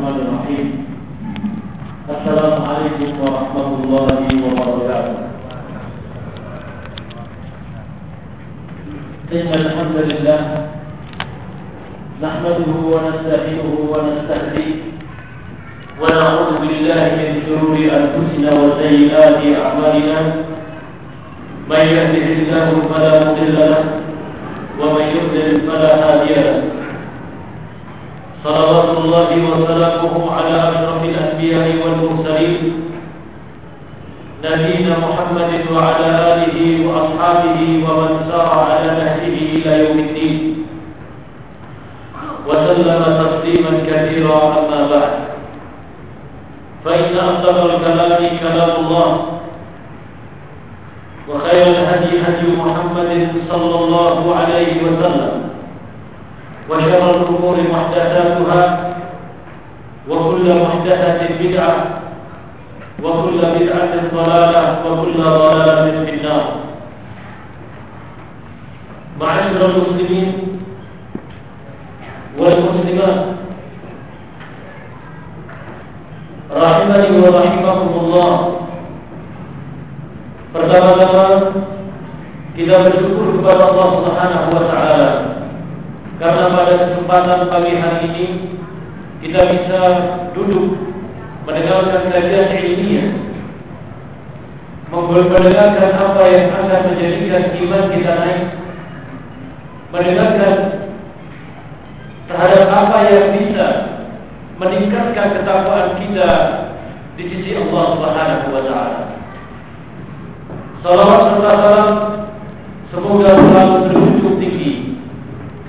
الرحمن الرحيم. السلام عليكم ورحمة الله وبركاته. إن الحمد لله نحمده ونستعينه ونستهديه ونعوذ بالله من شرور أنفسنا وسيئات أعمالنا. من يهده الله فلا مضل له ومن يضلل فلا هادي له. صلوات الله وسلامه على أشرف الأنبياء والمرسلين نبينا محمد وعلى آله وأصحابه ومن سار على نهجه إلى يوم الدين. وسلم تسليما كثيرا أما بعد. فإن أصدق الكلام كلام الله. وخير الهدي هدي محمد صلى الله عليه وسلم. وشر الأمور محدثاتها وكل محدثة بدعة وكل بدعة ضلالة وكل ضلالة في النار. معاشر المسلمين والمسلمات رحمني ورحمكم الله. Pertama-tama kita bersyukur kepada Allah Subhanahu wa taala. Karena pada kesempatan pagi hari ini kita bisa duduk mendengarkan kajian ilmiah mendengarkan apa yang akan menjadikan iman kita naik mendengarkan terhadap apa yang bisa meningkatkan ketakwaan kita di sisi Allah Subhanahu wa taala. Salawat serta salam semoga selalu terjunjung tinggi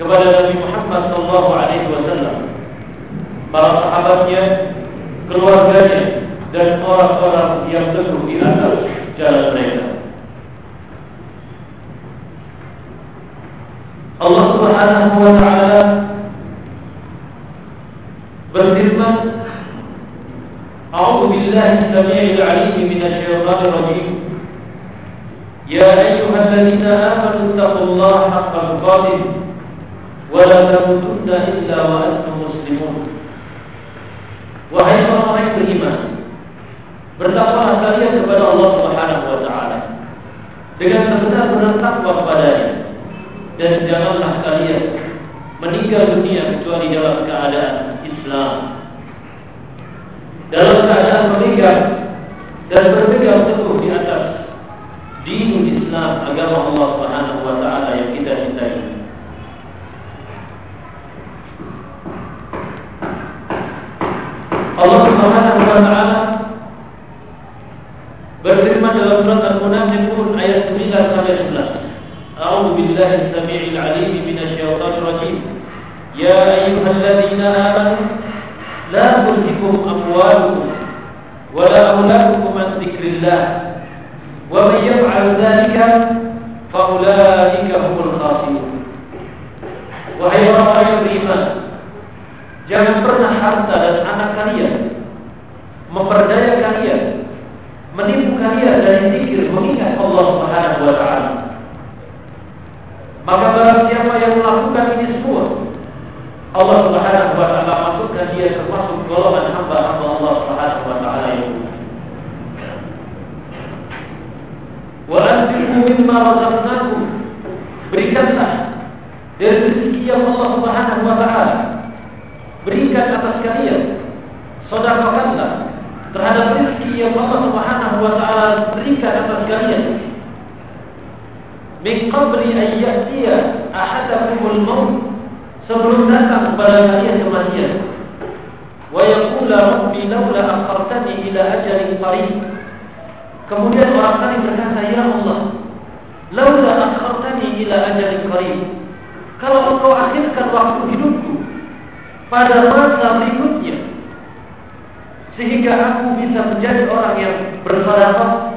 kepada Nabi Muhammad sallallahu alaihi wasallam, para sahabatnya, keluarganya dan orang-orang yang teguh di atas jalan mereka. Allah Subhanahu wa taala berfirman A'udzu billahi samii'il 'aliim minasy syaithaanir rajiim الذين آمنوا اتقوا الله حق تقاته ولا تموتن إلا وأنتم مسلمون Wahai orang-orang yang beriman Bertakwalah kalian kepada Allah Subhanahu wa taala dengan sebenar-benar takwa kepadanya dan janganlah kalian meninggal dunia kecuali dalam keadaan Islam. Dalam keadaan meninggal dan berpegang teguh di atas dinul Islam agama Allah Subhanahu wa taala yang kita cintai. Subhanahu wa taala berfirman dalam surat Al-Munafiqun ayat 9 sampai 11. A'udzu billahi as-sami'il minasy syaithanir rajim. Ya ayyuhalladzina amanu la tulhikum amwalukum wa la auladukum an dzikrillah ومن يفعل ذلك فأولئك هم الخاسرون Wahai orang-orang yang beriman Jangan pernah harta dan anak kalian Memperdaya kalian Menipu kalian dari zikir Mengingat Allah subhanahu wa ta'ala Maka barang siapa yang melakukan ini semua Allah subhanahu wa ta'ala Masukkan dia termasuk golongan hamba-hamba Allah subhanahu wa ta'ala yang Wa anfiqu mimma. Berikanlah dari rezeki yang Allah Subhanahu wa taala berikan atas kalian. Sedekahkanlah terhadap rezeki yang Allah Subhanahu wa taala berikan atas kalian. Min qabli an ya'tiya ahadakumul maut sebelum datang kepada kalian kematian. Wa yaqula rabbi laula akhartani ila ajalin qarib Kemudian orang tadi berkata, Ya Allah, Laula akhartani ila ajalin qarib. Kalau engkau akhirkan waktu hidupku pada masa berikutnya, sehingga aku bisa menjadi orang yang bersadaqah,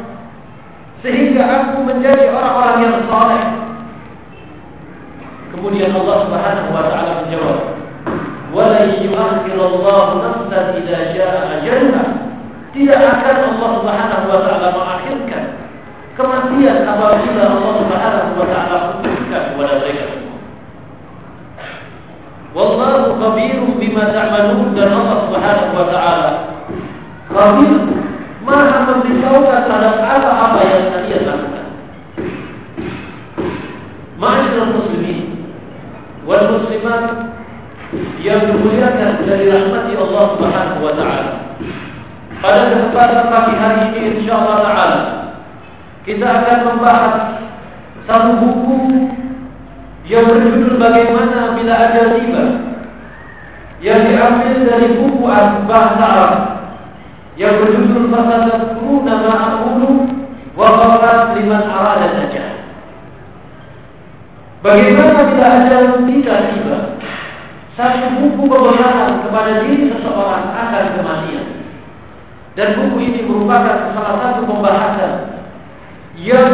sehingga aku menjadi orang-orang yang saleh. Kemudian Allah Subhanahu wa taala menjawab, "Wa la yu'akhirullahu nafsan idza jaa ajalha." Tidak akan Allah Subhanahu wa taala mengakhirkan kematian apabila Allah Subhanahu wa taala putuskan kepada mereka. Wallahu khabirun bima ta'malun dan Allah Subhanahu wa taala Rabbul Maha memberitahukan terhadap apa-apa yang dia lakukan. Ma'asyiral muslimin wal muslimat yang dimuliakan dari rahmati Allah Subhanahu wa taala. Pada kesempatan pagi hari ini insyaallah taala kita akan membahas satu buku yang berjudul Bagaimana Bila Ada Tiba yang diambil dari buku bahasa Arab yang berjudul Fasatadkuruna Ma'akulu wa Qarat Liman Arada Saja. Bagaimana bila ada tiba-tiba satu buku kebenaran kepada diri seseorang akan kematian. Dan buku ini merupakan salah satu pembahasan yang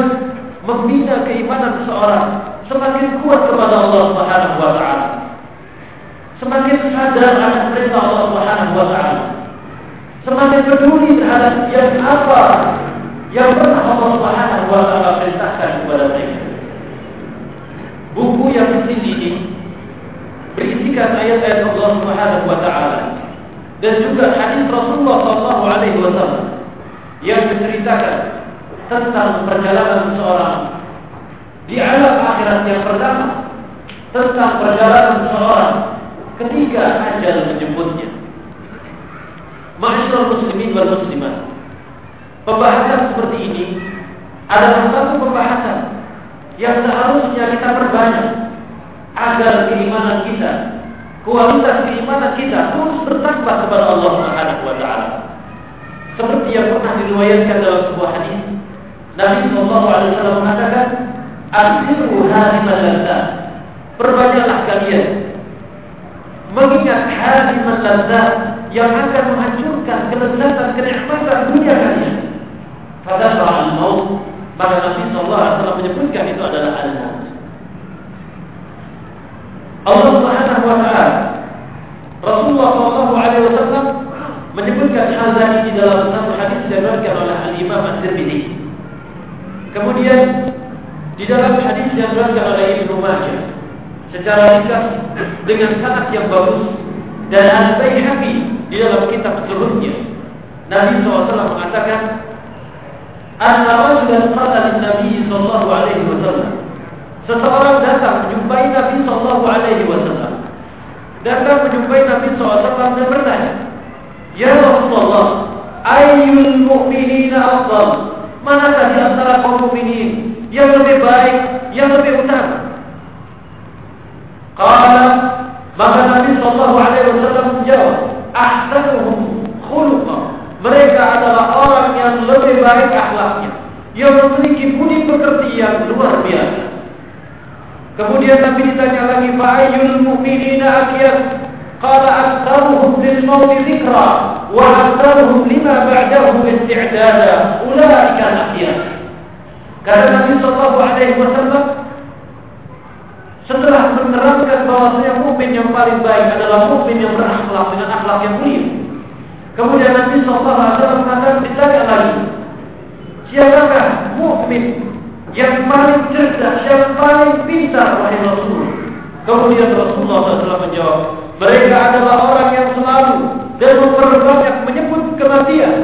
membina keimanan seseorang semakin kuat kepada Allah Subhanahu wa taala. Semakin sadar akan perintah Allah Subhanahu wa taala. Semakin peduli terhadap yang apa yang pernah Allah Subhanahu wa taala perintahkan kepada mereka. Buku yang sini ini berisikan ayat-ayat Allah Subhanahu wa taala dan juga hadis Rasulullah sallallahu alaihi wasallam yang menceritakan tentang perjalanan seseorang di alam akhirat yang pertama tentang perjalanan seseorang ketika ajal menjemputnya. Masyaallah muslimin wal muslimat. Pembahasan seperti ini adalah satu pembahasan yang seharusnya kita perbanyak agar keimanan kita, kualitas keimanan kita terus bertambah kepada Allah Subhanahu wa taala. Seperti yang pernah diriwayatkan dalam sebuah hadis, Nabi sallallahu alaihi wasallam mengatakan, "Asiru hadimal ladzat." Perbanyaklah kalian mengingat hadimal ladzat yang akan menghancurkan kelezatan kenikmatan dunia kalian. Pada al-maut, maka Nabi sallallahu alaihi wasallam menyebutkan itu adalah al-maut. Allah Subhanahu wa taala Rasulullah sallallahu alaihi wasallam menyebutkan hal ini dalam satu hadis yang diriwayatkan oleh Al Imam At-Tirmidzi. Kemudian di dalam hadis yang diriwayatkan oleh Ibnu Majah secara ringkas dengan sanad yang bagus dan Al Baihaqi di dalam kitab sebelumnya Nabi SAW mengatakan Anna rajulan qala alaihi wasallam Seseorang datang menjumpai Nabi Wasallam. Datang menjumpai Nabi SAW dan bertanya, Ya Rasulullah, Ayyul mu'minina afdal? Manakah di antara kaum mukminin yang lebih baik, yang lebih utama? Qala maka Nabi Sallallahu Alaihi Wasallam menjawab, Ahsanuhum khuluqa. Mereka adalah orang yang lebih baik akhlaknya, yang memiliki budi pekerti yang luar biasa. Kemudian Nabi ditanya lagi, "Fa'ayyul mu'minina akyat?" Qala aktsaruhum lil maut dzikra wa aktsaruhum lima ba'dahu isti'dada. Ulaika akyat. Kata Nabi sallallahu alaihi wasallam setelah menerangkan bahwasanya mukmin yang paling baik adalah mukmin yang berakhlak dengan akhlak yang mulia. Kemudian Nabi sallallahu alaihi wasallam mengatakan ditanya lagi, siapakah mukmin yang paling cerdas, yang paling pintar wahai Rasul. Kemudian Rasulullah SAW menjawab, mereka adalah orang yang selalu dan memperbanyak menyebut kematian,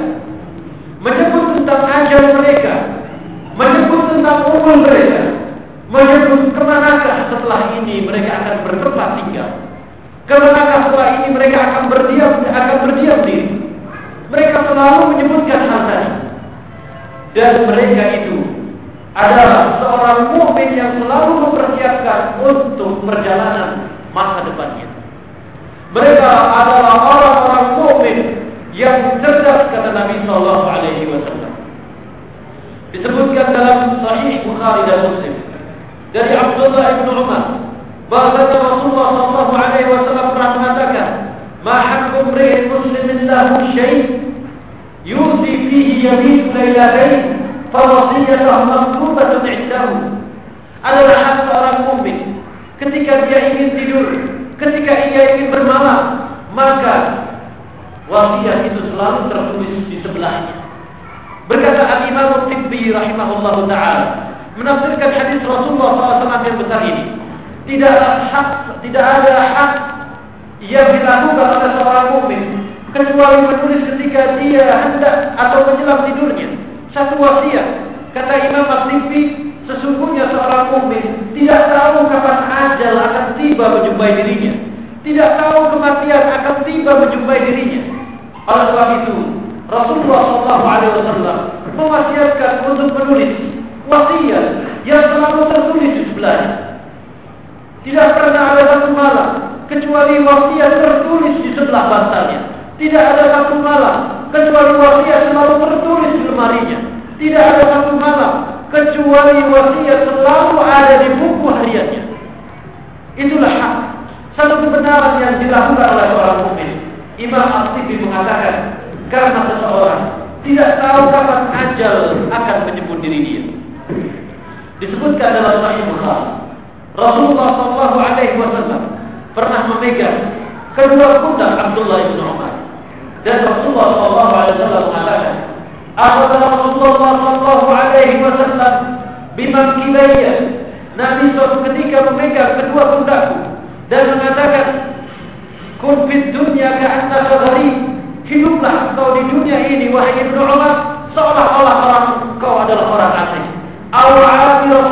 menyebut tentang ajal mereka, menyebut tentang umur mereka, menyebut ke manakah setelah ini mereka akan bertempat tinggal, ke manakah setelah ini mereka akan berdiam akan berdiam diri. Mereka selalu menyebutkan hal tadi. Dan mereka itu adalah seorang mukmin yang selalu mempersiapkan untuk perjalanan masa depannya. Mereka adalah orang-orang mukmin yang cerdas kata Nabi Sallallahu Alaihi Wasallam. Disebutkan dalam Sahih Bukhari dan Muslim dari Abdullah bin Umar bahwa Rasulullah Sallallahu Alaihi Wasallam pernah mengatakan, "Mahakum ri'in muslimin lahu syai' yusi fihi yamin lailatain Fawasiyatah makrubatun indahu adalah hak seorang mukmin ketika dia ingin tidur, ketika ia ingin bermalam, maka wasiat itu selalu tertulis di sebelahnya. Berkata Al-Imam Tibbi rahimahullahu taala menafsirkan hadis Rasulullah SAW yang besar ini. Tidak ada hak, tidak ada hak yang dilakukan oleh seorang mukmin kecuali menulis ketika dia hendak atau menjelang tidurnya. Satu wasiat. Kata Imam Al-Tifi, sesungguhnya seorang mukmin tidak tahu kapan ajal akan tiba menjumpai dirinya. Tidak tahu kematian akan tiba menjumpai dirinya. Oleh sebab itu, Rasulullah SAW mewasiatkan untuk menulis wasiat yang selalu tertulis di sebelahnya. Tidak pernah ada satu malam kecuali wasiat tertulis di sebelah bantalnya. Tidak ada satu malam kecuali wasiat selalu tertulis di lemarinya. Tidak ada satu malam kecuali wasiat selalu ada di buku hariannya. Itulah hak. Satu kebenaran yang dilakukan oleh orang mukmin. Imam Al-Tibi mengatakan, karena seseorang tidak tahu kapan ajal akan menyebut diri dia. Disebutkan dalam Sahih Bukhari, Rasulullah Shallallahu Alaihi Wasallam pernah memegang kedua pundak Abdullah bin Umar. Dan Rasulullah Shallallahu Alaihi Wasallam mengatakan, Apabila Rasulullah Shallallahu Alaihi Wasallam biman kibaya, Nabi suatu ketika memegang kedua pundakku dan mengatakan, Kun fit dunya ka'annaka gharib Hiduplah engkau di dunia ini wahai Ibnu Umar seolah-olah orang engkau adalah orang asing.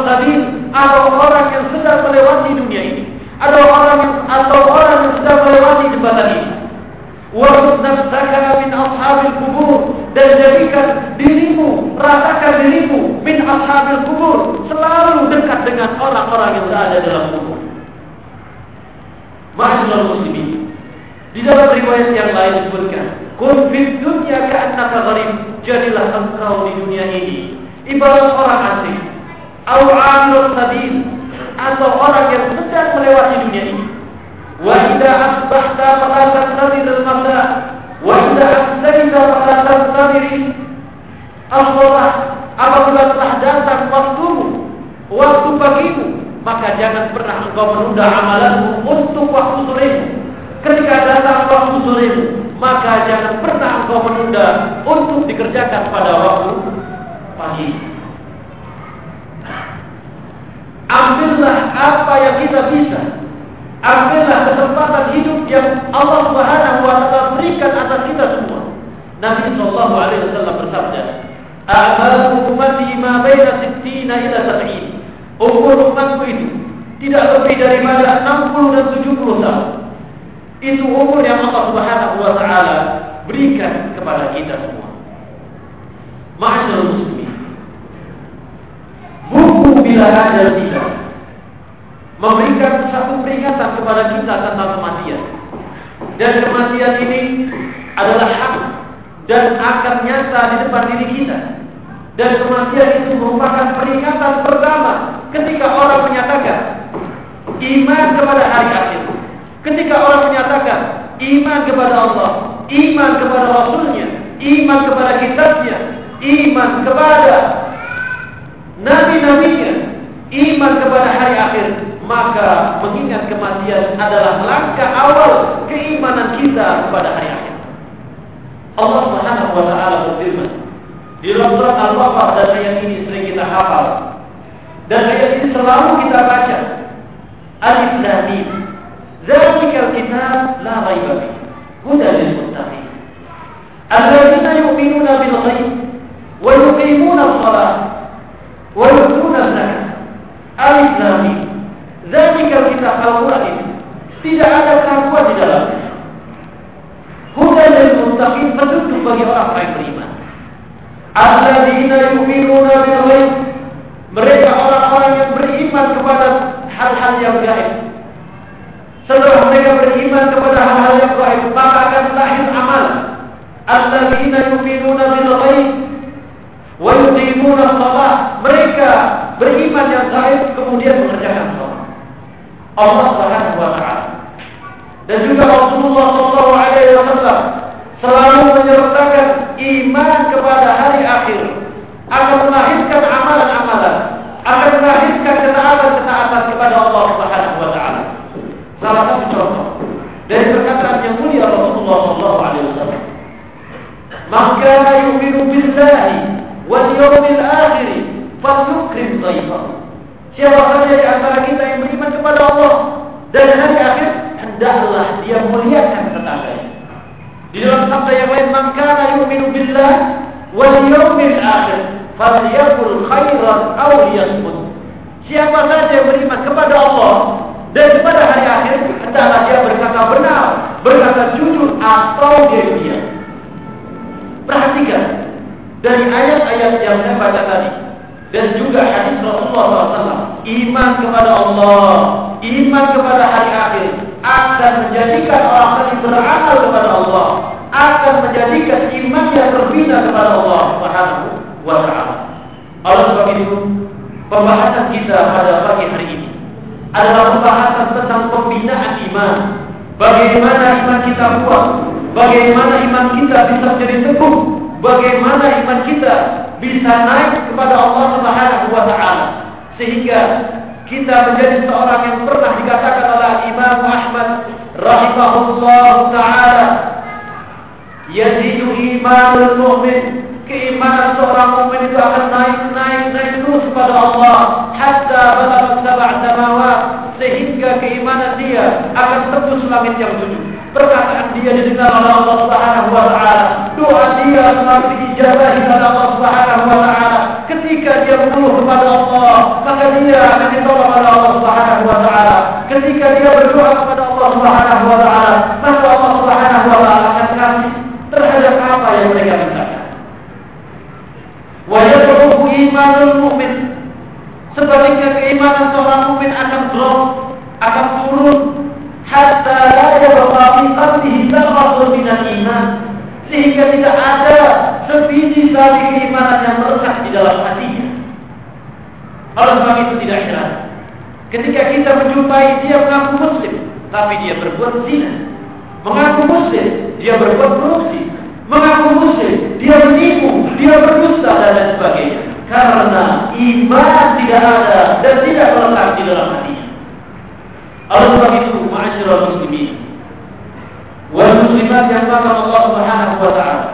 Sabil atau orang yang sedang melewati dunia ini. Ada orang yang, atau orang yang sedang melewati jembatan ini. Wahud nafsaka min ashabil kubur dan jadikan dirimu, rasakan dirimu min ashabil kubur selalu dekat dengan orang-orang yang berada dalam kubur. Masyaallah muslimin. Di dalam riwayat yang lain disebutkan Kun fid dunya ka'annaka gharib. Jadilah engkau di dunia ini ibarat orang asing. Au amil sabil atau orang yang sedang melewati dunia ini. Wa idza asbahta fala tantadir al-masa wa idza amsayta fala tantadir al-salah. Apabila telah datang waktumu, waktu pagimu, maka jangan pernah engkau menunda amalanmu untuk waktu soremu. Ketika datang waktu soremu, maka jangan pernah engkau menunda untuk dikerjakan pada waktu pagi. Ambillah apa yang kita bisa. Ambillah kesempatan hidup yang Allah Subhanahu wa taala berikan atas kita semua. Nabi sallallahu alaihi wasallam bersabda, "A'malu ummati ma baina 60 ila 70." Umur umatku itu tidak lebih daripada 60 dan 70 tahun. Itu umur yang Allah Subhanahu wa taala berikan kepada kita semua. Ma'asyiral muslimin. Buku bila ada tidak memberikan satu peringatan kepada kita tentang kematian. Dan kematian ini adalah hak dan akan nyata di depan diri kita. Dan kematian itu merupakan peringatan pertama ketika orang menyatakan iman kepada hari akhir. Ketika orang menyatakan iman kepada Allah, iman kepada Rasulnya, iman kepada kitabnya, iman kepada nabi-nabinya, iman kepada hari akhir, maka mengingat kematian adalah langkah awal keimanan kita kepada hari akhir. Allah Subhanahu wa taala berfirman di dalam surat Al-Baqarah dan ayat ini sering kita hafal. Dan ayat ini selalu kita baca. Alif Lam Mim ذلك الكتاب لا ريب فيه. هدى للمتقين. الذين يؤمنون بالغيب ويقيمون الصلاة ويؤتون الزكاة. الإسلام ذلك الكتاب لا ريب فيه تجعل الكتاب وتجعل هدى للمتقين. فتدل بني الأخرى الإيمان الذين يؤمنون بالغيب. mereka orang-orang yang beriman kepada hal-hal yang gaib setelah mereka beriman kepada hal-hal yang gaib, maka akan lahir amal. Alladzina yu'minuna bil ghaib wa yuqimuna shalah. Mereka beriman yang gaib kemudian mengerjakan salat. Allah Subhanahu wa taala. Dan juga Rasulullah sallallahu alaihi wasallam selalu menyertakan iman kepada hari akhir akan melahirkan amalan-amalan, akan melahirkan ketaatan-ketaatan kepada Allah Subhanahu wa taala. Salah satu contoh dari perkataan yang mulia Rasulullah Shallallahu Alaihi Wasallam. Maka yu'minu billahi wal yawmil akhir falyukrim dhaifahu. Siapa saja di antara kita yang beriman kepada Allah dan hari akhir, hendaklah dia muliakan tetangganya. Di dalam sabda yang lain, "Man kana yu'minu billah wal yawmil akhir, falyakul khairan aw liyasmut." Siapa saja yang beriman kepada Allah dan kepada hari akhir, hendaklah dia berkata benar, berkata jujur atau dia diam. Perhatikan dari ayat-ayat yang saya baca tadi dan juga hadis Rasulullah SAW, iman kepada Allah, iman kepada hari akhir akan menjadikan orang tadi beramal kepada Allah, akan menjadikan iman yang berbina kepada Allah Subhanahu wa taala. Oleh sebab itu, pembahasan kita pada pagi hari ini adalah pembahasan tentang pembinaan iman. Bagaimana iman kita kuat, bagaimana iman kita bisa menjadi teguh, bagaimana iman kita bisa naik kepada Allah Subhanahu wa taala? Sehingga kita menjadi seorang yang pernah dikatakan oleh Imam Ahmad rahimahullah taala yazidu imanul mu'min. Keimanan seorang mukmin itu akan naik naik naik terus kepada Allah. Hatta balagha sab'a samawat. Sehingga keimanan dia akan tembus langit yang tujuh. Perkataan dia didengar oleh Allah Subhanahu wa taala. Doa dia selalu diijabahi oleh Allah Subhanahu wa taala. Ketika dia mengeluh kepada Allah maka dia akan ditolong oleh Allah Subhanahu wa taala. Ketika dia berdoa kepada Allah Subhanahu wa taala maka Allah Subhanahu wa taala akan kasih terhadap apa yang mereka minta. Wajah imanul mu'min. Sebaliknya keimanan seorang mukmin akan drop, akan turun. Hatta la yabqa fi qalbihi dzarratun min iman sehingga tidak ada sebiji dari keimanan yang meresah di dalam hatinya. Oleh sebab itu tidak heran. Ketika kita menjumpai dia mengaku muslim tapi dia berbuat zina, mengaku muslim dia berbuat korupsi, mengaku muslim, dia menipu, dia berdusta dan lain sebagainya. Karena iman tidak ada dan tidak melekat di dalam hatinya. Oleh sebab itu, ma'asyiral muslimin wal muslimat yang makan Allah Subhanahu wa taala.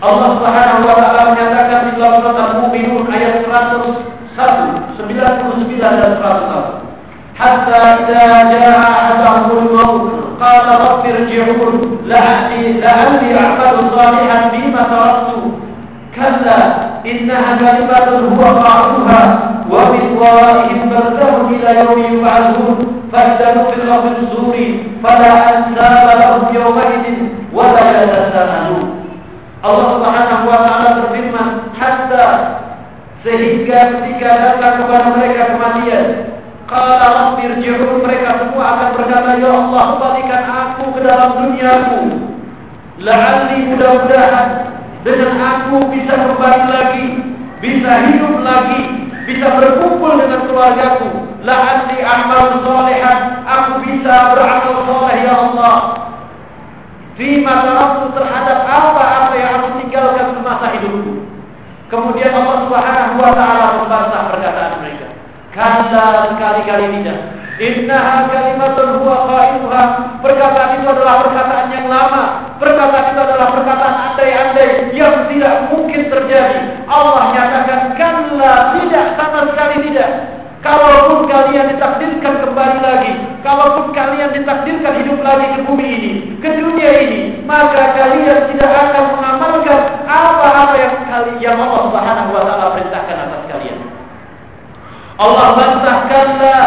Allah Subhanahu wa taala menyatakan di dalam surat Al-Mu'minun ayat 101, 99 dan 101. حتى إذا جاء أحدهم الموت قال رب ارجعون. لعلي لعلي أعمل صالحا فيما تركت. كلا إنها كلمة هو قائلها ومن ورائهم برزخ إلى يوم يبعثون. نفخ في الصور فلا أنساب لهم يومئذ ولا يتساءلون. Allah Subhanahu wa taala berfirman hatta sehingga ketika datang kepada mereka kematian Kala Rabbir mereka semua akan berkata Ya Allah balikan aku ke dalam duniaku. La'alli mudah-mudahan Dengan aku bisa kembali lagi Bisa hidup lagi Bisa berkumpul dengan keluargaku. La'alli amal solehan Aku bisa beramal soleh Ya Allah. Fima taraktu terhadap apa-apa yang aku tinggalkan semasa hidupku. Kemudian Allah Subhanahu wa taala membantah perkataan mereka. Kata sekali-kali tidak. Innaha kalimatun huwa qailuha. Perkataan itu adalah perkataan yang lama. Perkataan itu adalah perkataan andai-andai yang tidak mungkin terjadi. Allah nyatakan kalla tidak sama sekali tidak. Kalaupun kalian ditakdirkan kembali lagi, kalaupun kalian ditakdirkan hidup lagi ke bumi ini, ke dunia ini, maka kalian tidak akan mengamalkan apa-apa yang kalian Allah Subhanahu wa taala perintahkan. Allah bantahkanlah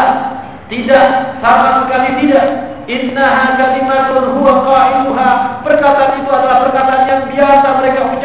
tidak sama sekali tidak. Innaha kalimatun huwa qailuha. Perkataan itu adalah perkataan yang biasa mereka ucapkan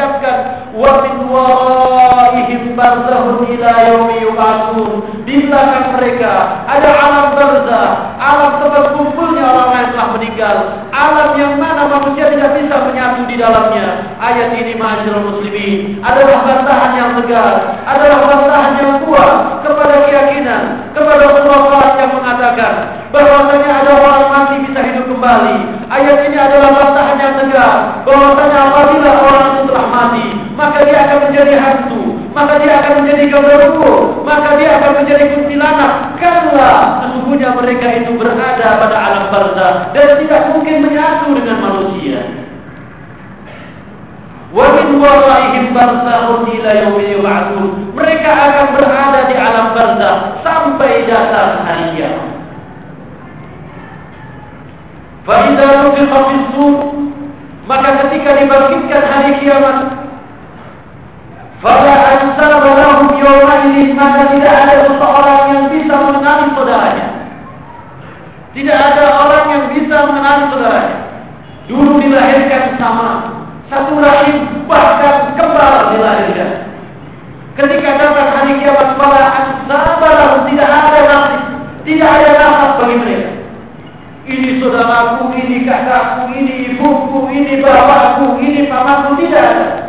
wa min waraihim barzakhun ila yaumi yub'atsun di belakang mereka ada alam barzah alam tempat kumpulnya orang yang telah meninggal. Alam yang mana manusia tidak bisa menyatu di dalamnya. Ayat ini ma'asyiral muslimin adalah bantahan yang tegas adalah bantahan yang kuat kepada keyakinan kepada Allah yang mengatakan bahwasanya ada orang mati bisa hidup kembali. Ayat ini adalah bantahan yang tegas bahwasanya apabila orang itu telah mati, maka dia akan menjadi hantu, maka dia akan menjadi gambaruku, maka dia akan menjadi kuntilanak. Karena sesungguhnya mereka itu berada pada alam barzah dan tidak mungkin menyatu dengan manusia. Wa min waraihim barzakhun ila. Mereka akan berada di alam barzah sampai datang hari kiamat. Fa idza nufiqa maka ketika dibangkitkan hari kiamat, Fala ansaba lahum yawmaidin maka tidak ada seseorang yang bisa mengenali saudaranya. Tidak ada orang yang bisa mengenali saudaranya. Dulu dilahirkan sama satu rahim bahkan kembar dilahirkan. Ketika datang hari kiamat pada ansaba tidak ada nasib, tidak ada nasab bagi mereka. Ini saudaraku, ini kakakku, ini ibuku, ini bapakku, ini pamanku tidak ada.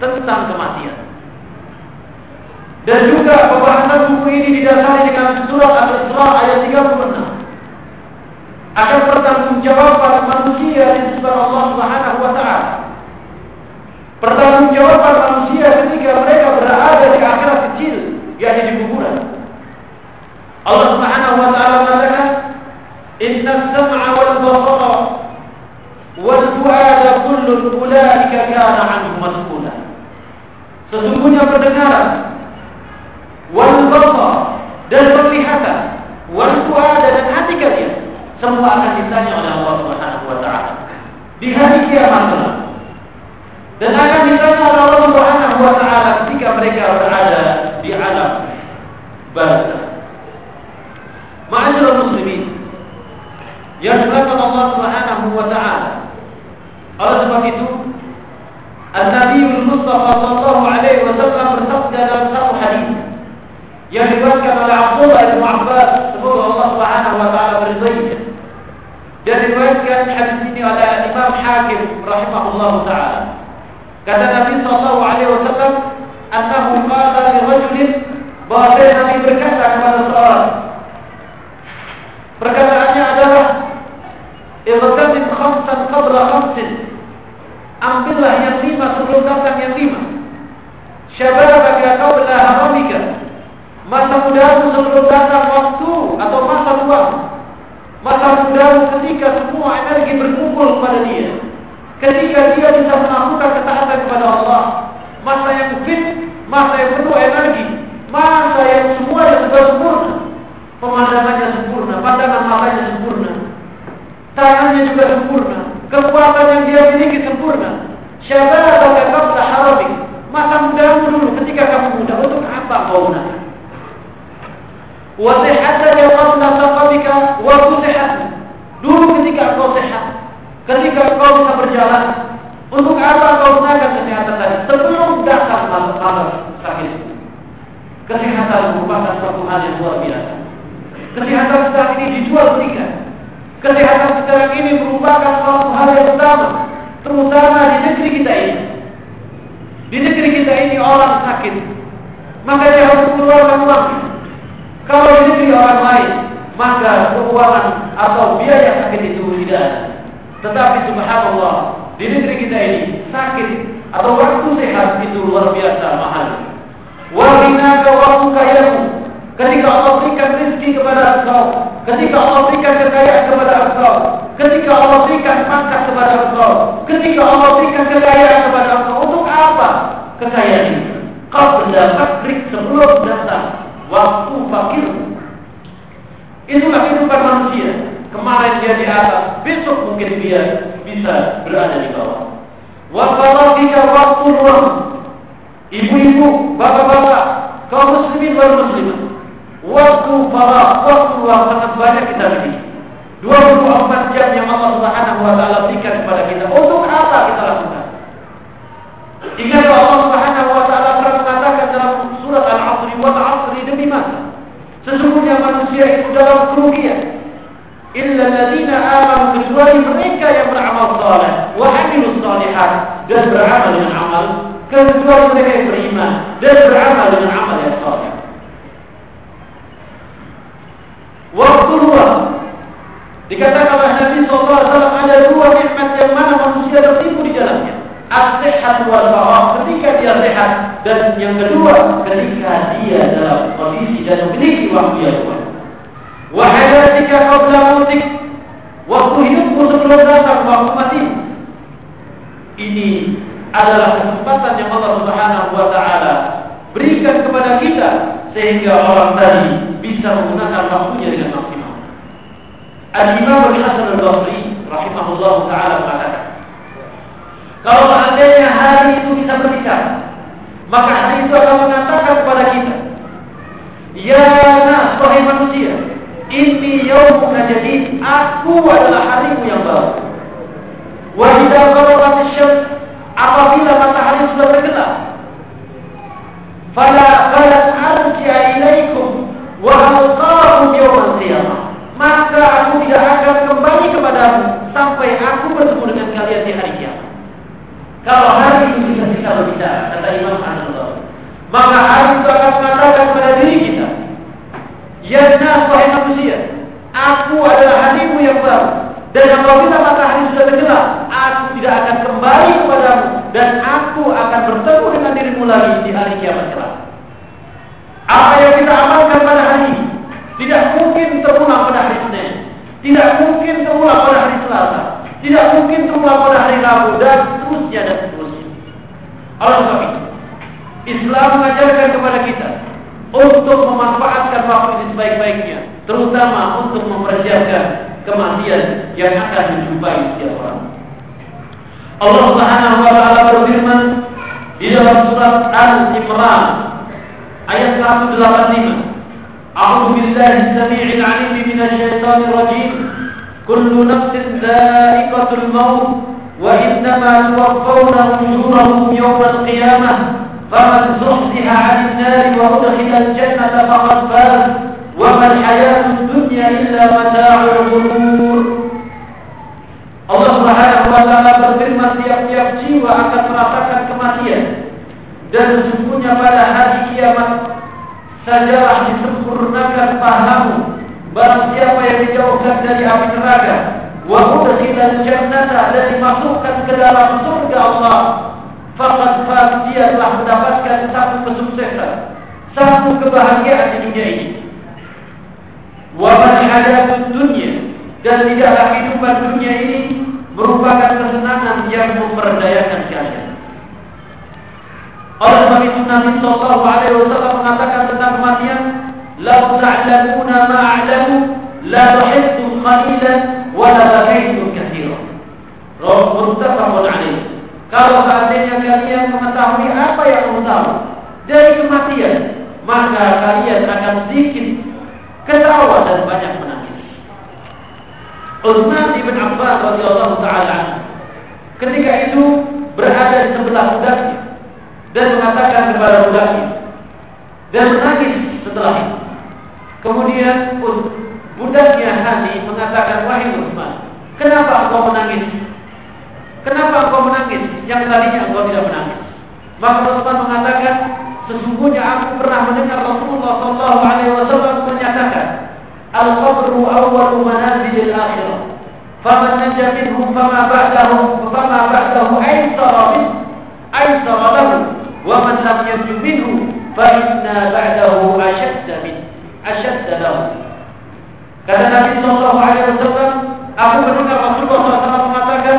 tentang kematian. Dan juga pembahasan buku ini didasari dengan surah Al-Isra ayat 36. Ada pertanggungjawaban manusia di sisi Allah Subhanahu wa taala. Pertanggungjawaban manusia ketika mereka berada di akhirat kecil, yakni di kuburan. Allah Subhanahu wa taala mengatakan, "Inna as-sam'a wal basara wal fu'ada kullu ulaika kana 'anhu mas'ula." Sesungguhnya pendengaran wal dan penglihatan wal dan hati kalian semua akan ditanya oleh Allah Subhanahu wa taala di hari kiamat dan akan ditanya oleh Allah Subhanahu wa taala ketika mereka berada di alam barzakh. Ma'asyiral muslimin, yang dilakukan Allah Subhanahu wa taala. Oleh sebab itu, An-Nabi Mustafa sallallahu alaihi wasallam bersabda dalam satu hadis yang diriwayatkan oleh Abdullah bin Abbas semoga Allah Subhanahu wa taala beridainya. Dan diriwayatkan hadis ini oleh Imam Hakim rahimahullah taala. Kata Nabi sallallahu alaihi wasallam, "Annahu qala li rajulin" bahwa Nabi berkata kepada seorang Perkataannya adalah Iqtadim khamsan qabla khamsin. Ambillah yang lima sebelum datang yang lima. Syababaka qabla haramika. Masa mudamu sebelum datang waktu atau masa tua. Masa mudamu ketika semua energi berkumpul pada dia. Ketika dia bisa melakukan ketaatan kepada Allah. Masa yang fit, masa yang penuh energi. Masa yang semua yang sudah sempurna. Pemandangannya sempurna, pandangan matanya sempurna, tangannya juga sempurna, kekuatan yang dia miliki sempurna. Syababaka qabla haramik. Masa mudamu dulu ketika kamu muda untuk apa kau gunakan? Wa sihhataka qabla saqamika wa sihat. Dulu ketika kau sehat, ketika kau bisa berjalan, untuk apa kau gunakan kesehatan tadi? Sebelum datang masalah sakit. Kesehatan merupakan suatu hal yang luar biasa. Kesehatan saat ini dijual belikan. Kesehatan sekarang ini merupakan suatu hal yang utama, terutama di negeri kita ini. Di negeri kita ini orang sakit, maka dia harus mengeluarkan uang. Kalau di negeri orang lain, maka keuangan atau biaya sakit itu tidak ada. Tetapi subhanallah, di negeri kita ini sakit atau waktu sehat itu luar biasa mahal. Wa waktu kayamu. Ketika Allah berikan rezeki kepada engkau, Ketika Allah berikan kekayaan kepada engkau, ketika Allah berikan pangkat kepada engkau, ketika Allah berikan kekayaan kepada engkau, untuk apa kekayaan ini? Kau mendapatkan sebelum datang waktu fakir. Itulah kehidupan manusia. Kemarin dia di atas, besok mungkin dia bisa berada di bawah. Waktu waktu ruang. Ibu-ibu, bapak-bapak, kaum muslimin wal muslimat waktu para waktu yang sangat banyak kita miliki. 24 jam yang Allah Subhanahu wa taala berikan kepada kita. Untuk apa kita lakukan? Ingat Allah Subhanahu wa taala pernah mengatakan dalam surat Al-Asr wa al-'asri demi masa. Sesungguhnya manusia itu dalam kerugian. Illa alladziina amanu kecuali mereka yang beramal saleh wa amilus salihat dan beramal dengan amal kecuali mereka yang beriman dan beramal dengan amal yang saleh. Waktu luang. Dikatakan oleh Nabi SAW ada dua nikmat yang mana manusia tertipu di dalamnya. as-sihhat wal ketika dia sehat dan yang kedua ketika dia dalam kondisi dan memiliki waktu yang. Wa hayatika qabla mautik waktu hidupmu sebelum datang waktu mati. Ini adalah kesempatan yang Allah Subhanahu wa taala berikan kepada kita sehingga orang tadi bisa menggunakan waktunya dengan. Al-Imam Al-Hasan Al-Basri rahimahullah taala mengatakan kalau seandainya hari itu bisa berbicara, maka hari itu akan mengatakan kepada kita, Ya nas, wahai manusia, ini yaumuna jadi aku adalah harimu yang baru. Wahida gharabat syams apabila matahari sudah tergelam. Fala falat arji'a ilaikum wa alqakum yawm al-qiyamah. Maka aku tidak akan kembali kepadamu sampai aku bertemu dengan kalian di hari kiamat. Kalau hari itu bisa kita berbicara, kata Imam Hanbal, maka hari itu akan mengatakan kepada diri kita, Ya nas wahai manusia, aku adalah harimu yang baru. Dan apabila matahari sudah tenggelam, aku tidak akan kembali kepadamu dan aku akan bertemu dengan dirimu lagi di hari kiamat kelak. Apa yang kita amalkan pada hari ini tidak mungkin terulang pada hari Senin, tidak mungkin terulang pada hari Selasa, tidak mungkin terulang pada hari Rabu dan seterusnya dan seterusnya. Sebab itu, Islam mengajarkan kepada kita untuk memanfaatkan waktu ini sebaik-baiknya, terutama untuk mempersiapkan kematian yang akan menjumpai setiap orang. Allah Subhanahu wa taala berfirman di dalam surat Al-Imran ayat 185. أعوذ بالله السميع العليم من الشيطان الرجيم. كل نفس ذائقة الموت وإنما توفون أجورهم يوم القيامة. فمن زحزح عن النار وأدخل الجنة فقد فاز. وما الحياة الدنيا إلا متاع الغرور. Allah Subhanahu wa taala berfirman tiap-tiap jiwa akan merasakan kematian. Dan sesungguhnya pada hari kiamat sajalah disempurnakan pahamu Barang siapa yang dijauhkan dari api neraka. Wa udkhilal jannata dan dimasukkan ke dalam surga Allah. Faqad faz dia telah mendapatkan satu kesuksesan satu kebahagiaan di dunia ini. Wa man hayatud dunya dan tidaklah kehidupan dunia ini merupakan kesenangan yang memperdayakan kalian oleh sebab itu Nabi Sallallahu Alaihi Wasallam mengatakan tentang kematian, "Lau ta'lamuna ma'alamu, la tuhiddu khalilan, wa la tuhiddu kathiran." Rasulullah Alaihi. Kalau seandainya kalian mengetahui apa yang kamu tahu dari kematian, maka kalian akan sedikit ketawa dan banyak menangis. Utsman bin Affan radhiyallahu taala ketika itu berada di sebelah mudahnya dan mengatakan kepada budaknya dan menangis setelah itu Kemudian budaknya Hani mengatakan, Wahai Utsman, kenapa engkau menangis? Kenapa engkau menangis? Yang tadinya engkau tidak menangis. Maka Utsman mengatakan, sesungguhnya aku pernah mendengar Rasulullah Shallallahu Alaihi Wasallam menyatakan, Al-qabru awwalu manazilil akhirah. Faman naja minhum fama ba'dahu fama ba'dahu aysara min aysara lahu wa man lam yanju minhu fa inna ba'dahu ashadda minhu asyadda lahu. Kata Nabi Sallallahu Alaihi Wasallam, aku mendengar Rasulullah SAW mengatakan,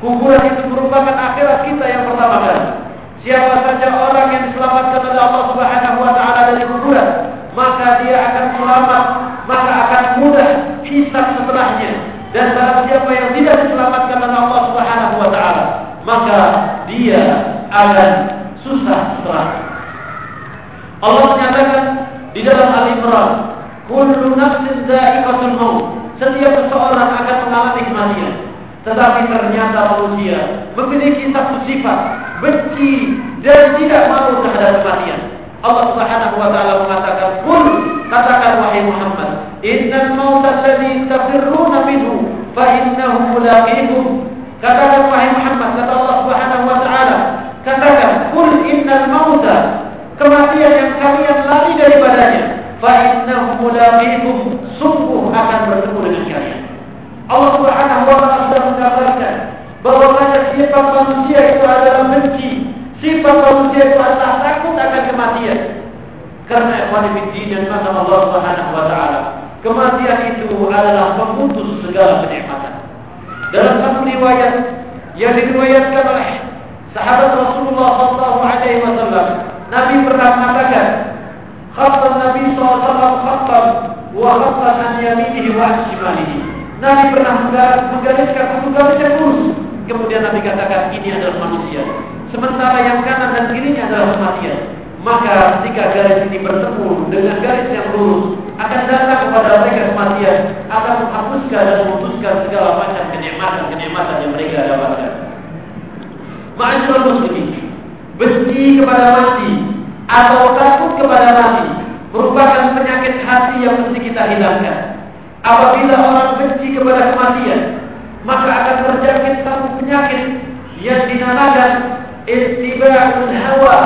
kuburan itu merupakan akhirat kita yang pertama kali. Siapa saja orang yang diselamatkan oleh Allah Subhanahu Wa Taala dari kuburan, maka dia akan selamat, maka akan mudah hisab setelahnya. Dan barang siapa yang tidak diselamatkan oleh Allah Subhanahu Wa Taala, maka dia akan susah setelahnya. Allah menyatakan di dalam Al-Imran, kullu nafsin dha'iqatul maut. Setiap seseorang akan mengalami kematian. Tetapi ternyata manusia memiliki satu sifat benci dan tidak malu terhadap kematian. Allah Subhanahu wa taala mengatakan, "Qul katakan wahai Muhammad, innal maut alladhi tafirruna minhu fa innahu mulaqikum." Katakan wahai Muhammad, kata Allah Subhanahu wa taala, katakan, "Qul innal mauta kematian yang kalian lari daripadanya fa innahu mulaqikum sungguh akan bertemu dengan kalian Allah Subhanahu wa taala sudah bahwa sifat manusia itu adalah Sifat manusia itu adalah takut akan kematian. Karena ikhwanifidin dan mata Allah Subhanahu wa taala. Kematian itu adalah pemutus segala kenikmatan. Dalam satu riwayat yang diriwayatkan oleh sahabat Rasulullah sallallahu alaihi wasallam, Nabi pernah mengatakan, "Khattan Nabi wasallam khattan wa khattan an yaminihi wa shimalihi." Nabi pernah menggariskan yang lurus. Kemudian Nabi katakan, "Ini adalah manusia." Sementara yang kanan dan kirinya adalah kematian. Maka ketika garis ini bertemu dengan garis yang lurus, akan datang kepada mereka kematian, akan menghapuskan dan memutuskan segala macam kenikmatan-kenikmatan yang mereka dapatkan. Ma'asyiral muslimin, benci kepada mati atau takut kepada mati merupakan penyakit hati yang mesti kita hilangkan. Apabila orang benci kepada kematian, maka akan terjangkit satu penyakit yang dinamakan istiba'ul hawa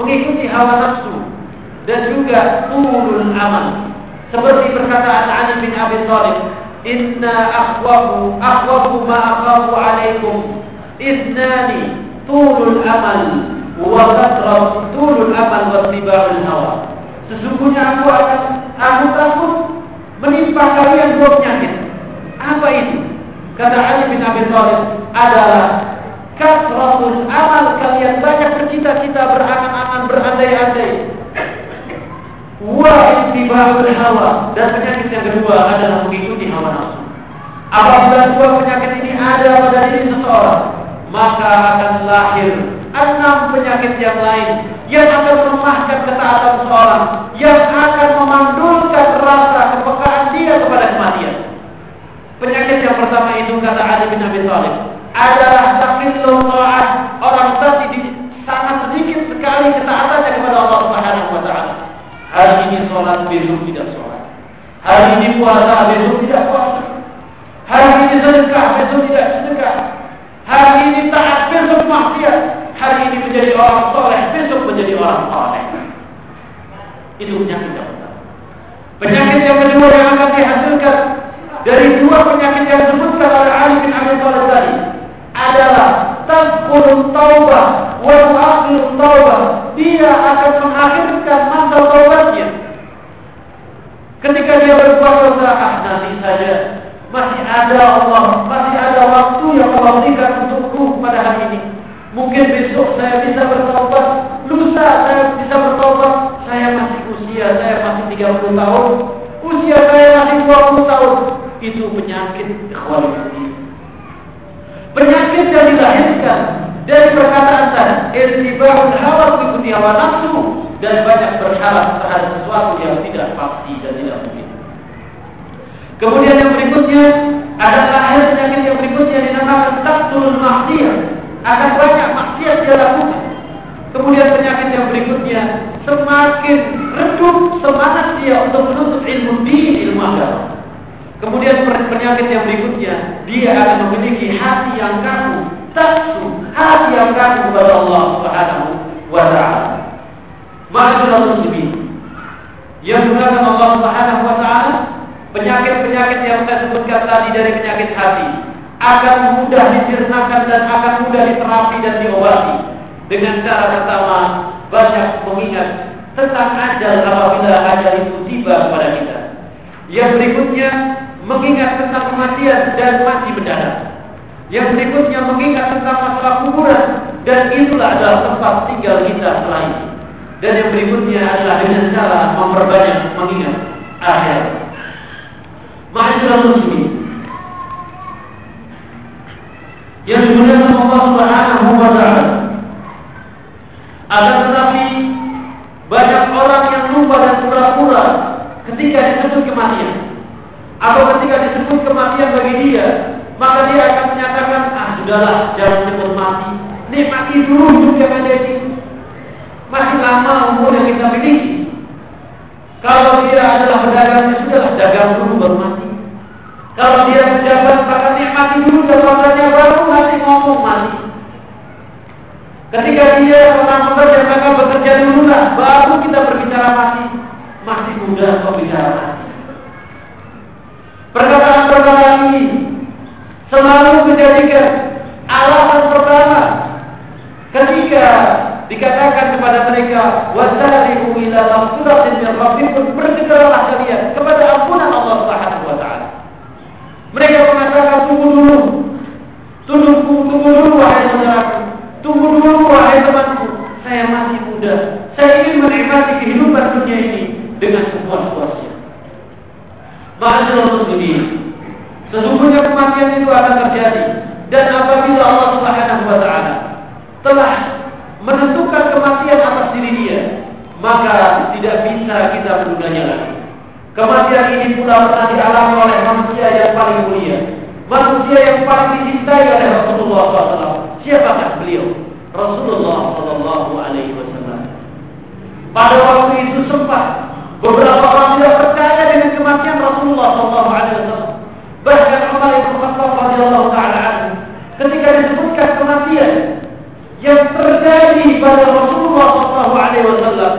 mengikuti hawa nafsu dan juga tulul amal seperti perkataan Ali bin Abi Thalib inna akhwafu akhwafu ma alaikum ithnani tulul amal wa kasrat tulul amal wa istiba'ul hawa sesungguhnya aku akan aku takut menimpa kalian dua penyakit. Apa itu? Kata Ali bin Abi Thalib adalah kasratul amal. Kalian banyak bercita-cita berangan-angan berandai-andai. Wa istibahul hawa. Dan penyakit yang kedua adalah mengikuti hawa nafsu. Apabila dua penyakit ini ada pada diri seseorang maka akan lahir enam penyakit yang lain yang akan melemahkan ketaatan seseorang yang akan memandulkan rasa kepekaan dia kepada kematian penyakit yang pertama itu kata Ali bin Abi Thalib adalah taqillul ta'ah. Orang tadi di sangat sedikit sekali ketaatannya kepada Allah Subhanahu wa taala. Hari ini sholat, besok tidak sholat. Hari ini puasa, besok tidak puasa. Hari ini sedekah, besok tidak sedekah. Hari ini taat, besok maksiat. Hari ini menjadi orang soleh, besok menjadi orang soleh. Itu penyakit yang pertama. Penyakit yang kedua yang akan dihasilkan dari dua penyakit yang disebutkan oleh Ali bin Abi Thalib tadi adalah tadkurun taubah wa tuakhirun taubah. Dia akan mengakhirkan masa taubatnya. Ketika dia berbuat dosa, ah nanti saja masih ada Allah, masih ada waktu yang Allah berikan untukku pada hari ini. Mungkin besok saya bisa bertobat, lusa saya bisa bertobat. Saya masih usia, saya masih 30 tahun, usia saya masih 20 tahun. Itu penyakit ikhwan Penyakit yang dilahirkan dari perkataan tadi, irtibahul hawa mengikuti hawa nafsu dan banyak berharap terhadap sesuatu yang tidak pasti dan tidak mungkin. Kemudian yang berikutnya adalah lahir penyakit yang berikutnya dinamakan taktul maksiat. Akan banyak maksiat dia lakukan. Kemudian penyakit yang berikutnya semakin redup semangat dia untuk menuntut ilmu di ilmu agama. Kemudian penyakit yang berikutnya, dia akan memiliki hati yang kaku, taksu, hati yang kaku kepada Allah Subhanahu wa taala. Ma'asyiral muslimin. Yang Allah Subhanahu wa taala, penyakit-penyakit yang saya sebutkan tadi dari penyakit hati akan mudah dicernakan dan akan mudah diterapi dan diobati dengan cara pertama banyak mengingat tentang ajal apabila ajal itu tiba kepada kita. Yang berikutnya mengingat tentang kematian dan mati mendadak. Yang berikutnya mengingat tentang masalah kuburan dan itulah adalah tempat tinggal kita setelah. Dan yang berikutnya adalah dengan cara memperbanyak mengingat akhir. Ma'asyiral muslimin. Yang dimuliakan Allah Subhanahu wa taala. Akan tetapi banyak orang yang lupa dan pura-pura ketika disebut kematian atau ketika disebut kematian bagi dia, maka dia akan menyatakan, ah sudahlah, jangan cepat mati. Nikmati dulu yang ada ini. Masih lama umur yang kita miliki. Kalau dia adalah pedagang, ya sudahlah dagang dulu baru mati. Kalau dia pejabat, maka nikmati dulu jabatannya baru nanti ngomong mati. Ketika dia pernah bekerja, maka bekerja dulu lah, baru kita berbicara mati. Masih muda kok bicara mati. Perkataan-perkataan ini selalu menjadikan alasan pertama Ketika dikatakan kepada mereka, "Wasari'u ila maghfiratin min rabbikum," bersegeralah kalian kepada ampunan Allah Subhanahu wa taala. Mereka mengatakan, "Tunggu dulu. Tunggu, tunggu dulu wahai saudaraku. Tunggu dulu wahai temanku. Saya masih muda. Saya ingin menikmati kehidupan dunia ini dengan sepuas-puasnya." Ma'asyiral muslimin, sesungguhnya kematian itu akan terjadi dan apabila Allah Subhanahu wa taala telah menentukan kematian atas diri dia, maka tidak bisa kita menundanya lagi. Kematian ini pula pernah dialami oleh manusia yang paling mulia, manusia yang paling dicintai oleh Rasulullah SAW. Siapakah beliau? Rasulullah Sallallahu Alaihi Wasallam. Pada waktu itu sempat beberapa orang tidak percaya dengan kematian Rasulullah Sallallahu Alaihi Wasallam. Bahkan Umar bin Khattab radhiyallahu taala ketika disebutkan kematian yang terjadi pada Rasulullah SAW,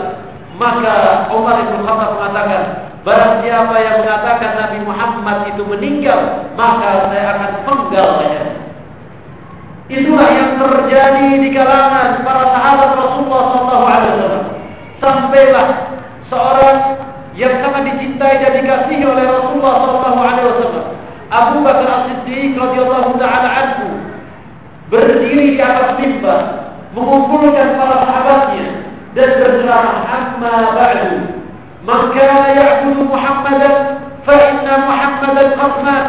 maka Umar bin Khattab mengatakan, barang siapa yang mengatakan Nabi Muhammad itu meninggal, maka saya akan penggal leher. Itulah yang terjadi di kalangan para sahabat Rasulullah SAW. Sampailah seorang yang sangat dicintai dan dikasihi oleh Rasulullah SAW. Abu Bakar As-Siddiq radhiyallahu taala anhu berdiri di atas mimbar mengumpulkan para sahabatnya dan berceramah amma ba'du man kana ya'budu Muhammadan fa inna Muhammadan qad mat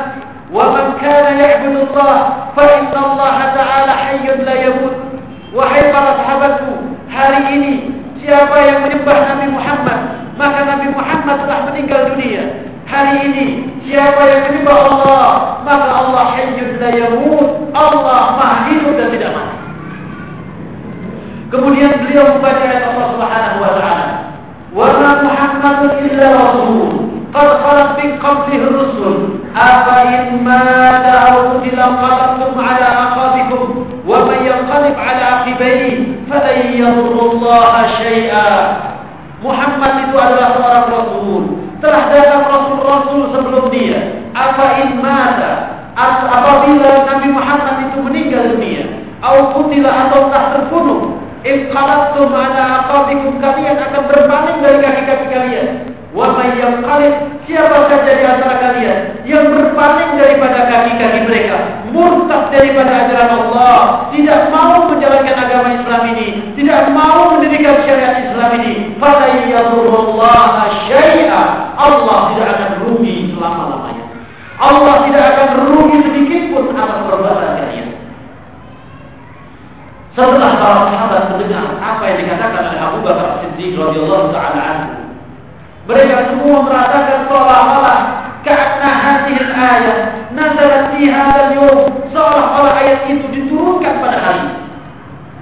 wa man kana ya'budu Allah fa inna Allah ta'ala hayyun la yamut wahai para sahabatku hari ini siapa yang menyembah Nabi Muhammad maka Nabi Muhammad telah meninggal dunia hari ini siapa yang menyembah Allah maka Allah hayyun la yamut Allah maha hidup dan tidak mati. Kemudian beliau membaca ayat Allah Subhanahu wa taala. Wa ma Muhammadun illa rasul. Qad khalat min qablihi rusul. Afa in mata aw qutila qalabtum ala aqabikum wa man yanqalib ala aqibayhi falan yadurra Allah Muhammad itu adalah seorang rasul telah datang rasul-rasul sebelum dia. Apa in mata apabila Nabi Muhammad itu meninggal dunia, au kutila atau tak terbunuh, Inqalabtum ala aqabikum kalian akan berpaling dari kaki-kaki kalian. Wa may yanqalib siapa saja di antara kalian yang berpaling daripada kaki-kaki mereka, murtad daripada ajaran Allah, tidak mau menjalankan agama Islam ini, tidak mau mendirikan syariat Islam ini, fala yadurullah syai'a. Allah tidak akan rugi selama-lamanya. Allah tidak akan rugi sedikit pun atas perbuatan kalian. Setelah para sahabat mendengar apa yang dikatakan oleh Abu Bakar Siddiq radhiyallahu taala anhu, mereka semua merasakan seolah-olah karena hadil ayat nazalat fi hadzal seolah-olah ayat itu diturunkan pada hari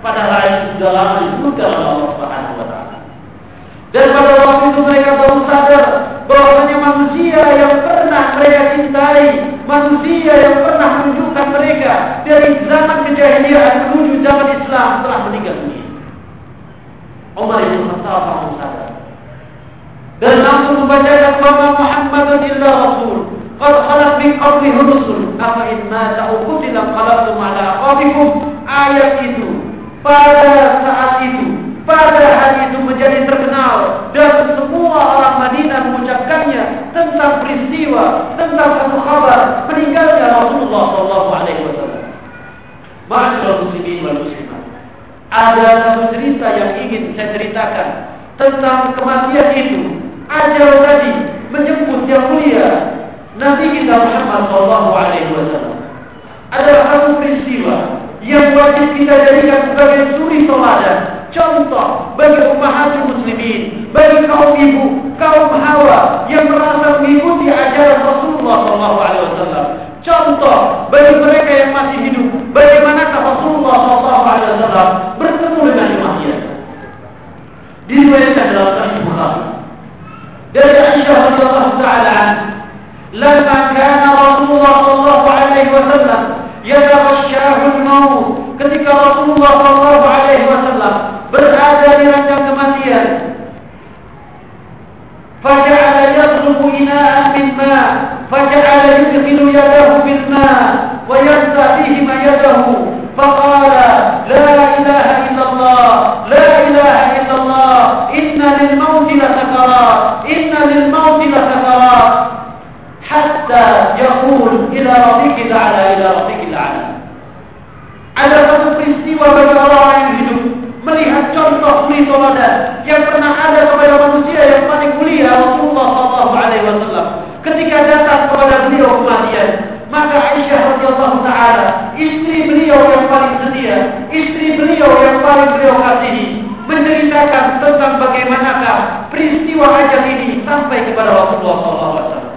pada hari itu sudah lama diturunkan oleh Allah Subhanahu wa. Dan pada waktu itu mereka baru sadar bahwasanya manusia yang pernah mereka cintai, manusia yang pernah menunjukkan mereka dari zaman kejahiliaan menuju zaman Islam telah meninggal dunia. Bin Khattab langsung sadar dan langsung membacakan bahwa Muhammadun illa Rasul. Qad khalat min qablihi rusul. Afa in mata aw qutila qalabtum ala aqabikum. Ayat itu pada saat itu pada hari itu menjadi terkenal dan semua orang Madinah mengucapkannya tentang peristiwa, tentang satu kabar meninggalnya Rasulullah Shallallahu Alaihi Wasallam. Masyaallah muslimin wal muslimat. Ada satu cerita yang ingin saya ceritakan tentang kematian itu. Ajal tadi menyebut yang mulia Nabi kita Muhammad Shallallahu Alaihi Wasallam. Adalah satu peristiwa yang wajib kita jadikan sebagai suri teladan contoh bagi ummahatul muslimin, bagi kaum ibu, kaum hawa yang merasa mengikuti ajaran Rasulullah SAW. Contoh bagi mereka yang masih hidup, bagaimanakah Rasulullah SAW bertemu dengan manusia. Diriwayatkan dalam Sahih Bukhari. درجة عائشة رضي الله تعالى عنه لما كان رسول الله صلى الله عليه وسلم. يتغشاه الموت ketika Rasulullah Shallallahu Alaihi Wasallam berada di ranjang kematian, فجعل يطلب إناء من ماء فجعل يدخل يده بالماء وينسى فيهما يده. فقال لا إله إلا الله لا إله إلا الله إن للموت لسكرات للموت لسكرات حتى يقول إلى رفيق الأعلى إلى رفيق الأعلى. Ada satu peristiwa bagi orang yang hidup. Melihat contoh peristiwa yang pernah ada kepada manusia yang paling mulia Rasulullah Shallallahu Alaihi Wasallam. Ketika datang kepada beliau kematian maka Aisyah radhiyallahu taala istri beliau yang paling setia istri beliau yang paling beliau kasihi menceritakan tentang bagaimanakah peristiwa ajal ini sampai kepada Rasulullah SAW.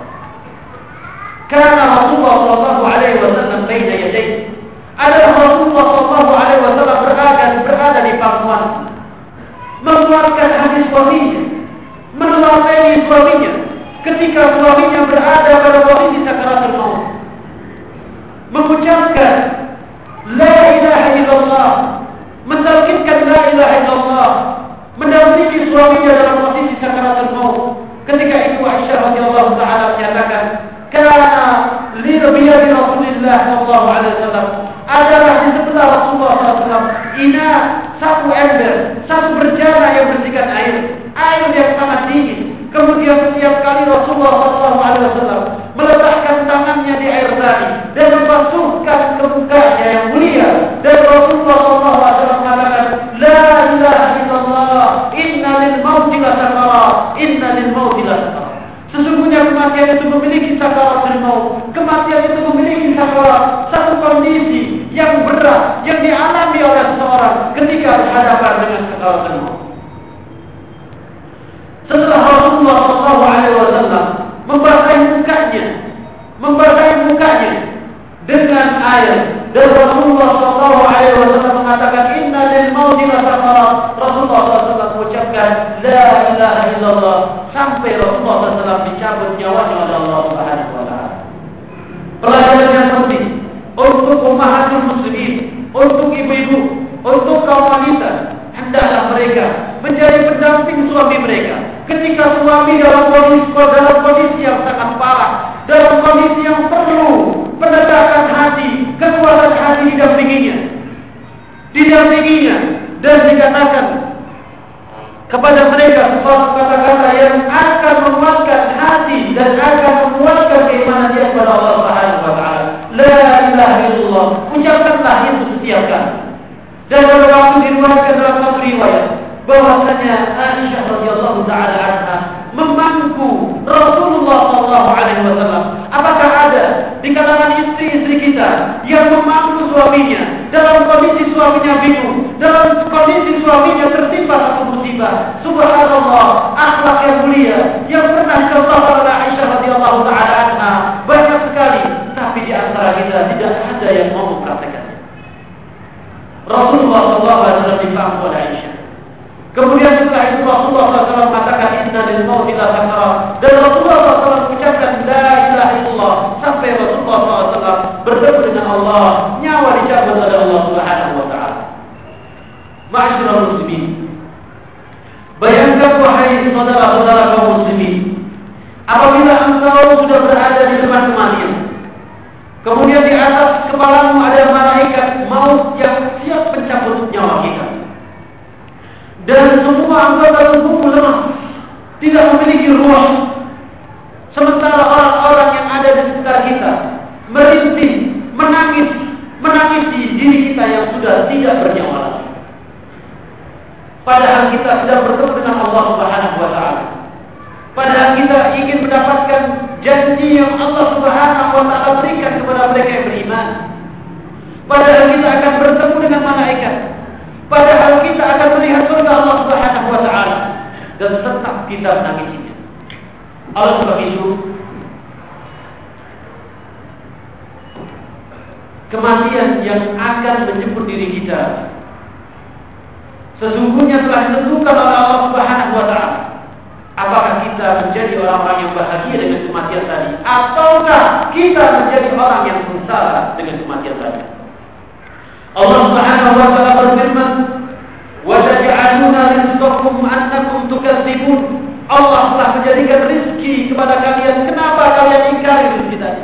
benci kepada kalian. Kenapa kalian ingkari rezeki tadi?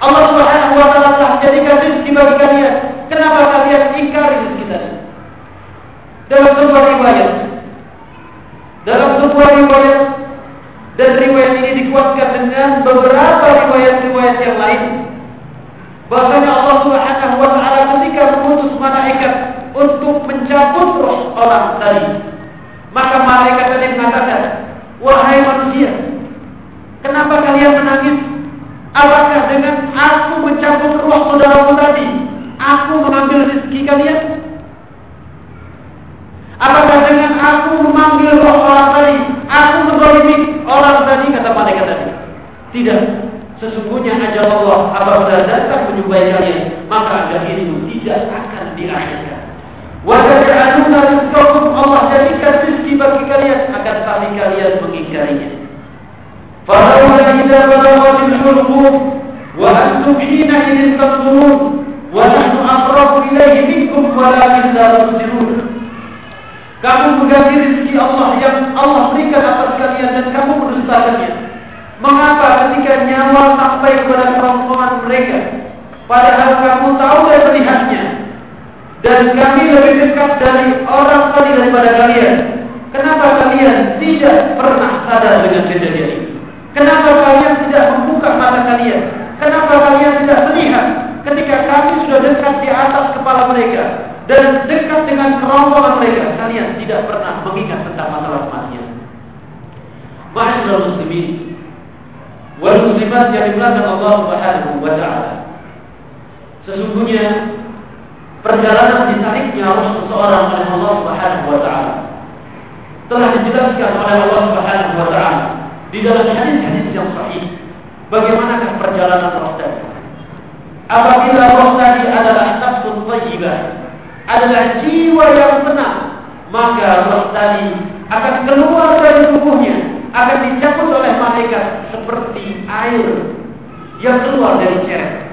Allah Subhanahu wa taala telah jadikan rezeki bagi kalian. Kenapa kalian ingkari rezeki tadi? Dalam sebuah riwayat dalam sebuah riwayat dan riwayat ini dikuatkan dengan beberapa riwayat-riwayat yang lain. Bahkan Allah Subhanahu wa taala ketika memutus malaikat untuk mencabut roh orang tadi, maka malaikat tadi mengatakan, Wahai manusia, kenapa kalian menangis? Apakah dengan aku mencabut ruah saudaramu tadi, aku mengambil rezeki kalian? Apakah dengan aku memanggil roh orang tadi, aku mengolimi orang tadi, kata malaikat tadi? Tidak. Sesungguhnya ajal Allah apabila datang menyukai kalian, maka agar itu tidak akan diakhirkan. Wajah Allah jadikan rezeki bagi kalian akan tapi kalian mengingkarinya. فلولا إذا بلغت الحلقوم وأنتم حينئذ تنظرون ونحن أقرب إليه منكم ولكن لا تبصرون Kamu mengganti rezeki Allah yang Allah berikan atas kalian dan kamu mendustakannya. Mengapa ketika nyawa sampai kepada kerongkongan mereka, padahal kamu tahu dan melihatnya, dan kami lebih dekat dari orang tadi daripada kalian. Kenapa kalian tidak pernah sadar dengan kejadian ini? Kenapa kalian tidak membuka mata kalian? Kenapa kalian tidak melihat ketika kami sudah dekat di atas kepala mereka dan dekat dengan kerongkongan mereka? Kalian tidak pernah mengingat tentang masalah kematian. Ma'asyiral muslimin wal muslimat yang dimuliakan Allah Subhanahu wa taala. Sesungguhnya perjalanan ditariknya roh seseorang oleh Allah Subhanahu wa taala telah dijelaskan oleh Allah Subhanahu wa taala. Di dalam hadis-hadis yang sahih bagaimanakah perjalanan roh tadi apabila roh tadi adalah nafsun thayyibah adalah jiwa yang tenang maka roh tadi akan keluar dari tubuhnya akan dicabut oleh malaikat seperti air yang keluar dari ceret.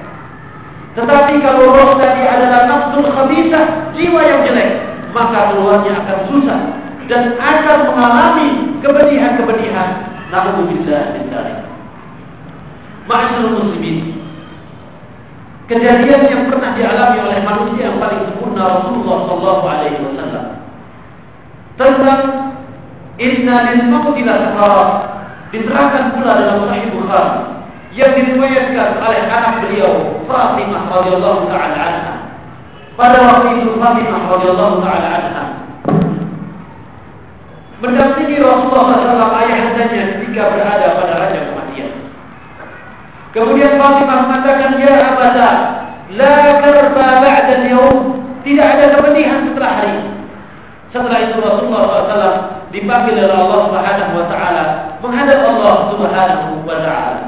Tetapi kalau roh tadi adalah nafsul khabisah jiwa yang jelek maka keluarnya akan susah dan akan mengalami kepedihan-kepedihan Na'udzubillah min dzalik. Ma'asyiral muslimin. Kejadian yang pernah dialami oleh manusia yang paling sempurna Rasulullah sallallahu alaihi wasallam tentang inna lil mauti la diterangkan pula dalam sahih Bukhari yang diriwayatkan oleh anak beliau Fatimah radhiyallahu taala anha. Pada waktu itu Fatimah radhiyallahu taala anha mendampingi Rasulullah SAW ayahandanya ketika berada pada raja kematian. Kemudian Fatimah mengatakan, Ya Abada, La karba ba'da yaum. Tidak ada kepedihan setelah hari. Setelah itu Rasulullah SAW dipanggil oleh Allah Subhanahu Wa Taala menghadap Allah Subhanahu Wa Taala.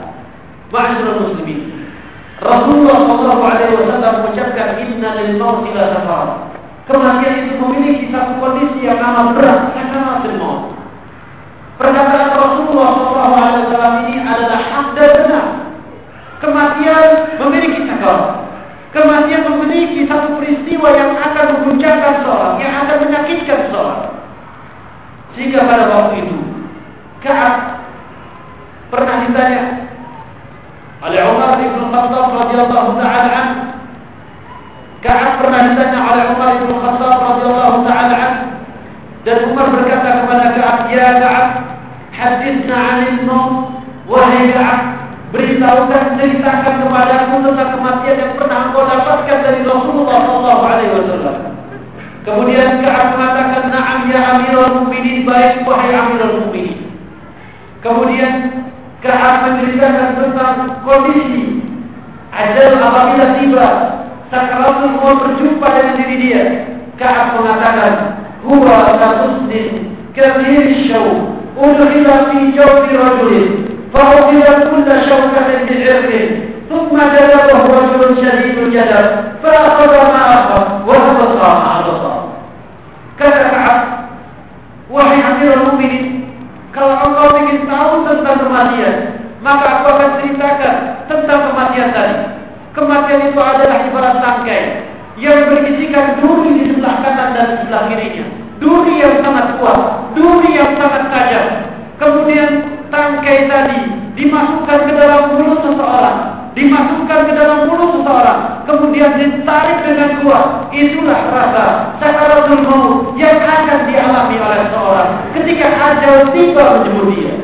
Ma'asyiral muslimin. Rasulullah SAW mengucapkan Inna lil mauti la safar. Kematian itu memiliki satu kondisi yang amat berat, sakaratul maut. Perkataan Rasulullah SAW ini adalah hak dan benar. Kematian memiliki sakarat. Kematian memiliki satu peristiwa yang akan mengguncangkan seorang, yang akan menyakitkan seorang. Sehingga pada waktu itu, Ka'ab pernah ditanya oleh Umar bin Khattab radhiyallahu taala Ka'ab pernah ditanya oleh Umar bin Khattab radhiyallahu taala an dan Umar berkata kepada Ka'ab, "Ya Ka'ab, hadithna 'anil maut." Wahai Ka'ab, beritahukan ceritakan kepadaku tentang kematian yang pernah engkau dapatkan dari Rasulullah sallallahu alaihi wasallam. Kemudian Ka'ab mengatakan, "Na'am ya Amirul Mukminin, baik wahai Amirul Mukminin." Kemudian Ka'ab menceritakan tentang kondisi ajal apabila tiba sakaratul maut berjumpa dengan diri dia. Ka'ab mengatakan, "Huwa tatusnin kathir syaw, udkhila fi jawfi rajulin, fa'udila kulla syawkatin bi'irqin, ثم جلبه رجل شديد الجلب فأخذ ما أخذ وأبصر ما أبصر kata Ka'ab wahai Amirul Mukminin kalau engkau ingin tahu tentang kematian maka aku akan ceritakan tentang kematian tadi Kematian itu adalah ibarat tangkai yang berisikan duri di sebelah kanan dan sebelah kirinya. Duri yang sangat kuat, duri yang sangat tajam. Kemudian tangkai tadi dimasukkan ke dalam mulut seseorang, dimasukkan ke dalam mulut seseorang, kemudian ditarik dengan kuat. Itulah rasa sakaratul maut yang akan dialami oleh seseorang ketika ajal tiba menjemput dia.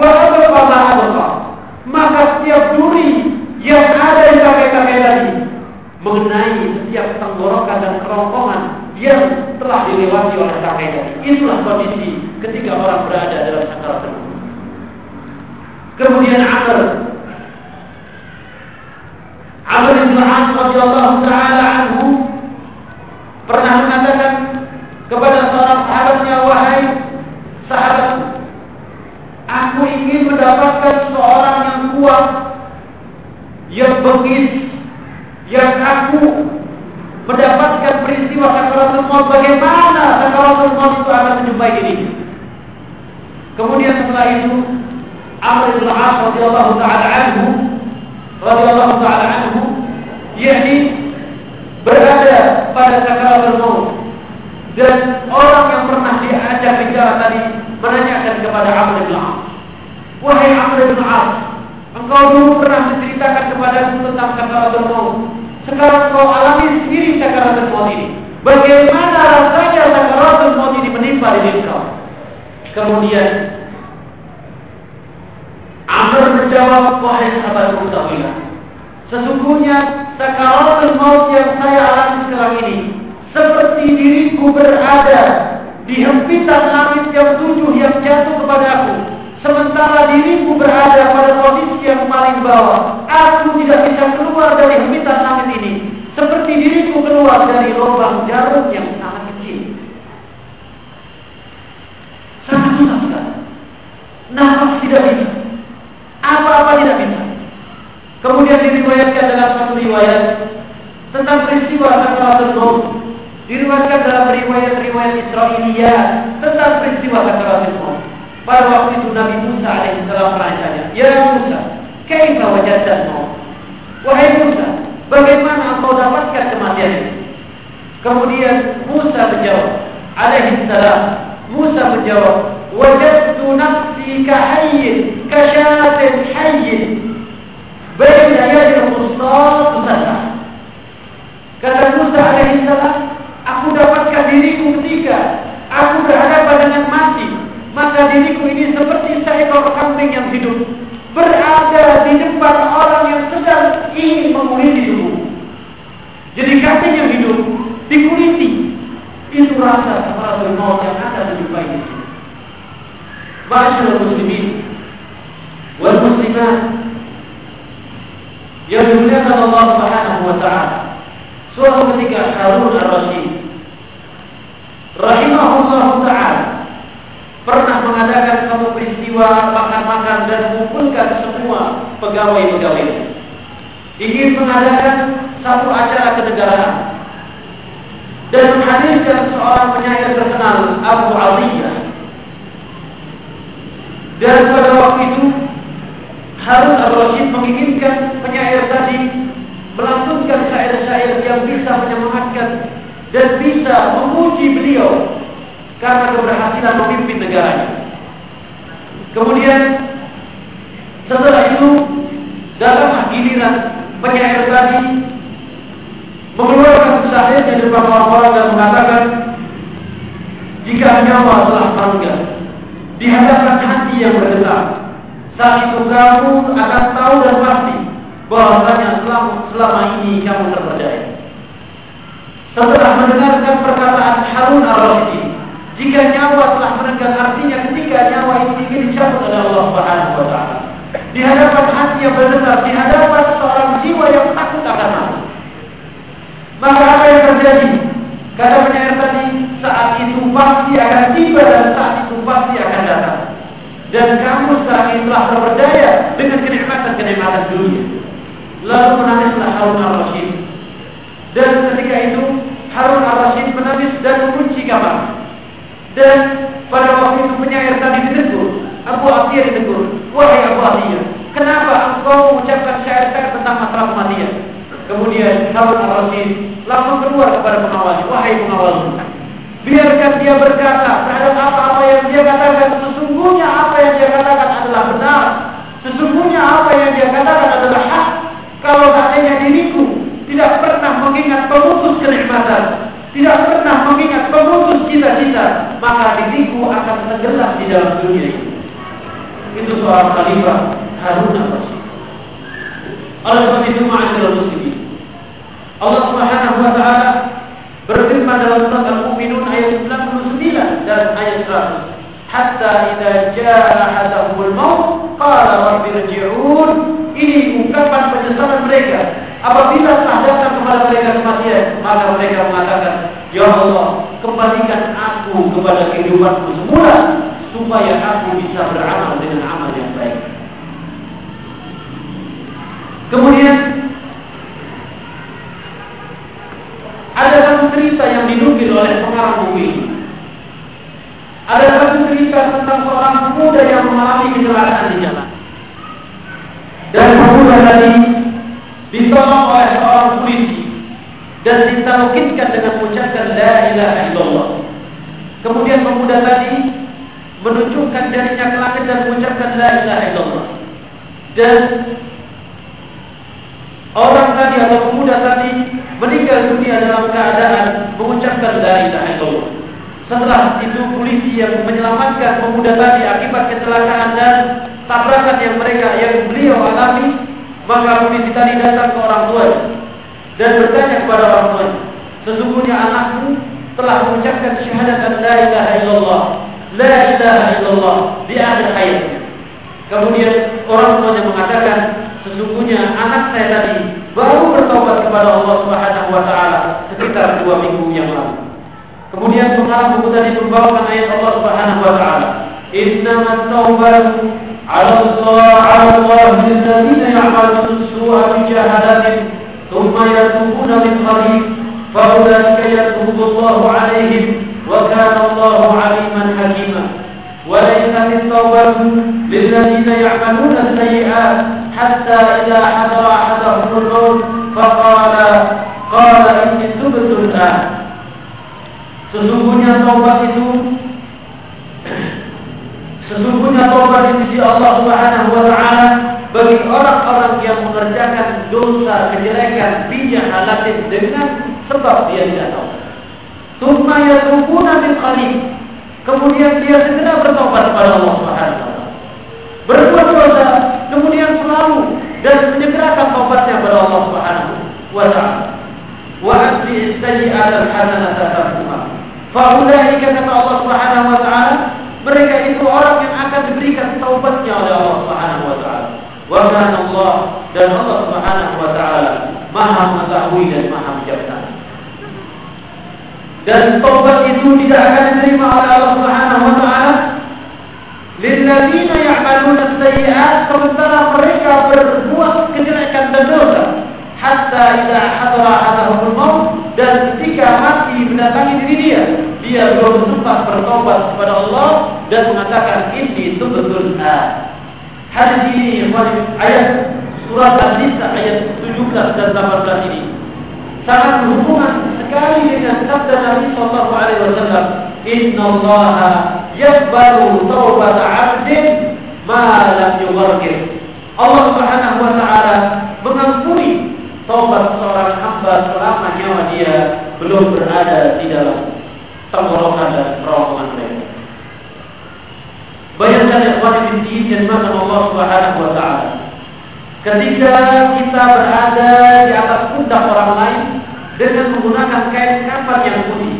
Fa'amadha maka setiap duri yang ada di kakek-kakek tadi mengenai setiap tenggorokan dan kerongkongan yang telah dilewati oleh kakek tadi. Itulah kondisi ketika orang berada dalam sakaratul maut. Kemudian Amr Amr bin As radhiyallahu taala anhu pernah mengatakan kepada seorang sahabatnya wahai sahabat aku ingin mendapatkan seorang yang kuat yang bengis yang aku mendapatkan peristiwa sakaratul maut bagaimana sakaratul maut itu akan menjumpai diri. Kemudian setelah itu Amr bin As radhiyallahu taala anhu radhiyallahu taala anhu yakni berada pada sakaratul maut. Dan orang yang pernah diajak bicara tadi menanyakan kepada Amr bin As wahai Amr bin As engkau dulu pernah menceritakan kepadaku tentang sakaratul maut sekarang kau alami sendiri sakaratul maut ini. Bagaimana rasanya sakaratul maut ini menimpa diri kau? Kemudian Amr menjawab, wahai sahabat ketahuilah. Sesungguhnya sakaratul maut yang saya alami sekarang ini seperti diriku berada di hempitan langit yang tujuh yang jatuh kepadaku Sementara diriku berada pada posisi yang paling bawah. Aku tidak bisa keluar dari hempitan langit ini. Seperti diriku keluar dari lubang jarum yang sangat kecil. Sangat susah sekali. Nafas tidak bisa. Apa-apa tidak bisa. Kemudian diriwayatkan dalam satu riwayat tentang peristiwa sakaratul maut. Diriwayatkan dalam riwayat-riwayat Israiliyah tentang peristiwa sakaratul maut. Pada waktu itu Nabi Musa alaihissalam bertanya, Ya Musa, kaifa wajadta maut? Wahai Musa, bagaimana engkau dapatkan kematian ini? Kemudian Musa menjawab, alaihissalam, Musa menjawab, wajadtu nafsi kahayyin, kasyatin hayyin, baina yadi al-qustas Kata Musa alaihissalam, aku dapatkan diriku ketika aku berhadapan dengan mati maka diriku ini seperti seekor kambing yang hidup berada di depan orang yang sedang ingin menguliti tubuh. Jadi kambing yang hidup dikuliti itu rasa seperti maut yang ada di depan ini. Masyaallah muslimin wal muslimat yang dimuliakan Allah Subhanahu wa taala. Suatu ketika Harun ar-Rasyid rahimahullah taala pernah mengadakan satu peristiwa makan-makan dan mengumpulkan semua pegawai-pegawai. Ingin mengadakan satu acara kenegaraan dan menghadirkan seorang penyair terkenal Abu Aliyah. Dan pada waktu itu Harun Al-Rashid menginginkan penyair tadi melantunkan syair-syair yang bisa menyemangatkan dan bisa memuji beliau karena keberhasilan memimpin negaranya. Kemudian setelah itu dalam giliran penyair tadi mengeluarkan syairnya di depan orang-orang dan mengatakan jika nyawa telah bangga di hadapan hati yang berdetak saat itu kamu akan tahu dan pasti bahwasanya selama, selama ini kamu terpercaya. Setelah mendengarkan perkataan Harun al-Rasyid jika nyawa telah menenggang artinya ketika nyawa ini ingin dicabut oleh Allah Subhanahu wa taala. Di hadapan hati yang berdebar, di hadapan seorang jiwa yang takut akan mati. Maka apa yang terjadi? Kata penyair tadi, saat itu pasti akan tiba dan saat itu pasti akan datang. Dan kamu sekarang ini telah terperdaya dengan kenikmatan-kenikmatan dunia. Lalu menangislah Harun al-Rashid. Dan ketika itu Harun al-Rashid menangis dan mengunci kamar. Dan pada waktu itu penyair tadi ditegur, Abu Atiyah ditegur, wahai Abu Atiyah, kenapa engkau mengucapkan syair-syair tentang masalah kematian? Kemudian Harun al-Rasyid langsung keluar kepada pengawal, wahai pengawal, biarkan dia berkata terhadap apa-apa yang dia katakan, sesungguhnya apa yang dia katakan adalah benar, sesungguhnya apa yang dia katakan adalah hak. Kalau seandainya diriku tidak pernah mengingat pemutus kenikmatan, tidak pernah mengingat pemutus cita-cita, maka diriku akan tenggelam di dalam dunia ini. Itu soal khalifah Harun al-Rasyid. Oleh sebab itu ma'asyiral muslimin. Allah Subhanahu wa taala berfirman dalam surat Al-Mu'minun ayat 99 dan ayat 100. Hatta idza jaa ahadahumul maut qala rabbi rji'un. Ini ungkapan penyesalan mereka. Apabila telah datang kepada mereka kematian, maka mereka mengatakan, Ya Allah, kembalikan aku kepada kehidupanku semula supaya aku bisa beramal dengan amal yang baik. Kemudian ada satu cerita yang dinukil oleh pengarang buku ini. Ada satu cerita tentang seorang pemuda yang mengalami kecelakaan di jalan. Dan pemuda tadi ditolong oleh seorang polisi dan ditalkinkan dengan mengucapkan la ilaha illallah. Kemudian pemuda tadi menunjukkan jarinya ke langit dan mengucapkan la ilaha illallah. Dan orang tadi atau pemuda tadi meninggal dunia dalam keadaan mengucapkan la ilaha illallah. Setelah itu polisi yang menyelamatkan pemuda tadi akibat kecelakaan dan tabrakan yang mereka yang beliau alami maka polisi tadi datang ke orang tua dan bertanya kepada orang tua, sesungguhnya anakku telah mengucapkan syahadat la ilaha illallah, la ilaha illallah di akhir hayatnya. Kemudian orang tuanya mengatakan, sesungguhnya anak saya tadi baru bertobat kepada Allah Subhanahu wa taala sekitar dua minggu yang lalu. Kemudian pengarang buku tadi membawakan ayat Allah Subhanahu wa taala, "Innamat taubatu على الله للذين يعملون السوء بجهالة ثم يتوبون من قريب فأولئك يتوب الله عليهم وكان الله عليما حكيما. وليست التوبة للذين يعملون السيئات حتى إذا حضر أحدهم الموت فقال قال إني تبت الآن. Sesungguhnya taubat itu Sesungguhnya taubat di sisi Allah Subhanahu wa taala bagi orang-orang yang mengerjakan dosa kejelekan bijahalatin dengan sebab dia tidak tahu. Tsumma yatubuna min qarib. Kemudian dia segera bertobat kepada Allah Subhanahu wa taala. Berbuat dosa, kemudian selalu dan menyegerakan taubatnya kepada Allah Subhanahu wa taala. Wa asbi sayyi'at al-hasanata tamhuha. Fa kata Allah Subhanahu wa taala mereka itu orang yang akan diberikan taubatnya oleh Allah Subhanahu wa taala. Wa kana Allah dan Allah Subhanahu wa taala Maha mengetahui dan Maha bijaksana. Dan taubat itu tidak akan diterima oleh Allah Subhanahu wa taala lilladzina ya'maluna as-sayyi'at sementara mereka berbuat kejelekan dan dosa hatta idza hadara ahadahum maut dan dia belum sempat bertobat kepada Allah dan mengatakan ini itu betul hadis ini ayat surat An-Nisa ayat 17 dan 18 ini sangat berhubungan sekali dengan sabda Nabi sallallahu alaihi wasallam inna Allah yaqbalu taubat 'abdin ma lam Allah Subhanahu wa taala mengampuni taubat seorang hamba selama nyawa dia belum berada di dalam tenggorokan dan terowongan mereka. Bayangkan ikhwan fillah dan makan Allah Subhanahu wa taala. Ketika kita berada di atas pundak orang lain dengan menggunakan kain kafan yang putih.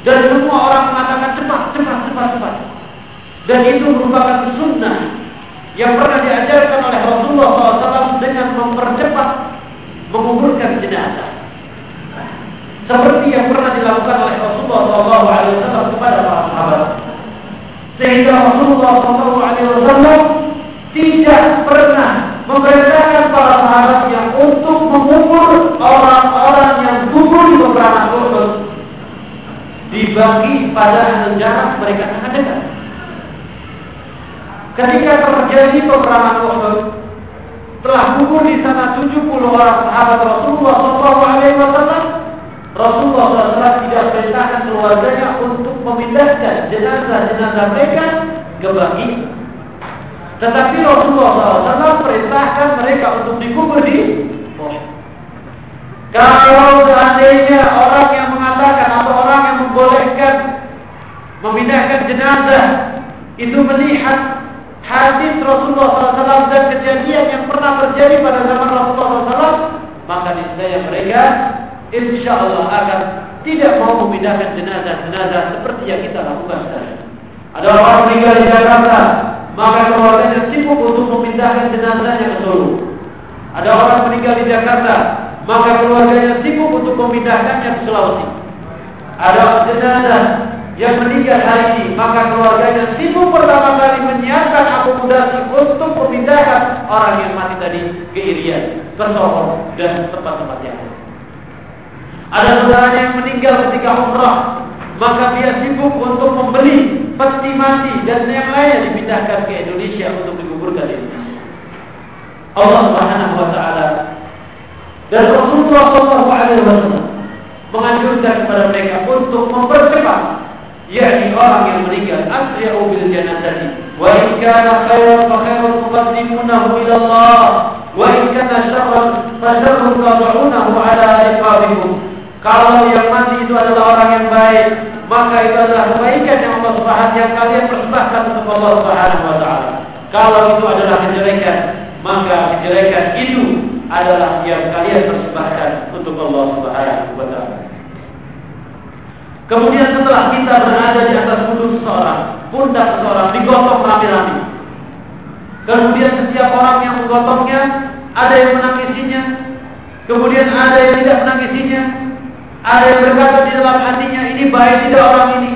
Dan semua orang mengatakan cepat, cepat, cepat, cepat. Dan itu merupakan sunnah yang pernah diajarkan oleh Rasulullah SAW dengan mempercepat menguburkan jenazah. Seperti yang pernah dilakukan oleh Rasulullah SAW kepada para sahabat. Sehingga Rasulullah SAW tidak pernah memerintahkan para sahabatnya untuk mengubur orang-orang yang gugur di beberapa Uhud dibagi pada negara mereka sangat dekat. Ketika terjadi peperangan Uhud, telah gugur di sana 70 orang sahabat Rasulullah SAW. Rasulullah SAW tidak perintahkan keluarganya untuk memindahkan jenazah-jenazah mereka ke bagi. Tetapi Rasulullah SAW perintahkan mereka untuk dikubur di Kalau seandainya orang yang mengatakan atau orang yang membolehkan memindahkan jenazah itu melihat hadis Rasulullah SAW dan kejadian yang pernah terjadi pada zaman Rasulullah SAW, maka niscaya mereka insya Allah akan tidak mau memindahkan jenazah-jenazah seperti yang kita lakukan sekarang. Ada orang meninggal di Jakarta, maka keluarganya sibuk untuk memindahkan jenazahnya ke Solo. Ada orang meninggal di Jakarta, maka keluarganya sibuk untuk memindahkannya ke Sulawesi. Ada jenazah yang meninggal hari ini, maka keluarganya sibuk pertama kali menyiapkan akomodasi untuk memindahkan orang yang mati tadi ke Irian, ke Solo, dan tempat-tempat yang lain. Ada saudaranya yang meninggal ketika umrah, maka dia sibuk untuk membeli peti mati dan yang lainnya dipindahkan ke Indonesia untuk dikuburkan di Indonesia. Allah Subhanahu wa taala dan Rasulullah sallallahu alaihi wasallam menganjurkan kepada mereka untuk mempercepat yakni orang yang meninggal asri'u bil janazati wa in kana khairan fa khairun tuqaddimunahu ila Allah wa in kana syarran fa syarrun tad'unahu ala riqabikum kalau yang mati itu adalah orang yang baik, maka itu adalah kebaikan yang Allah Subhanahu yang kalian persembahkan untuk Allah Subhanahu wa taala. Kalau itu adalah kejelekan, maka kejelekan itu adalah yang kalian persembahkan untuk Allah Subhanahu wa taala. Kemudian setelah kita berada di atas pundak seseorang, pundak seseorang digotong rame-rame. Kemudian setiap orang yang menggotongnya ada yang menangisinya, kemudian ada yang tidak menangisinya, ada yang berkata di dalam hatinya ini baik tidak orang ini.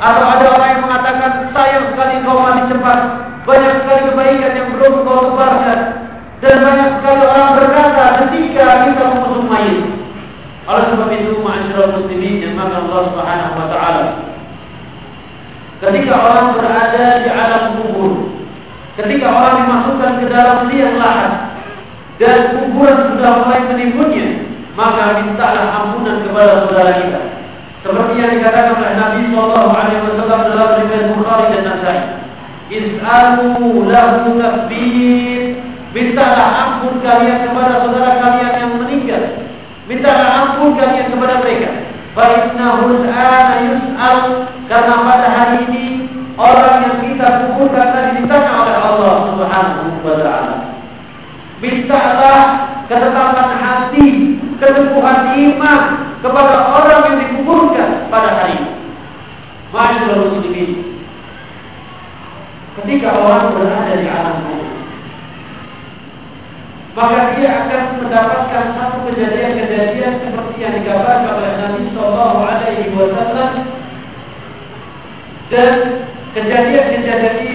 Atau ada orang yang mengatakan sayang sekali kau mati cepat. Banyak sekali kebaikan yang belum kau sebarkan. Dan banyak sekali orang berkata ketika kita mengusung mayit. Oleh sebab itu ma'asyiral muslimin yang maka Allah Subhanahu wa taala ketika orang berada di alam kubur ketika orang dimasukkan ke dalam liang lahat dan kuburan sudah mulai menimbunnya maka mintalah ampunan kepada saudara kita. Seperti yang dikatakan oleh Nabi Shallallahu Alaihi Wasallam dalam riwayat Bukhari dan Nasai. Is'alu lahu tasbih. Mintalah ampun kalian kepada saudara kalian yang meninggal. Mintalah ampun kalian kepada mereka. Fa'innahu al-ana yus'al karena pada hari ini orang yang kita kuburkan tadi ditanya oleh Allah Subhanahu wa taala. Mintalah ketetapan keteguhan iman kepada orang yang dikuburkan pada hari ini. Masyaallah muslimin. Ketika orang berada di alam kubur, maka dia akan mendapatkan satu kejadian-kejadian seperti yang digambarkan oleh Nabi Shallallahu Alaihi Wasallam dan kejadian-kejadian ini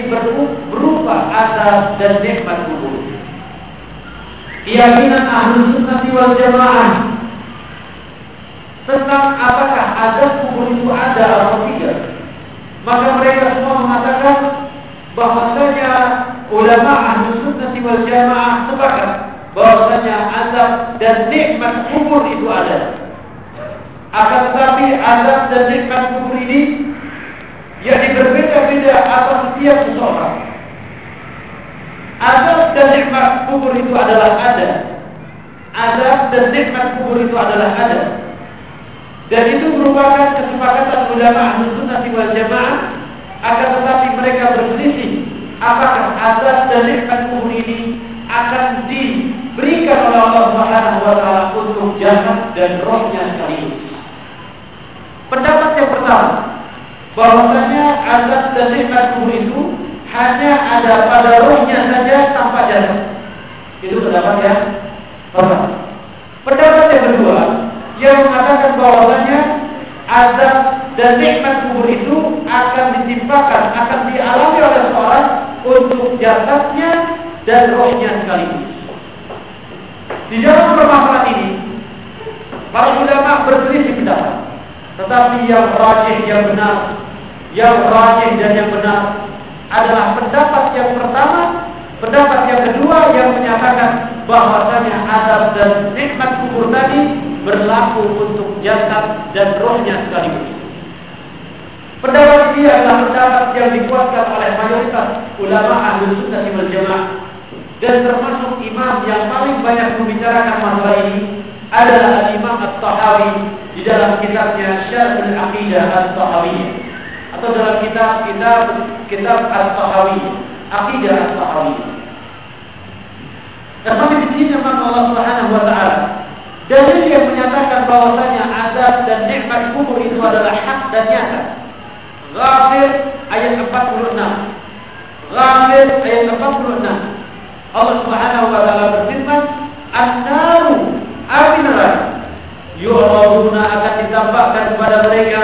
berupa azab dan nikmat kubur keyakinan ahli sunnah wal jamaah tentang apakah ada kubur itu ada atau tidak. Maka mereka semua mengatakan bahwasanya ulama ahli sunnah wal jamaah sepakat bahwasanya azab dan nikmat kubur itu ada. Akan tetapi azab dan nikmat kubur ini yang berbeda-beda atas setiap seseorang. Azab dan nikmat kubur itu adalah ada. Azab dan nikmat kubur itu adalah ada. Dan itu merupakan kesepakatan ulama ahli sunnah wal jamaah akan tetapi mereka berselisih apakah azab dan nikmat kubur ini akan diberikan oleh Allah Subhanahu wa taala untuk jasad dan rohnya sekaligus. Pendapat yang pertama bahwasanya azab dan nikmat kubur itu hanya ada pada rohnya saja tanpa jasad. Itu pendapat yang pertama. Pendapat yang kedua yang mengatakan bahwasanya azab dan nikmat kubur itu akan ditimpakan, akan dialami oleh seorang untuk jasadnya dan rohnya sekaligus. Di dalam permasalahan ini, para ulama berselisih pendapat. Tetapi yang rajih yang benar, yang rajih dan yang benar adalah pendapat yang pertama, pendapat yang kedua yang menyatakan bahwasanya adab dan nikmat kubur tadi berlaku untuk jasad dan rohnya sekaligus. Pendapat ini adalah pendapat yang dikuatkan oleh mayoritas ulama ahli sunnah wal jamaah dan termasuk imam yang paling banyak membicarakan masalah ini adalah Imam At-Tahawi di dalam kitabnya Syarh Al-Aqidah At-Tahawiyah atau dalam kitab kitab kitab Al-Tahawi, Aqidah Al-Tahawi. Tetapi di sini memang Allah Subhanahu wa taala dalil yang menyatakan bahwasanya azab dan nikmat kubur itu adalah hak dan nyata. Ghafir ayat 46. Ghafir ayat 46. Allah Subhanahu wa taala berfirman, "An-naru api neraka yu'raduna akan ditampakkan kepada mereka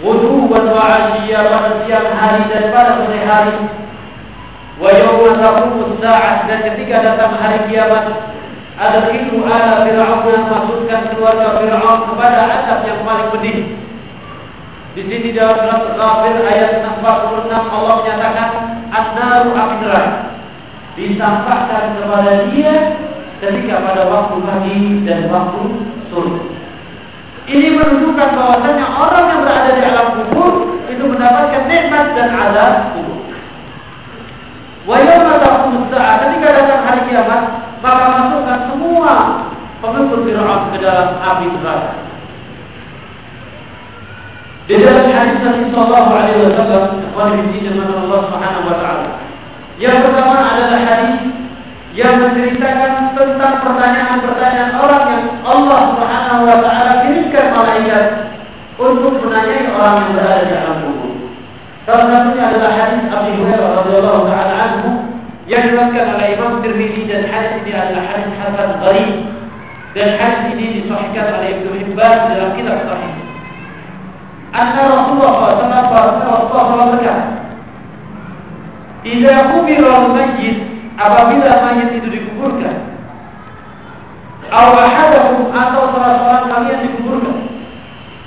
wujuban wa asyiya pada siang hari dan pada sore hari. Wa yawma taqumu sa'ah dan ketika datang hari kiamat adkhilu ala fir'aun masukkan keluarga Fir'aun kepada azab yang paling pedih. Di sini dalam surat Ghafir ayat 46 Allah menyatakan an-naru neraka disampaikan kepada dia ketika pada waktu pagi dan waktu sore. Ini menunjukkan bahwasanya orang yang berada di alam kubur itu mendapatkan nikmat dan azab kubur. Wa yawma ketika datang hari kiamat, maka masukkan semua pengikut Firaun ke dalam api neraka. Di dalam hadis Nabi Sallallahu Alaihi Wasallam, Allah Subhanahu Wa Taala. Yang pertama adalah hadis yang menceritakan tentang pertanyaan-pertanyaan orang yang Allah Subhanahu wa taala kirimkan malaikat untuk menanyai orang yang berada di alam kubur. Salah satunya adalah hadis Abu Hurairah radhiyallahu taala anhu yang diriwayatkan oleh Imam Tirmizi dan hadis ini adalah hadis hasan gharib dan hadis ini disahihkan oleh Ibnu Hibban dalam kitab sahih. Anna Rasulullah SAW berkata, "Idza kubira al-mayyit apabila mayat itu dikuburkan awahadakum atau salah seorang kalian dikuburkan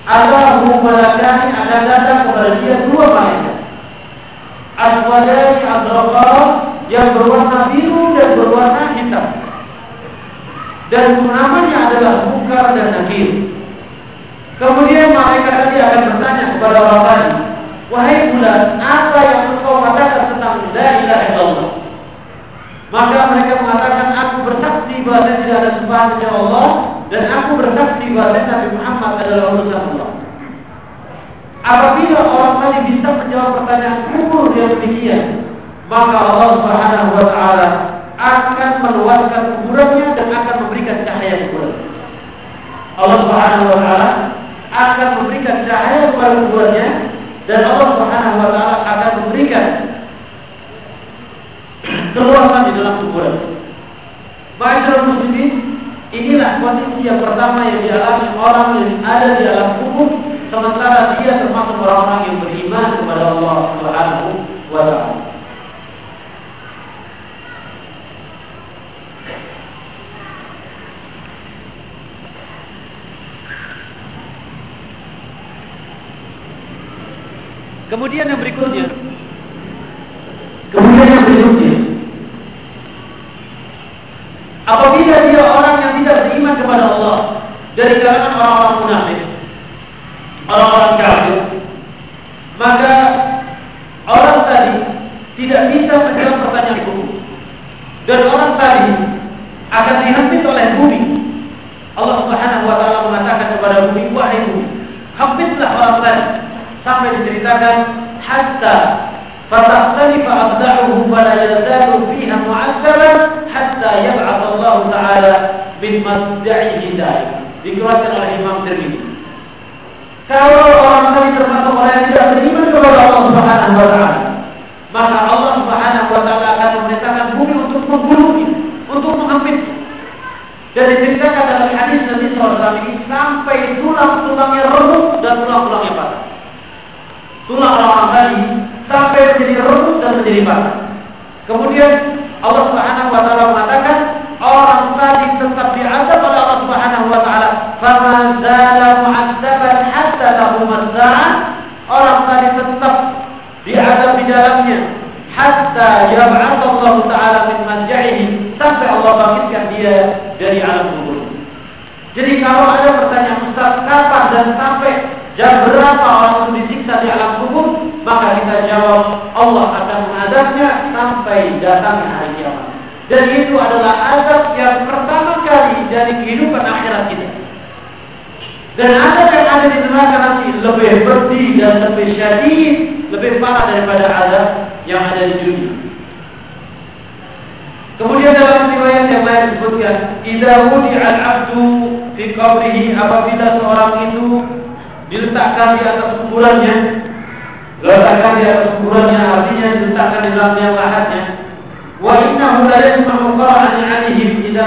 ada malakani akan datang kepada dia dua malaikat aswadani adraqar yang berwarna biru dan berwarna hitam. Dan namanya adalah Mukar dan Nakir. Kemudian malaikat tadi akan bertanya kepada tadi wahai bulan apa yang engkau katakan tentang la ilaha illallah? Maka mereka mengatakan aku bersaksi bahwa tidak ada sembahan Allah dan aku bersaksi bahwa Nabi Muhammad adalah utusan Allah. Apabila orang tadi bisa menjawab pertanyaan kubur yang demikian, maka Allah Subhanahu wa taala akan meluaskan kuburannya dan akan memberikan cahaya kuburan. Allah Subhanahu wa taala akan memberikan cahaya kepada kuburannya dan Allah Subhanahu wa taala akan memberikan keluarkan di dalam kuburan. Baik muslimin, inilah kondisi yang pertama yang dialami orang yang ada di dalam kubur sementara dia termasuk orang-orang yang beriman kepada Allah Subhanahu wa taala. Kemudian yang berikutnya Kemudian yang berikutnya Apabila dia orang yang tidak beriman kepada Allah dari kalangan orang-orang munafik, orang-orang kafir, maka orang tadi tidak bisa menjawab pertanyaan hukum. Dan orang tadi akan dihempit oleh bumi. Allah Subhanahu wa taala mengatakan kepada bumi, "Wahai bumi, hempitlah orang tadi." Sampai diceritakan hatta فتختلف أبداعه ولا يزال فيها معذبا حتى يبعث الله تعالى من مبدعه ذلك dikeluarkan oleh Imam Tirmidzi. Kalau orang tadi termasuk orang yang tidak beriman kepada Allah Subhanahu wa taala, maka Allah Subhanahu wa taala akan memerintahkan bumi untuk membunuhnya, untuk mengambil. Dan diceritakan dalam hadis Nabi SAW ini sampai tulang-tulangnya remuk dan tulang-tulangnya patah. Tulang orang tadi sampai menjadi remuk dan menjadi patah. Kemudian Allah Subhanahu wa taala mengatakan orang tadi tetap diazab oleh Allah Subhanahu wa taala, "Fama zala mu'adzaban hatta taqum Orang tadi tetap diazab di dalamnya hatta yab'ats Allah taala min manja'ihi sampai Allah bangkitkan dia dari alam kubur. Jadi kalau ada pertanyaan Ustaz, kapan dan sampai jam berapa orang itu disiksa di alam? Maka kita jawab Allah akan mengadabnya sampai datangnya hari kiamat. Dan itu adalah azab yang pertama kali dari kehidupan akhirat kita. Dan azab yang ada di neraka nanti lebih pedih dan lebih syadid, lebih parah daripada azab yang ada di dunia. Kemudian dalam riwayat yang lain disebutkan, "Idza wudi'al 'abdu fi qabrihi apabila seorang itu diletakkan di atas kuburannya Letakkan di atas kuburannya artinya diletakkan di dalam yang lahatnya. Wa innahu la yasma'u qara'an 'alaihim idza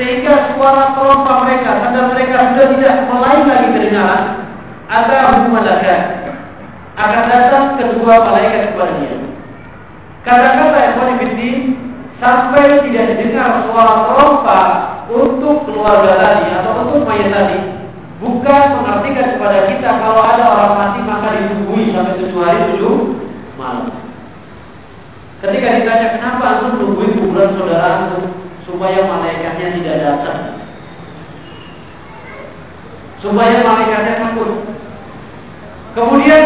sehingga suara terompah mereka tanda mereka sudah tidak melayu lagi kedengaran ada malakat akan datang kedua malaikat kepada dia. Kata-kata Ikhwan sampai tidak didengar suara terompah untuk keluarga tadi atau untuk mayat tadi bukan mengartikan kepada kita kalau ada orang mati maka ditungguin sampai tujuh hari tujuh malam. Ketika ditanya kenapa antum nungguin kuburan saudara antum supaya malaikatnya tidak datang, supaya malaikatnya takut. Kemudian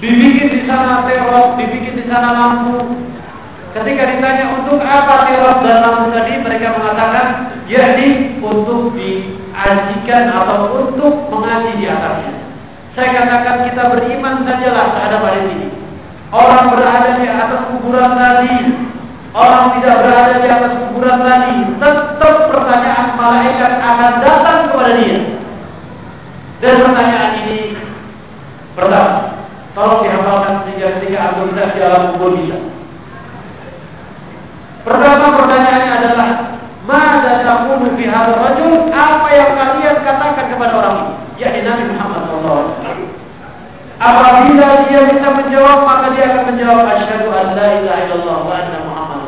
dibikin di sana teror, dibikin di sana lampu, Ketika ditanya untuk apa teror dan lampu tadi, mereka mengatakan yakni untuk diajikan atau untuk mengaji di atasnya. Saya katakan kita beriman sajalah terhadap hari ini. Orang berada di atas kuburan tadi, orang tidak berada di atas kuburan tadi, tetap pertanyaan malaikat akan datang kepada dia. Dan pertanyaan ini pertama, tolong dihafalkan aku tidak di alam kubur bisa. Pertama pertanyaannya adalah Takunu fi hadzal rajul? Apa yang kalian katakan kepada orang ini? Yakni Nabi Muhammad SAW. Apabila dia bisa menjawab, maka dia akan menjawab asyhadu an la ilaha illallah wa anna Muhammad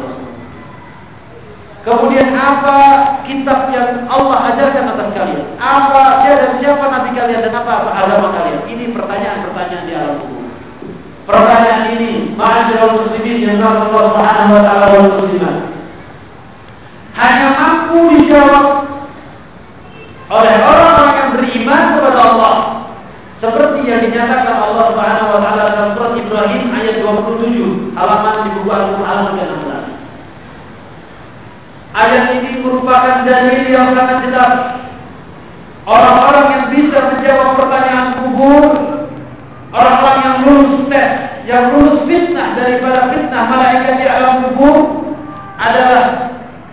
Kemudian apa kitab yang Allah ajarkan atas kalian? Apa dia dan siapa nabi kalian dan apa, apa agama kalian? Ini pertanyaan-pertanyaan di alam kubur. Pertanyaan ini, ma'asyiral muslimin yang Allah Subhanahu wa taala muslimat. Hanya mampu dijawab oleh orang-orang yang beriman kepada Allah. Seperti yang dinyatakan Allah Subhanahu wa taala dalam surat Ibrahim ayat 27, halaman di buku Al-Qur'an ke-16. Ayat ini merupakan dalil yang sangat jelas. Orang-orang yang bisa menjawab pertanyaan kubur Orang-orang yang lulus tes, yang lulus fitnah daripada fitnah malaikat di alam kubur adalah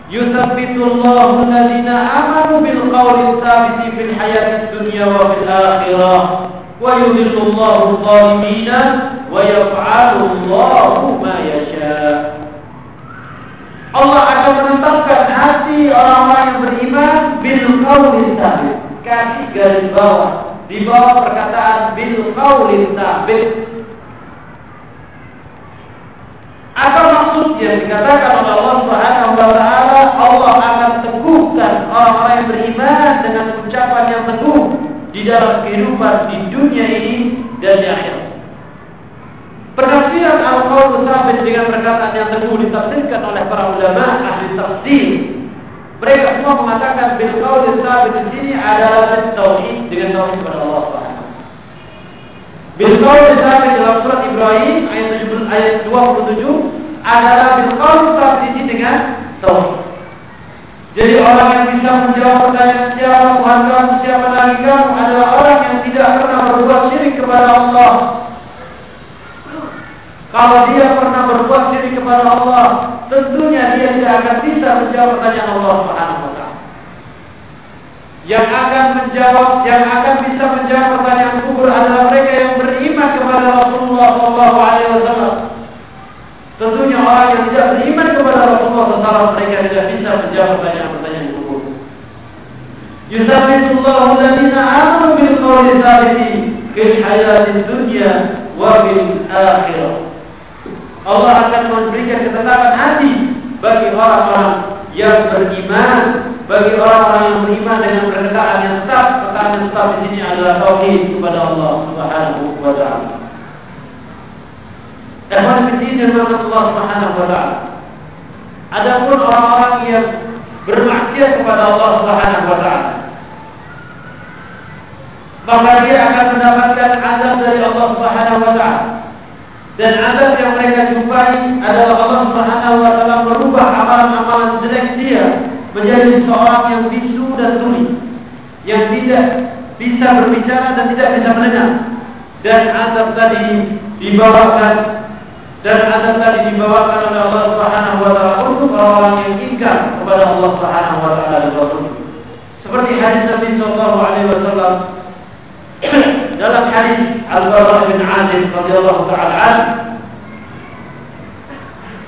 yuthabbitullahu alladziina amanu bil qawli tsabiti fil hayatid dunya wa fil akhirah wa yudhillullahu adh-dhalimina wa yaf'alu Allahu ma yasha. Allah akan menetapkan hati orang-orang yang beriman bil qawli tsabit. Kasih garis bawah di bawah perkataan bil qaulin sabit apa maksudnya dikatakan oleh Allah Subhanahu Allah akan teguhkan orang-orang yang beriman dengan ucapan yang teguh di dalam kehidupan di dunia ini dan di akhirat. Penafsiran al-qaul sabit dengan perkataan yang teguh ditafsirkan oleh para ulama ahli tafsir mereka semua mengatakan bil qaul sabit di sini adalah tauhid dengan tauhid kepada Allah Subhanahu Bil qaul dalam surat Ibrahim ayat 17 ayat 27 adalah bil qaul sini dengan tauhid. Jadi orang yang bisa menjawab pertanyaan siapa Tuhan kamu, siapa Nabi kamu adalah orang yang tidak pernah berbuat syirik kepada Allah kalau dia pernah berbuat diri kepada Allah, tentunya dia tidak akan bisa menjawab pertanyaan Allah Subhanahu wa. Yang akan menjawab, yang akan bisa menjawab pertanyaan kubur adalah mereka yang beriman kepada Rasulullah. Tentunya orang yang tidak beriman kepada Rasulullah SAW mereka tidak bisa menjawab pertanyaan-pertanyaan kubur. Yusabbitullahu alladziina aamanu bil qawli thabiti fil hayatid dunya wa fil akhirah. Allah akan memberikan ketetapan hati bagi orang-orang yang beriman, bagi orang-orang yang beriman dengan perkataan yang tetap. Perkataan yang tetap di sini adalah tauhid kepada Allah Subhanahu wa taala. Dan Allah Subhanahu wa taala. Adapun orang-orang yang bermaksiat kepada Allah Subhanahu wa taala, maka dia akan mendapatkan azab dari Allah Subhanahu wa taala. Dan azab yang mereka jumpai adalah Allah Subhanahu wa taala merubah amalan-amalan jelek dia menjadi seorang yang bisu dan tuli, yang tidak bisa berbicara dan tidak bisa mendengar. Dan azab tadi dibawakan dan azab tadi dibawakan oleh Allah Subhanahu wa taala untuk orang yang ingkar kepada Allah Subhanahu wa taala dan Rasul. Seperti hadis Nabi sallallahu alaihi wasallam dalam hadis Al-Bara bin Azib radhiyallahu taala an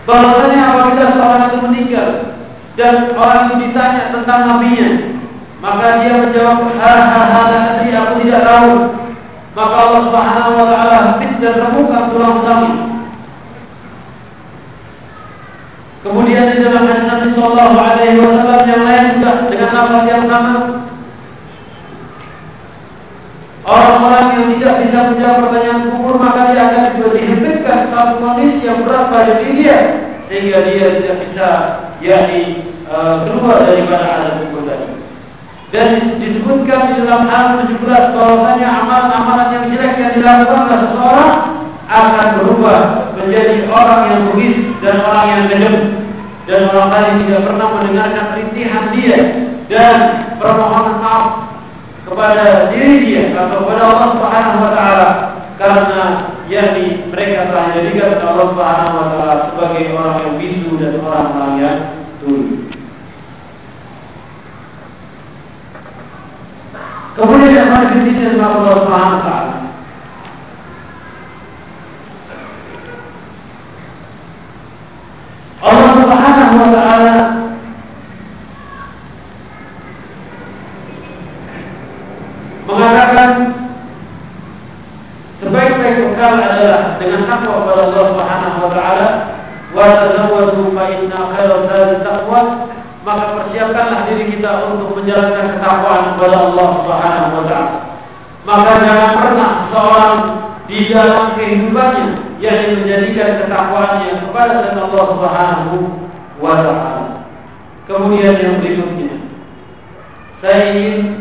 bahwasanya apabila seorang itu meninggal dan orang itu ditanya tentang nabinya maka dia menjawab ha ha nanti aku tidak tahu maka Allah Subhanahu wa taala dan remukkan tulang kami Kemudian di dalam hadis Nabi Sallallahu Alaihi Wasallam yang lain juga dengan nafas yang sama, orang-orang yang tidak bisa menjawab pertanyaan kubur maka dia akan dihempitkan satu kondisi yang berat pada diri dia sehingga dia tidak bisa yakni uh, keluar daripada alam kubur tadi. Dan disebutkan di dalam hal 17 bahwasanya amalan-amalan yang jelek yang dilakukan oleh seseorang akan berubah menjadi orang yang begitu dan orang yang kejam dan orang lain tidak pernah mendengarkan rintihan dia dan permohonan maaf kepada diri dia atau kepada Allah Subhanahu wa taala karena yakni mereka telah jadikan Allah Subhanahu wa taala sebagai orang yang bisu dan orang-orang yang tuli. Kemudian yang adalah Allah Subhanahu wa taala. Allah Subhanahu wa taala. Mengatakan sebaik-baik bekal adalah dengan takwa kepada Allah Subhanahu wa taala. Wa tazawwadu fa inna khairal taqwa. Maka persiapkanlah diri kita untuk menjalankan ketakwaan kepada Allah Subhanahu wa taala. Maka jangan pernah seorang di dalam kehidupannya yang menjadikan ketakwaannya kepada Allah Subhanahu kemudian yang berikutnya saya ingin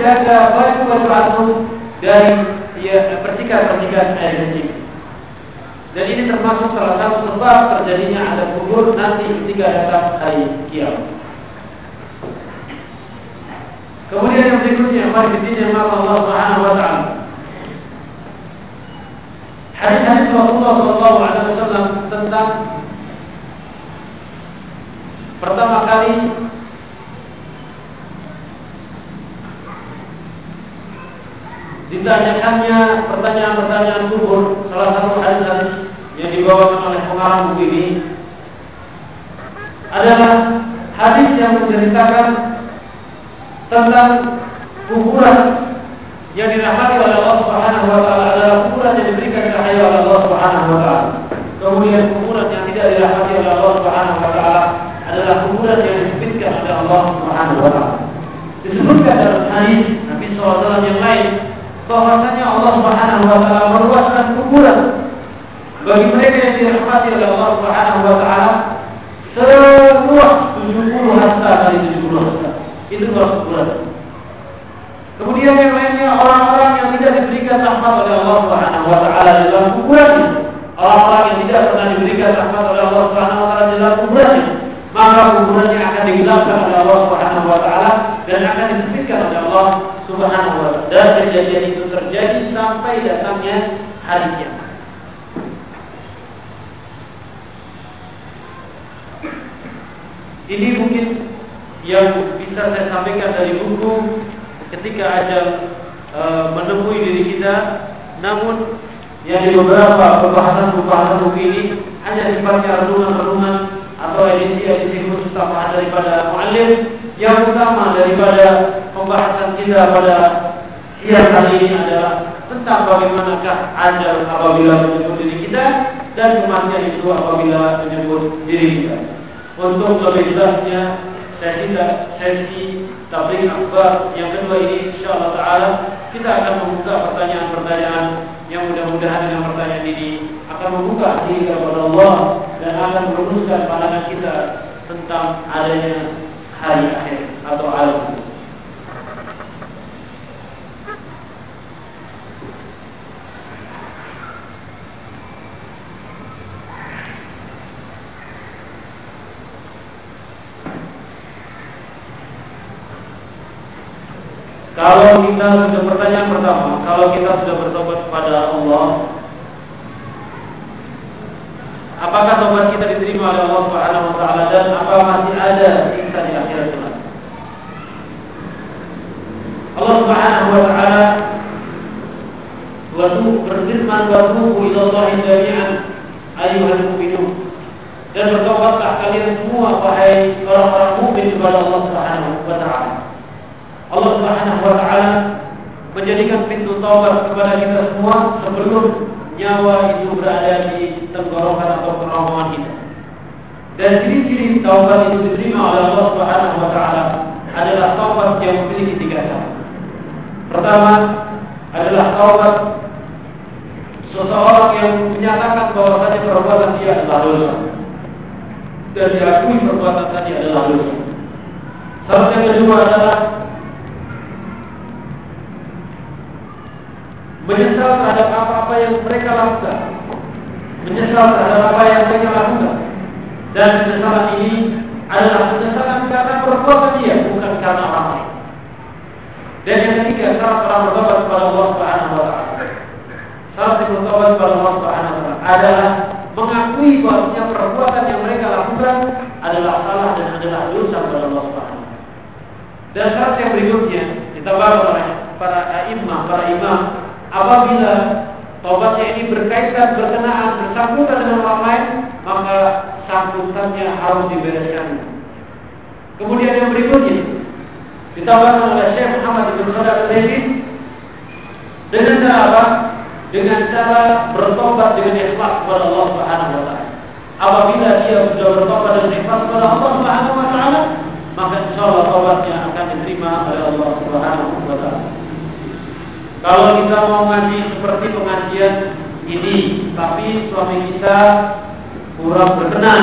menjaga baju-baju antum dari ya, percikan-percikan air kencing. Dan ini termasuk salah satu sebab terjadinya azab kubur nanti ketika datang hari kiamat. Kemudian yang berikutnya, mari kita Allah Subhanahu wa taala. Hadis-hadis Rasulullah sallallahu alaihi wasallam tentang pertama kali ditanyakannya pertanyaan-pertanyaan kubur salah satu hadis-hadis yang dibawakan oleh pengarang buku ini adalah hadis yang menceritakan tentang kuburan yang dirahmati oleh Allah Subhanahu wa taala adalah kuburan yang diberikan cahaya oleh Allah Subhanahu wa taala. Kemudian kuburan yang tidak dirahmati oleh Allah Subhanahu wa taala adalah kuburan yang disempitkan oleh Allah Subhanahu wa taala. Disebutkan dalam hadis Nabi SAW yang lain bahwasanya Allah Subhanahu wa taala meluaskan kuburan bagi mereka yang dirahmati oleh Allah Subhanahu wa taala seluas 70 hasta kali 70 hasta. Itu luas kuburan. Kemudian yang lainnya orang-orang yang tidak diberikan rahmat oleh Allah Subhanahu wa taala dalam kuburan. Orang-orang yang tidak pernah diberikan rahmat oleh Allah Subhanahu wa taala dalam kuburan. Maka kuburannya akan digelapkan oleh Allah Subhanahu wa taala dan akan disempitkan oleh Allah Subhanahu wa taala. Dan kejadian itu terjadi sampai datangnya hari kiamat. Ini mungkin yang bisa saya sampaikan dari buku ketika ajal e, menemui diri kita, namun yang di beberapa pembahasan-pembahasan buku ini hanya sifatnya renungan-renungan atau edisi-edisi khusus tambahan daripada muallim yang utama daripada pembahasan kita pada siang kali ini adalah tentang bagaimanakah ajal apabila menyebut diri kita dan kematian itu apabila menyebut diri kita. Untuk lebih jelasnya sesi sesi tabligh akbar yang kedua ini insyaallah taala kita akan membuka pertanyaan-pertanyaan yang mudah-mudahan dengan pertanyaan ini akan membuka diri kepada Allah dan akan merumuskan pandangan kita tentang adanya hari akhir atau alam Kalau kita sudah pertanyaan pertama, kalau kita sudah bertobat kepada Allah, apakah tobat kita diterima oleh Allah Subhanahu wa taala dan apa masih ada siksa di akhirat kelak? Allah Subhanahu wa taala waktu berfirman wa tubu ila Allah jami'an ayyuhal mu'minun dan bertobatlah kalian semua wahai orang-orang mukmin kepada Allah Subhanahu wa taala. Allah Subhanahu wa taala menjadikan pintu taubat kepada kita semua sebelum nyawa itu berada di tenggorokan atau kerongkongan kita. Dan ciri-ciri taubat itu diterima oleh Allah Subhanahu wa taala adalah taubat yang memiliki tiga syarat. Pertama adalah taubat seseorang yang menyatakan bahwa tadi perbuatan dia adalah dosa dan diakui perbuatan tadi adalah dosa. Syarat yang kedua adalah menyesal terhadap apa-apa yang mereka lakukan, menyesal terhadap apa yang mereka lakukan, dan penyesalan ini adalah penyesalan karena perbuatan dia, bukan karena orang lain. Dan yang ketiga, syarat orang bertobat kepada Allah Subhanahu wa taala. Syarat bertobat kepada Allah Subhanahu wa taala adalah mengakui bahwa perbuatan yang mereka lakukan adalah salah dan adalah dosa kepada Allah Subhanahu Dan syarat yang berikutnya ditambah oleh para imam, para imam apabila taubatnya ini berkaitan berkenaan bersangkutan dengan orang lain maka sangkutannya harus dibereskan kemudian yang berikutnya ditambahkan oleh Syekh Muhammad bin Shalih al dengan cara apa? Dengan cara bertobat dengan ikhlas kepada Allah Subhanahu wa taala. Apabila dia sudah bertobat dengan ikhlas kepada Allah Subhanahu wa taala, maka insyaallah taubatnya akan diterima oleh Allah Subhanahu wa taala. Kalau kita mau ngaji seperti pengajian ini, tapi suami kita kurang berkenan,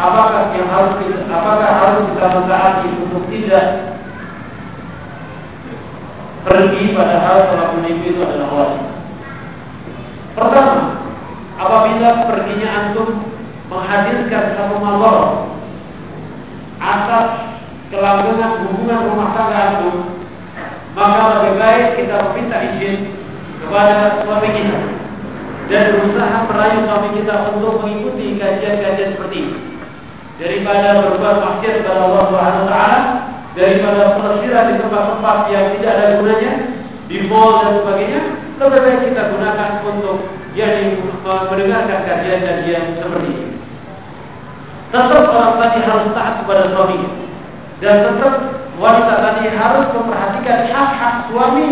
apakah yang harus kita, apakah harus kita mentaati untuk tidak pergi padahal sholat mimpi itu adalah wajib. Pertama, apabila perginya antum menghadirkan satu malam asas kelanggengan hubungan rumah tangga antum maka lebih baik kita meminta izin kepada suami kita dan berusaha merayu suami kita untuk mengikuti kajian-kajian seperti ini. Daripada berbuat maksiat kepada Allah Subhanahu wa taala daripada pelesiran di tempat-tempat yang tidak ada gunanya di mall dan sebagainya lebih baik kita gunakan untuk jadi mendengarkan kajian-kajian seperti ini. Tetap orang tadi harus taat kepada suami dan tetap wanita tadi harus memperhatikan hak-hak suami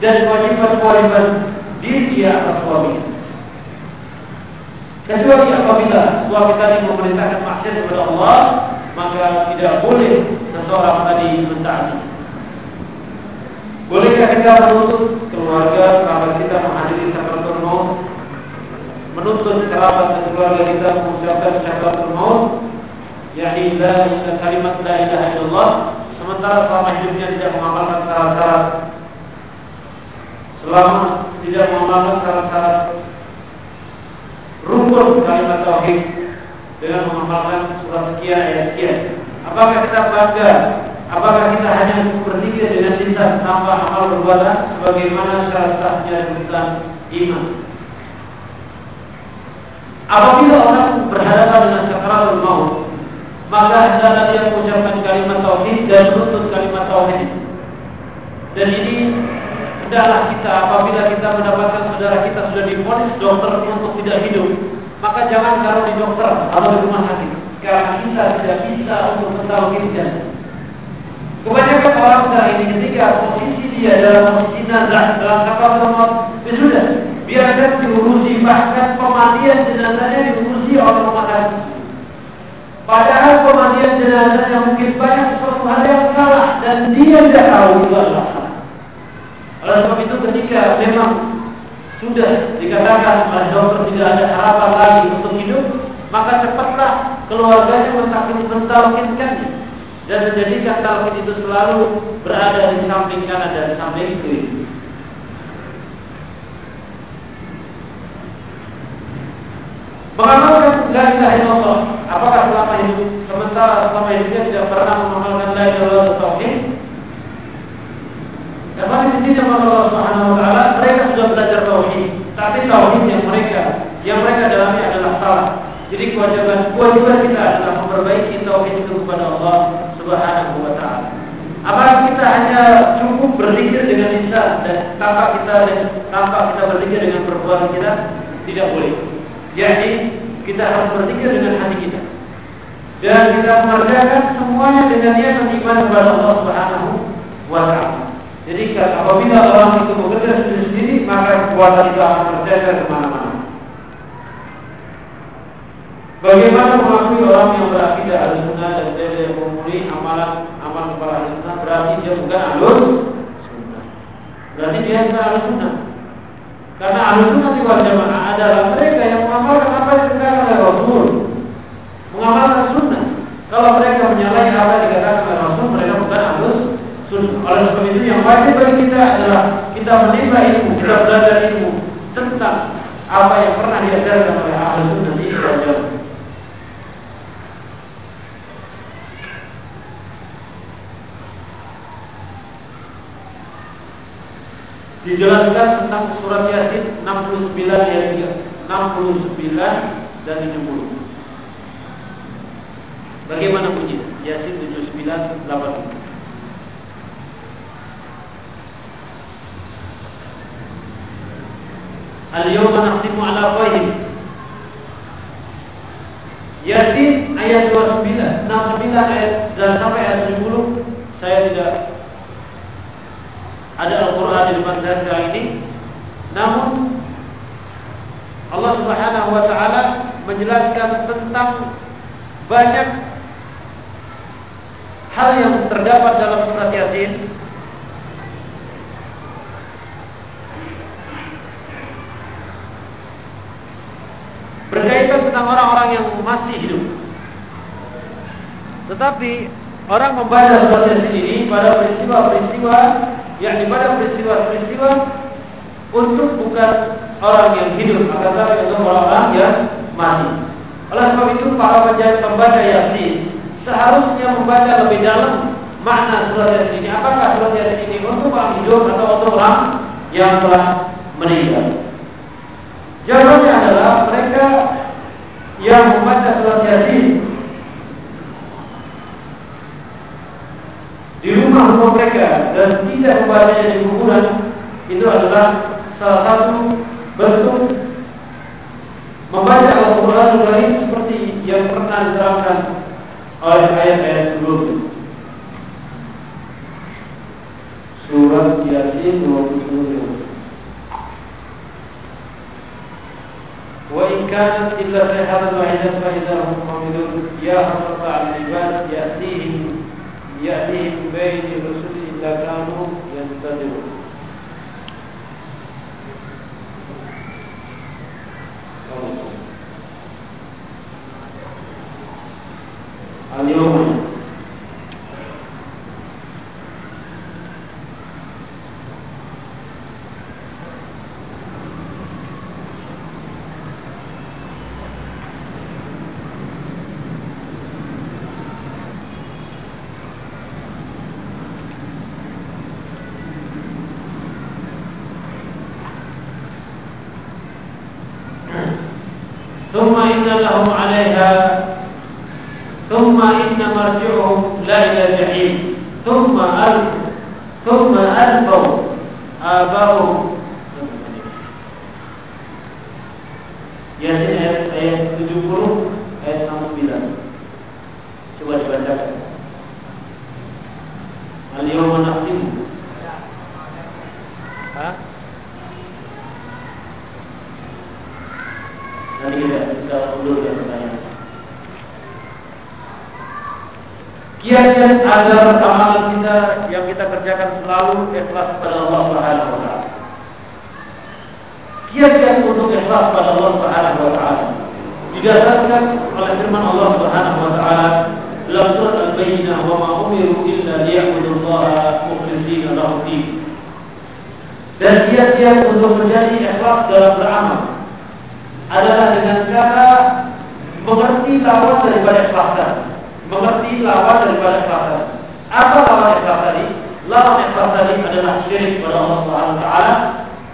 dan kewajiban-kewajiban diri dia atas suami. Kecuali apabila suami tadi memerintahkan maksiat kepada Allah, maka tidak boleh seseorang tadi mentaati. Bolehkah kita menuntut keluarga kerabat kita menghadiri sakaratul maut? Menuntut kerabat dan keluarga kita mengucapkan sakaratul maut? yakni la kalimat la ilaha illallah sementara selama hidupnya tidak mengamalkan syarat-syarat selama tidak mengamalkan syarat-syarat rukun kalimat tauhid dengan mengamalkan surat sekian ayat sekian. Apakah kita bangga? Apakah kita hanya berzikir dengan lisan tanpa amal perbuatan? Sebagaimana syarat sahnya Islam iman. Apabila orang berhadapan dengan sakaratul maut maka hendaklah dia mengucapkan kalimat tauhid dan menuntut kalimat tauhid. Dan ini hendaklah kita apabila kita mendapatkan saudara kita sudah diponis dokter untuk tidak hidup, maka jangan taruh di dokter atau di rumah sakit karena kita tidak bisa untuk mentauhidkan. Kebanyakan orang sekarang ini ketika posisi dia dalam posisi nazar dalam nomor ya sudah biarkan diurusi bahkan pematian jenazahnya diurusi oleh rumah sakit. Padahal kematian jenazah yang mungkin banyak sesuatu hal yang salah dan dia tidak tahu itu adalah salah. Oleh sebab itu ketika memang sudah dikatakan oleh dokter tidak ada harapan lagi untuk hidup, maka cepatlah keluarganya mentalkinkan dan menjadikan talkin itu selalu berada di samping kanan dan samping kiri. Mengamalkan la ilaha illallah Apakah selama hidup Sementara selama hidupnya tidak pernah mengamalkan la ilaha illallah tauhid Karena di sini Allah Subhanahu wa taala mereka sudah belajar tauhid, tapi tauhid yang mereka yang mereka dalami adalah salah. Jadi kewajiban kewajiban kita adalah memperbaiki tauhid itu kepada Allah Subhanahu wa taala. Apakah kita hanya cukup berzikir dengan lisan dan tanpa kita tanpa kita berzikir dengan perbuatan kita? Tidak boleh. Jadi kita harus berpikir dengan hati kita. Dan kita mengerjakan semuanya dengan niat beriman kepada Allah Subhanahu wa taala. Jadi apabila orang itu bekerja sendiri, maka kekuatan itu akan terjaga ke mana-mana. Bagaimana mengakui orang yang berakidah ahli sunnah dan dia tidak memulai amalan amal kepala sunnah berarti dia bukan ahli sunnah. Berarti dia bukan ahli sunnah. Karena ahli sunnah wal jamaah adalah mereka yang mengamalkan apa yang dikatakan oleh Rasul, mengamalkan sunnah. Kalau mereka menyalahi apa yang dikatakan oleh Rasul, mereka bukan ahli sunnah. Oleh sebab itu yang wajib bagi kita adalah kita menimba ilmu, kita belajar ilmu tentang apa yang pernah diajarkan oleh ahli sunnah wal jamaah. Dijelaskan tentang surat Yasin 69 ayat 69 dan 70. Bagaimana bunyi? Yasin 79 80. Al-yawma naqtimu ala afwahihim. Yasin ayat 29, 69 ayat dan sampai ayat 70 saya tidak ada Al-Quran di depan saya ini. Namun Allah Subhanahu wa taala menjelaskan tentang banyak hal yang terdapat dalam surat Yasin berkaitan tentang orang-orang yang masih hidup. Tetapi orang membaca surat Yasin ini pada peristiwa-peristiwa yakni pada peristiwa-peristiwa untuk bukan orang yang hidup, akan tetapi untuk orang-orang yang mati. Oleh sebab itu para pembaca Yasin seharusnya membaca lebih dalam makna surat Yasin ini. Apakah surat Yasin ini untuk orang hidup atau untuk orang yang telah meninggal? Jawabannya adalah mereka yang membaca surat Yasin di rumah rumah mereka dan tidak membacanya di kuburan itu adalah salah satu bentuk membaca Al-Quran dari seperti yang pernah diterangkan oleh ayat-ayat sebelumnya. Surat Yasin 27 Wa in illa fi hadha al-wa'id fa idza mu'minun ya al-ibad يأتيهم بين الرسل إلا كانوا ينتظرون اليوم abau. آباؤه Ya ayat, ayat 70 ayat 69 Coba dibacakan. Al-Yawma Hah? Kita, kita dan ya, pertanyaan. Kiat-kiat kerjakan selalu ikhlas pada Allah Subhanahu wa taala. Kiat-kiat untuk ikhlas pada Allah Subhanahu wa taala didasarkan oleh firman Allah Subhanahu wa taala dalam surat Al-Baqarah wa ma umiru illa liya'budu Allah mukhlishina lahu din. Dan kiat-kiat untuk menjadi ikhlas dalam beramal adalah dengan cara mengerti lawan daripada ikhlasan mengerti lawan daripada ikhlas. Apa lawan ikhlas tadi? Lawan ikhlas tadi adalah syirik kepada Allah Subhanahu wa taala,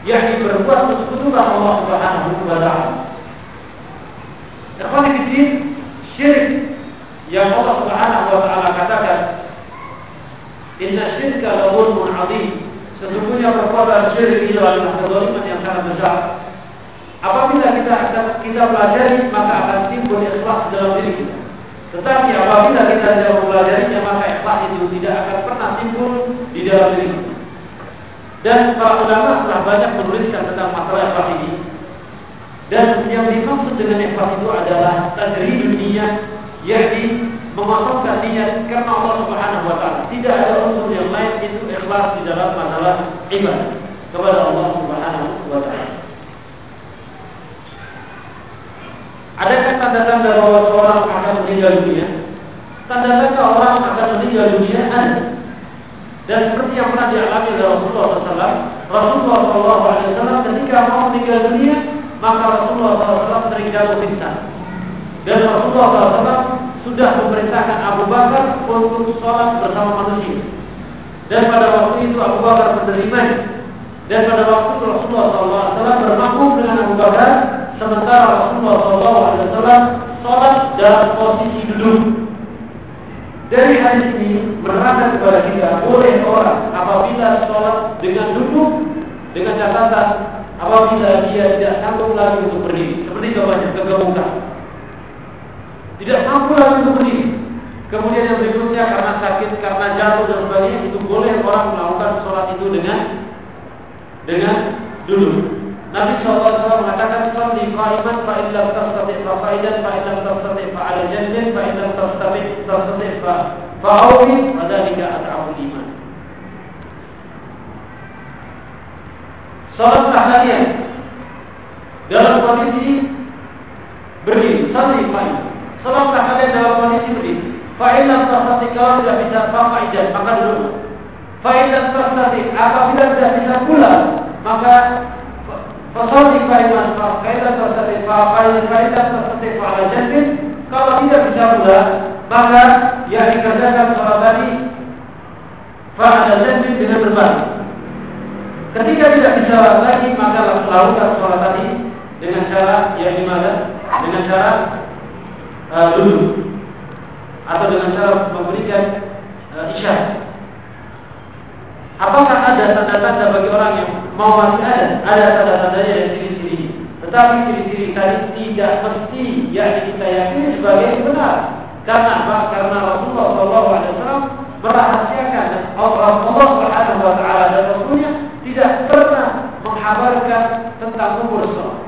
yakni berbuat persekutuan Allah Subhanahu wa taala. Ikhwan fillah, syirik yang Allah Subhanahu wa taala katakan Inna syirka la zulmun azim. Sesungguhnya perbuatan syirik itu adalah kezaliman yang sangat besar. Apabila kita kita pelajari maka akan timbul ikhlas dalam diri kita. Tetapi apabila kita tidak mempelajarinya maka ikhlas itu tidak akan pernah timbul di dalam diri. Dan para ulama telah banyak menuliskan tentang masalah ikhlas ini. Dan yang dimaksud dengan ikhlas itu adalah tadri dunia yakni mengosongkan niat karena Allah Subhanahu wa taala. Tidak ada unsur yang lain itu ikhlas di dalam masalah ibadah kepada Allah Subhanahu wa taala. Adakah tanda-tanda bahwa seorang akan meninggal dunia? Tanda-tanda orang akan meninggal dunia ada. Dan seperti yang pernah dialami oleh Rasulullah SAW, Rasulullah SAW ketika mau meninggal dunia, maka Rasulullah SAW sering jatuh pingsan. Dan Rasulullah SAW sudah memerintahkan Abu Bakar untuk sholat bersama manusia. Dan pada waktu itu Abu Bakar menerima. Dan pada waktu Rasulullah SAW bermakmum dengan Abu Bakar sementara Rasulullah SAW sholat dalam posisi duduk. Dari hadis ini menerangkan kepada kita boleh orang apabila sholat dengan duduk dengan catatan apabila dia tidak sanggup lagi untuk berdiri. Seperti contohnya kegemukan tidak sanggup lagi untuk berdiri. Kemudian yang berikutnya karena sakit karena jatuh dan sebagainya itu boleh orang melakukan sholat itu dengan dengan duduk Nabi SAW mengatakan Salli qa'iman fa illam tastati' fa qa'idan fa illam tastati' fa 'ala janbin fa illam tastati' tastati' fa fa'awli wa dzalika at'amul iman. Salat tahliyah dalam kondisi berdiri, salli qa'iman. Salat tahliyah dalam kondisi berdiri. Fa illam tastati' kalau tidak bisa fa qa'idan maka duduk. Fa illam tastati' apabila tidak bisa pula maka Kalau tidak bisa pula maka yang dikerjakan sholat tadi pada jantin dengan. Ketika tidak bisa lagi maka lakukan sholat tadi dengan cara yang di mana? Dengan cara uh, duduk atau dengan cara memberikan uh, isyarat. Apakah ada tanda-tanda bagi orang yang mau masih ada? Ada tanda-tandanya yang ciri-ciri. Tetapi ciri-ciri tadi tidak mesti yang kita yakini sebagai benar. Karena apa? Karena Rasulullah SAW merahasiakan Allah, Allah Subhanahu wa taala dan Rasulnya tidak pernah menghabarkan tentang umur seseorang.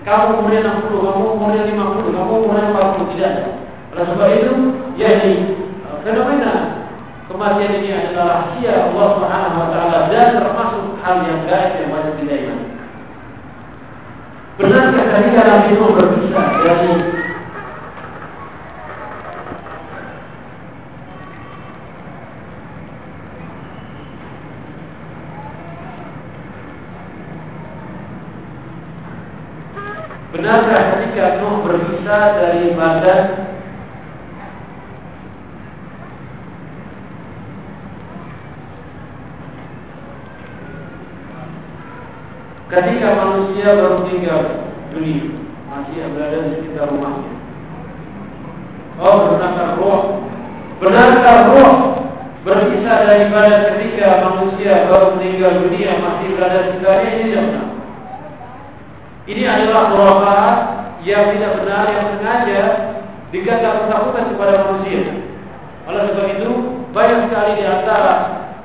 Kamu umurnya 60, kamu umurnya 50, kamu umurnya 40 tidak sebab itu, yakni fenomena kematian ini adalah rahasia Allah Subhanahu wa taala dan termasuk hal yang gaib yang wajib kita imani. Benarkah ketika Nabi itu berpisah dari Benarkah ketika Nuh berpisah dari badan Ketika manusia baru tinggal dunia Masih berada di sekitar rumahnya. Oh benarkah roh. Benarkah roh Berpisah daripada ketika manusia baru meninggal dunia Masih berada di sekitarnya Ini tidak benar. Ini adalah khurafat yang tidak benar yang sengaja dikatakan ketakutan kepada manusia. Oleh sebab itu, banyak sekali di antara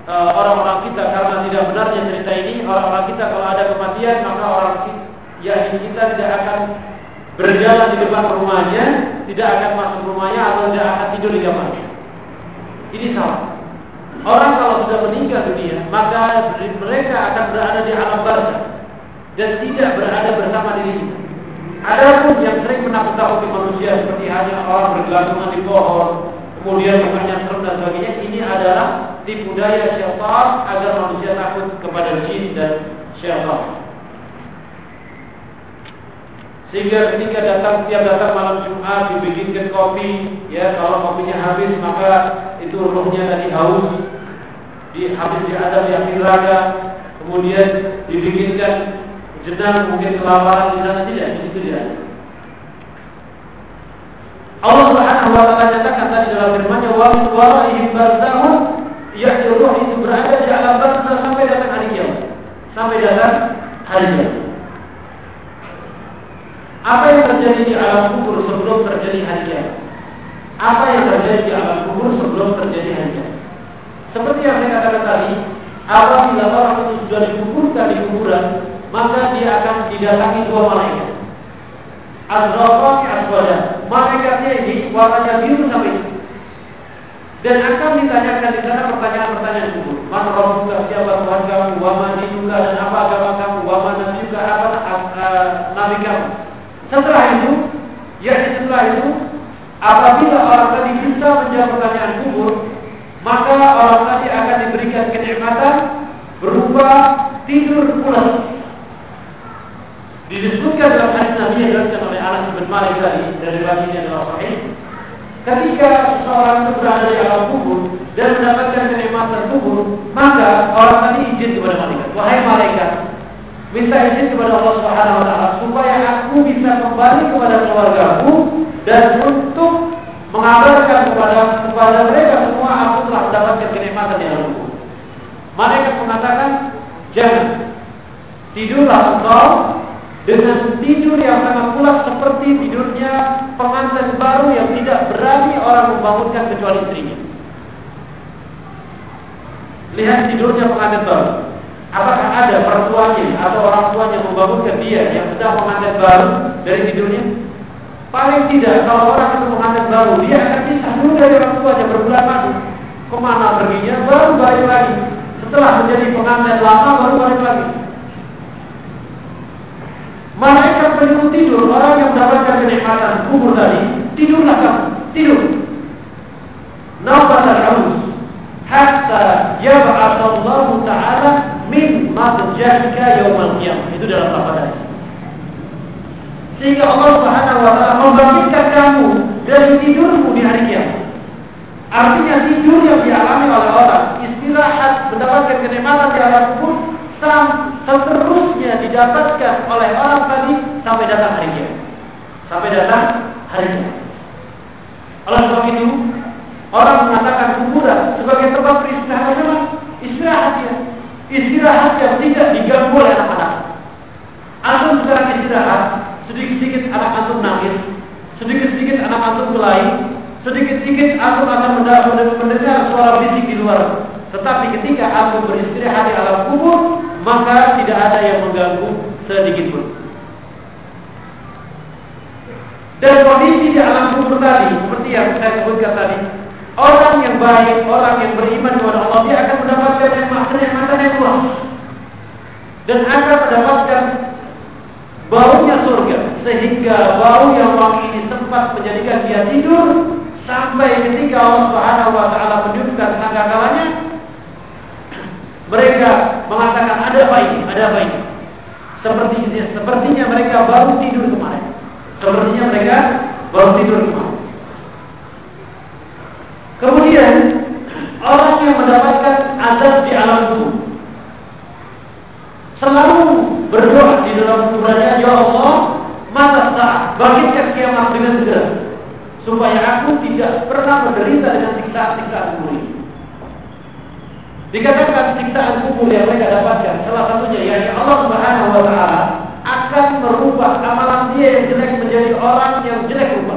orang-orang kita karena tidak benarnya cerita ini, orang-orang kita kalau ada kematian maka orang ya kita tidak akan berjalan di depan rumahnya, tidak akan masuk rumahnya atau tidak akan tidur di kamarnya. Ini salah. Orang kalau sudah meninggal dunia, maka mereka akan berada di alam barzah dan tidak berada bersama diri kita. Adapun yang sering menakut-nakuti manusia seperti hanya orang bergelantungan di pohon, kemudian serem dan sebagainya, ini adalah tipu daya syaitan agar manusia takut kepada jin dan syaitan. Sehingga ketika datang tiap datang malam Jumat dibikinkan kopi, ya kalau kopinya habis maka itu rohnya tadi haus, di habis di ada yang raga, kemudian dibikinkan jenang mungkin kelaparan di sana tidak, di situ tidak. Allah Subhanahu wa taala nyatakan tadi dalam firman-Nya wa waraihim barzakhun yakni itu berada di alam barzakh sampai datang hari kiamat. Sampai datang hari kiamat. Apa yang terjadi di alam kubur sebelum terjadi hari kiamat? Apa yang terjadi di alam kubur sebelum terjadi hari kiamat? Seperti yang saya katakan tadi, apabila orang itu sudah dikuburkan di kuburan, maka dia akan didatangi dua malaikat. Azraqati aswada. Malaikatnya ini warnanya biru sampai dan akan ditanyakan di sana pertanyaan-pertanyaan kubur. Man rabbuka siapa Tuhan kamu? Wa man dinuka dan apa agama kamu? Wa man nabiyuka apa uh, nabi kamu? Setelah itu, ya setelah itu, apabila orang tadi bisa menjawab pertanyaan kubur, maka orang tadi akan diberikan kenikmatan berupa tidur pulas Disebutkan dalam hadis Nabi yang dilakukan oleh Anas bin Malik tadi dari baginya adalah sahih. Ketika seseorang itu berada di alam kubur dan mendapatkan kenikmatan kubur, maka orang tadi izin kepada malaikat. Wahai malaikat, minta izin kepada Allah Subhanahu Wa Taala supaya aku bisa kembali kepada keluargaku dan untuk mengabarkan kepada kepada mereka semua aku telah mendapatkan kenikmatan di alam kubur. Malaikat mengatakan, jangan tidurlah engkau dengan tidur yang sangat pulas seperti tidurnya pengantin baru yang tidak berani orang membangunkan kecuali istrinya. Lihat tidurnya pengantin baru. Apakah ada pertuanya atau orang tuanya membangunkan dia yang sedang pengantin baru dari tidurnya? Paling tidak, kalau orang itu pengantin baru, dia akan pisah dulu dari orang tuanya berbulan madu. Ke mana perginya? Baru balik lagi. Setelah menjadi pengantin lama, baru balik lagi. Malaikat penyuruh tidur orang yang mendapatkan kenikmatan kubur tadi, tidurlah kamu, tidur. Nabat al-haus hatta yab'ats Allah taala min madjahika yaumil qiyamah. Itu dalam lafaz tadi. Sehingga Allah Subhanahu wa taala membangkitkan kamu dari tidurmu di hari kiamat. Artinya tidur yang dialami oleh orang, istirahat, mendapatkan kenikmatan di alam kubur seterusnya didapatkan oleh orang tadi sampai datang hari kiamat. Sampai datang hari kiamat. Oleh sebab itu, orang mengatakan kuburan sebagai tempat beristirahat memang istirahat ya. Istirahat yang tidak diganggu oleh anak-anak. Antum sekarang istirahat, sedikit-sedikit anak antum nangis, sedikit-sedikit anak antum mulai, sedikit-sedikit antum akan mendengar suara bisik di luar Tetapi ketika aku beristirahat di alam kubur, maka tidak ada yang mengganggu sedikit pun. Dan kondisi di alam kubur tadi, seperti yang saya sebutkan tadi, orang yang baik, orang yang beriman kepada Allah, dia akan mendapatkan yang nikmatan yang luas. Dan akan mendapatkan baunya surga. Sehingga bau yang orang ini sempat menjadikan dia tidur, sampai ketika Allah Subhanahu wa taala menunjukkan tangga kalanya mereka mengatakan ada apa ini? Ada apa ini? Sepertinya, sepertinya mereka baru tidur kemarin. Sepertinya mereka baru tidur kemarin. Kemudian orang yang mendapatkan azab di alam kubur selalu berdoa di dalam kuburannya, Ya Allah, mata saat bangkitkan kiamat dengan segera supaya aku tidak pernah menderita dengan siksa-siksa kubur ini. Dikatakan siksaan kubur yang mereka dapatkan salah satunya yakni Allah Subhanahu wa taala akan merubah amalan dia yang jelek menjadi orang yang jelek rupa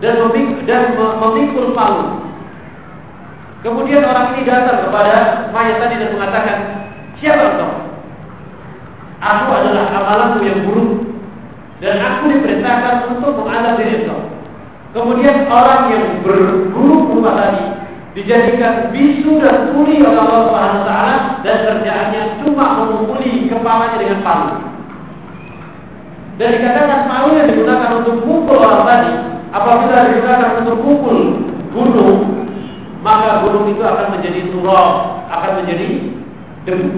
dan memikul, dan memikul palu. Kemudian orang ini datang kepada mayat tadi dan mengatakan, "Siapa engkau?" Aku adalah amalanku yang buruk dan aku diperintahkan untuk mengadab diri engkau. Kemudian orang yang berburuk rupa tadi dijadikan bisu dan tuli oleh Allah Subhanahu taala dan kerjaannya cuma memukuli kepalanya dengan palu. Dan dikatakan palu yang digunakan untuk pukul orang tadi, apabila digunakan untuk pukul gunung, maka gunung itu akan menjadi turab, akan menjadi debu.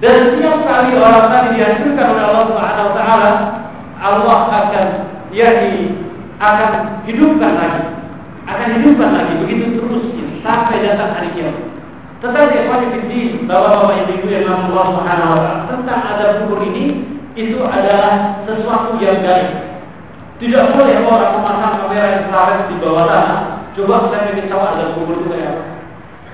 Dan setiap kali orang tadi dihancurkan oleh Allah Subhanahu taala, Allah akan yakni akan hidupkan lagi akan hidupkan lagi begitu terus sampai datang hari kiamat. Tetapi yang penting bahwa bapak ibu yang Allah Subhanahu wa taala tentang adab kubur ini itu adalah sesuatu yang gaib. Tidak boleh orang memasang kamera infrared di bawah tanah. Coba saya ingin tahu adab kubur itu kayak apa.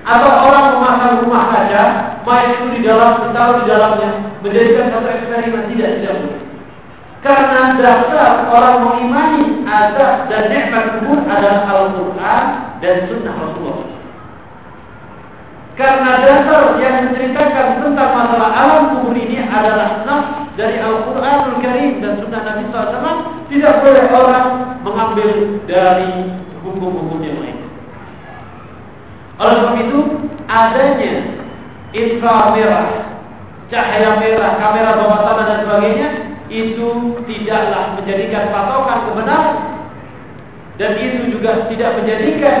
Atau orang memasang rumah kaca, mayat itu di dalam, ditaruh di dalamnya, menjadikan satu eksperimen tidak tidak boleh. Karena dasar orang mengimani azab dan nikmat kubur adalah Al-Quran dan Sunnah Rasulullah. Karena dasar yang menceritakan tentang masalah alam kubur ini adalah nas dari Al-Quranul Karim dan Sunnah Nabi SAW. Tidak boleh orang mengambil dari hukum-hukum yang lain. Oleh sebab itu, adanya inframerah, cahaya merah, kamera bawah tanah dan sebagainya itu tidaklah menjadikan patokan kebenaran dan itu juga tidak menjadikan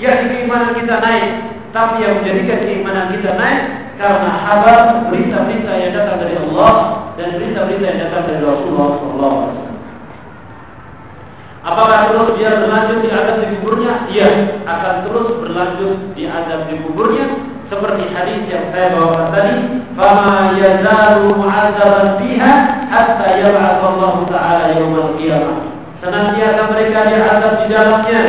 ya keimanan kita naik tapi yang menjadikan keimanan kita naik karena habar berita-berita yang datang dari Allah dan berita-berita yang datang dari Rasulullah SAW. Apakah terus dia berlanjut di adab di kuburnya? Iya, akan terus berlanjut di adab di kuburnya seperti hadis yang saya bawakan tadi, "Fama yazalu mu'adzaban fiha hatta yab'ath Allah taala yaumil qiyamah." Senantiasa mereka diazab di dalamnya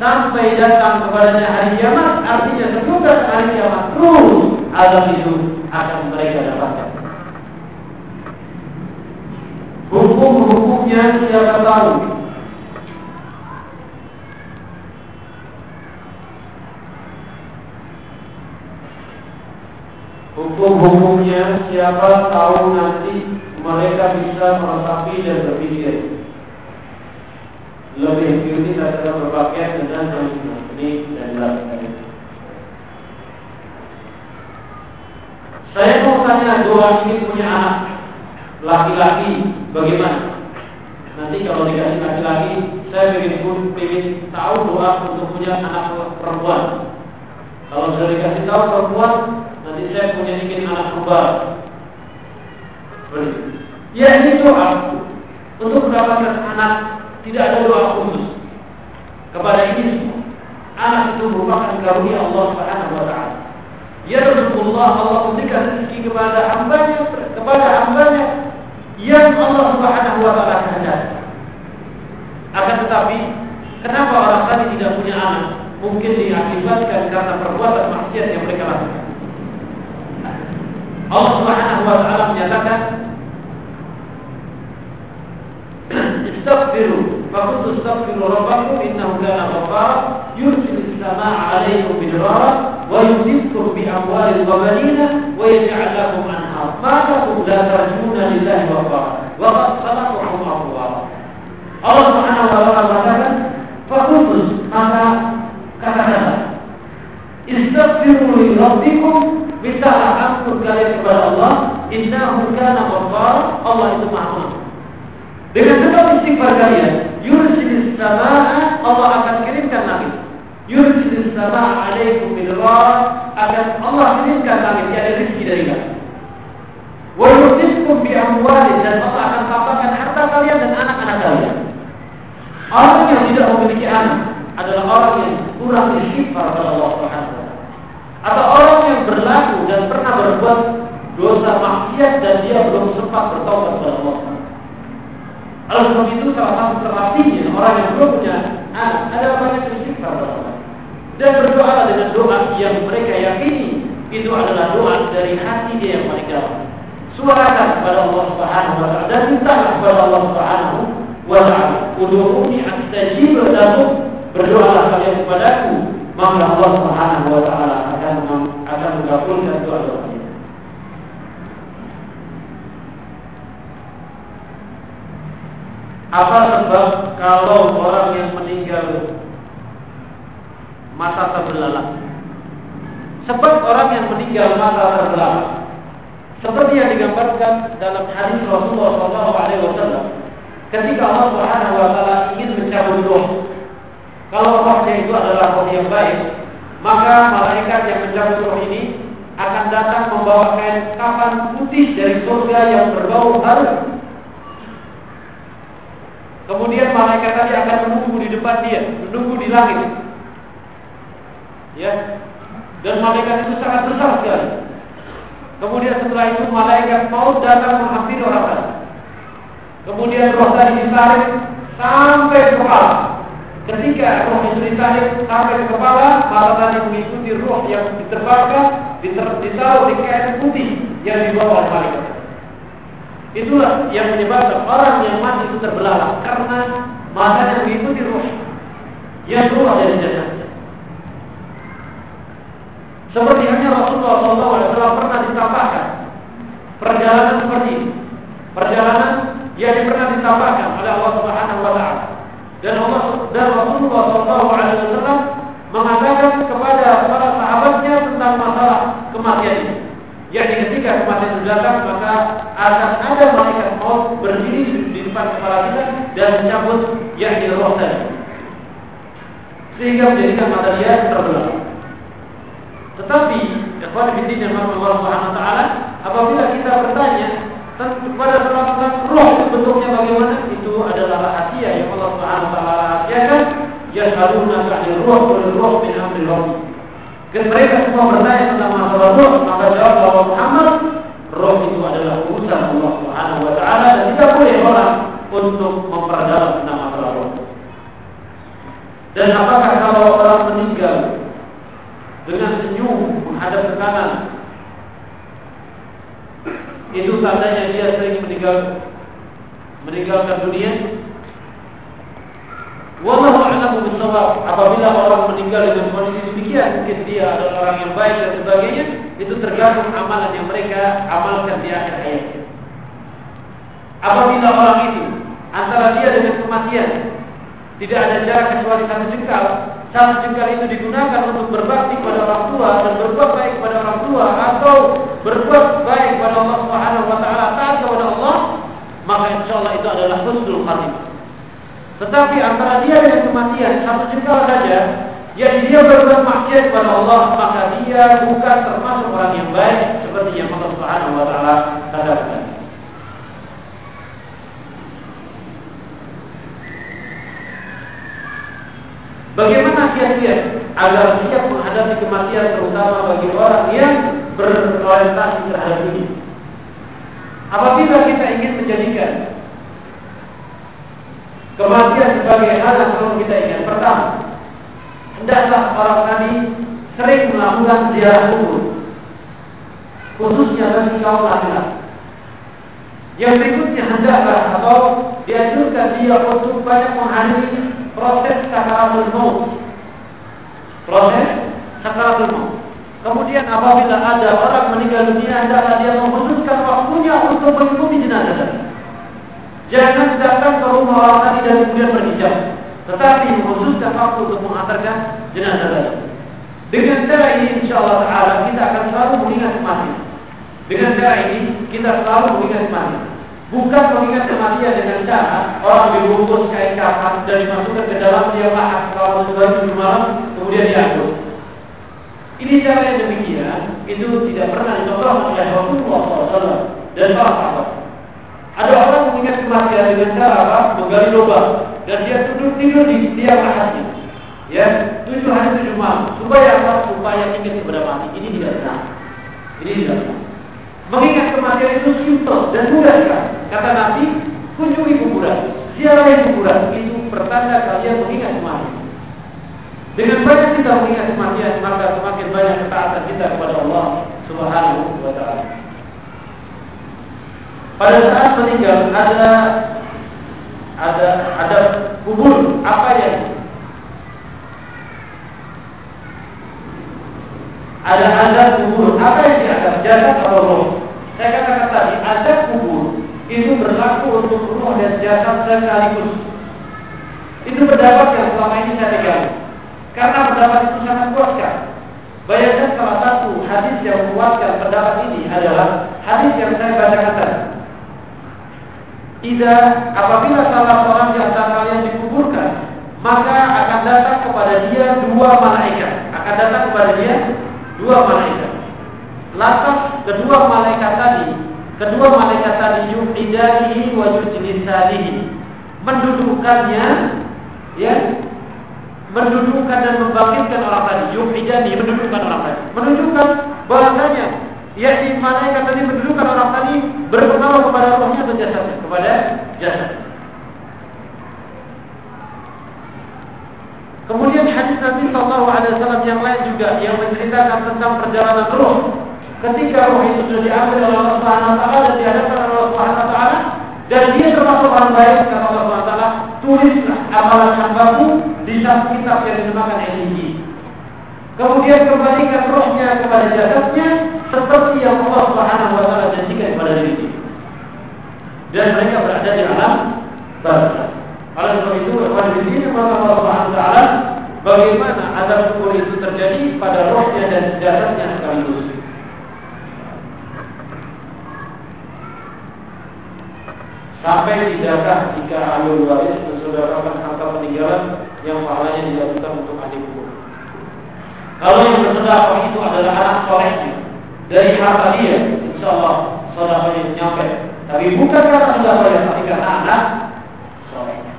sampai datang kepadanya hari kiamat, artinya datang hari kiamat terus azab itu akan mereka dapatkan. Hukum-hukumnya siapa tahu? Hukum-hukumnya siapa tahu nanti mereka bisa meresapi dan berpikir lebih beauty adalah berpakaian dengan bersunnah ini dan jelas Saya mau tanya dua ini punya anak laki-laki bagaimana? Nanti kalau dikasih laki-laki, saya ingin pun ingin tahu doa untuk punya anak perempuan. Kalau sudah dikasih tahu perempuan, Nanti saya punya ingin anak kembar. Ya ini doa untuk mendapatkan anak tidak ada doa khusus kepada ini semua. Anak itu merupakan karunia Allah Subhanahu wa taala. Ya Rasulullah Allah memberikan rezeki kepada hambanya kepada hambanya yang Allah Subhanahu wa taala kehendaki. Akan tetapi kenapa orang tadi tidak punya anak? Mungkin diakibatkan karena perbuatan maksiat yang mereka lakukan. Allah Subhanahu wa taala menyatakan Istaghfiru fakuntu astaghfiru rabbakum innahu kana ghaffara yursilu as-samaa'a 'alaykum bidrara wa ويمددكم بأموال وبنين ويجعل لكم أنهار ما لكم لا ترجون لله وقارا وقد خلقكم أطوارا Allah Subhanahu wa taala mengatakan fakutus maka katakanlah istaghfiru li rabbikum mintalah ampun kalian kepada Allah innahu kana ghaffara Allah itu Maha dengan sebab istighfar kalian yursilis samaa Allah akan kirimkan langit. Yursilis samaa alaikum midrar akan Allah kirimkan langit yang rezeki dari kalian. Wa yursikum bi amwalin dan Allah akan tambahkan harta kalian dan anak-anak kalian. Orang yang tidak memiliki anak adalah orang yang kurang istighfar kepada Allah Subhanahu wa Atau orang berlaku dan pernah berbuat dosa maksiat dan dia belum sempat bertobat kepada Allah. Oleh sebab itu salah satu terapinya orang yang belum punya anak adalah banyak istighfar kepada. Dan berdoa dengan doa yang mereka yakini itu adalah doa dari hati dia yang dalam. Suarakan kepada Allah Subhanahu wa taala dan mintalah kepada Allah Subhanahu wa ta'ala. Udhuruni astajib lakum. Berdoalah kalian kepadaku, maka Allah Subhanahu wa taala akan akan mengabulkan doa-doa kita. Apa sebab kalau orang yang meninggal mata terbelalak? Sebab orang yang meninggal mata terbelalak seperti yang digambarkan dalam hadis Rasulullah SAW Ketika Allah Subhanahu wa taala ingin mencabut roh, kalau rohnya itu adalah roh yang baik, maka malaikat yang mencabut roh ini akan datang membawa kain kafan putih dari surga yang berbau harum. Kemudian malaikat tadi akan menunggu di depan dia, menunggu di langit. Ya. Dan malaikat itu sangat besar sekali. Kemudian setelah itu malaikat mau datang menghampiri orang tadi. Kemudian roh tadi ditarik sampai ke kepala. Ketika roh ditarik sampai ke kepala, maka tadi mengikuti roh yang diterbangkan, ditaruh di kain putih yang dibawa oleh malaikat. Itulah yang menyebabkan orang yang mati itu terbelalak karena matanya mengikuti roh yang keluar dari jasad. Seperti hanya Rasulullah SAW pernah ditambahkan perjalanan seperti ini. Perjalanan yang pernah ditambahkan oleh Allah Subhanahu wa taala. Dan Allah dan Rasulullah sallallahu alaihi wasallam mengatakan kepada para sahabatnya tentang masalah kematian ini. Yakni ketika kematian itu datang maka akan ada malaikat maut berdiri di depan kepala kita dan mencabut yakni roh tadi. Sehingga menjadikan mata dia terbelah. Tetapi, ikhwan fillah yang Allah Subhanahu wa taala, apabila kita bertanya kepada tentang roh bentuknya bagaimana itu adalah rahasia yang Allah Subhanahu wa taala rahasiakan. Yashaluna ka'il roh wal roh min amri rabbi Ketika mereka semua bertanya tentang masalah roh. Maka jawab bahwa Muhammad roh itu adalah urusan Allah Subhanahu wa taala dan tidak boleh orang untuk memperdalam tentang masalah roh. Dan apakah kalau orang meninggal dengan senyum menghadap ke kanan itu tandanya dia sering meninggal meninggalkan dunia. Wallahu a'lamu bishawab. Apabila orang meninggal dengan kondisi demikian, mungkin dia adalah orang yang baik dan sebagainya, itu tergantung amalan yang mereka amalkan di akhir hayat. Apabila orang itu antara dia dengan kematian tidak ada jarak kecuali satu jengkal, satu jengkal itu digunakan untuk berbakti kepada orang tua dan berbuat baik kepada orang tua atau berbuat baik kepada Allah Subhanahu wa taala taat kepada Allah, maka insya Allah itu adalah husnul khatimah. Tetapi antara dia dengan kematian satu jengkal saja, yang dia berbuat maksiat kepada Allah, maka dia bukan termasuk orang yang baik seperti yang Allah Subhanahu wa taala katakan. Bagaimana kiat-kiat agar siap menghadapi kematian terutama bagi orang yang berorientasi terhadap ini? Apabila kita ingin menjadikan kematian sebagai hal yang perlu kita ingat, pertama, hendaklah para nabi sering melakukan ziarah kubur, khususnya bagi kaum laki-laki. Yang berikutnya hendaklah atau dianjurkan dia untuk banyak menghadiri proses sakaratul maut. Proses sakaratul maut. Kemudian apabila ada orang meninggal dunia, adalah dia mengkhususkan waktunya untuk mengikuti jenazah. Jangan datang ke rumah orang tadi dan kemudian berhijab. Tetapi mengkhususkan waktu untuk mengantarkan jenazah. Dengan cara ini insya Allah Taala kita akan selalu mengingat kematian. Dengan cara ini kita selalu mengingat kematian. Bukan mengingat kematian dengan cara orang dibungkus kain kafan dan dimasukkan ke dalam lahat kalau tujuh malam kemudian diangkut. Ini cara yang demikian itu tidak pernah dicontohkan oleh Rasulullah SAW dan para sahabat. Ada orang mengingat kematian dengan cara apa? Menggali lubang dan dia duduk tidur di tiang lahatnya. Ya, tujuh hari tujuh malam. Supaya apa? Supaya ingat kepada mati. Ini tidak benar. Ini tidak benar. Mengingat kematian itu simple dan mudah sekali. Kata Nabi, kunjungi kuburan, ziarahi kuburan. Itu pertanda kalian mengingat kematian. Dengan banyak kita mengingat kematian, maka semakin banyak ketaatan kita kepada Allah Subhanahu wa taala. Pada saat meninggal ada ada ada kubur apa yang ada ada kubur apa yang dianggap jasad atau roh? Saya katakan tadi ada kubur itu berlaku untuk roh dan jasad sekaligus. Itu pendapat yang selama ini saya pegang. Karena pendapat itu sangat kuat kan. Bayangkan salah satu hadis yang menguatkan pendapat ini adalah hadis yang saya bacakan tadi. Ida apabila salah seorang di antara kalian dikuburkan, maka akan datang kepada dia dua malaikat. Akan datang kepada dia dua malaikat. Lantas kedua malaikat tadi, kedua malaikat tadi yuhidanihi wa yujlisanihi. Mendudukannya ya mendudukkan dan membangkitkan orang tadi. Yuhidani mendudukkan orang tadi. Menunjukkan bahasanya yakni malaikat tadi mendudukkan orang tadi berpengaruh kepada rohnya atau jasadnya kepada jasad. Kemudian hadis Nabi Shallallahu Alaihi Wasallam yang lain juga yang menceritakan tentang perjalanan roh. Ketika roh itu sudah diambil oleh Allah Subhanahu Wa Taala dan dihadapkan oleh Allah Subhanahu Wa Taala dan dia termasuk orang baik kata Allah Subhanahu Wa Taala tulislah amalan hambaku di satu kitab yang dinamakan Ilmi. Kemudian kembalikan rohnya kepada jasadnya seperti yang Allah Subhanahu wa taala janjikan kepada diri Dan mereka berada di alam barzah. Oleh sebab itu, kepada di sini Allah Subhanahu wa taala bagaimana azab kubur itu terjadi pada rohnya dan jasadnya sekaligus. Sampai tidakkah jika ahli waris mensaudarakan harta peninggalan yang pahalanya dilakukan untuk kubur? Kalau yang bersedekah itu adalah anak solehnya dari harta dia, insya Allah saudaranya nyampe. Tapi bukan karena saudaranya, tapi karena anak solehnya.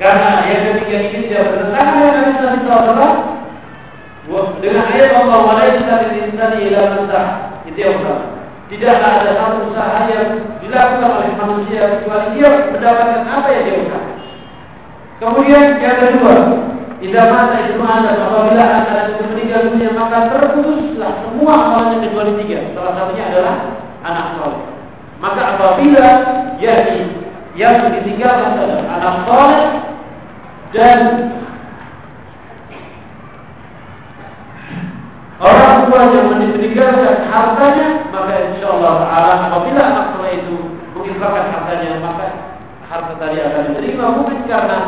Karena yang ketiga ini tidak bertentangan dengan hadis Sallallahu dengan ayat Allah insani ila mustah. Itu yang pertama. Tidaklah ada satu usaha yang dilakukan oleh manusia kecuali dia mendapatkan apa yang dia usahakan. Kemudian yang kedua, tidak mata itu ada apabila anak itu meninggal dunia maka terputuslah semua amalannya kecuali tiga. Salah satunya adalah anak soleh. Maka apabila yakni yang ditinggalkan adalah anak soleh dan Orang tua yang meninggalkan hartanya, Allah Taala apabila anak tua itu menginfakkan hartanya, maka harta tadi akan diterima bukan karena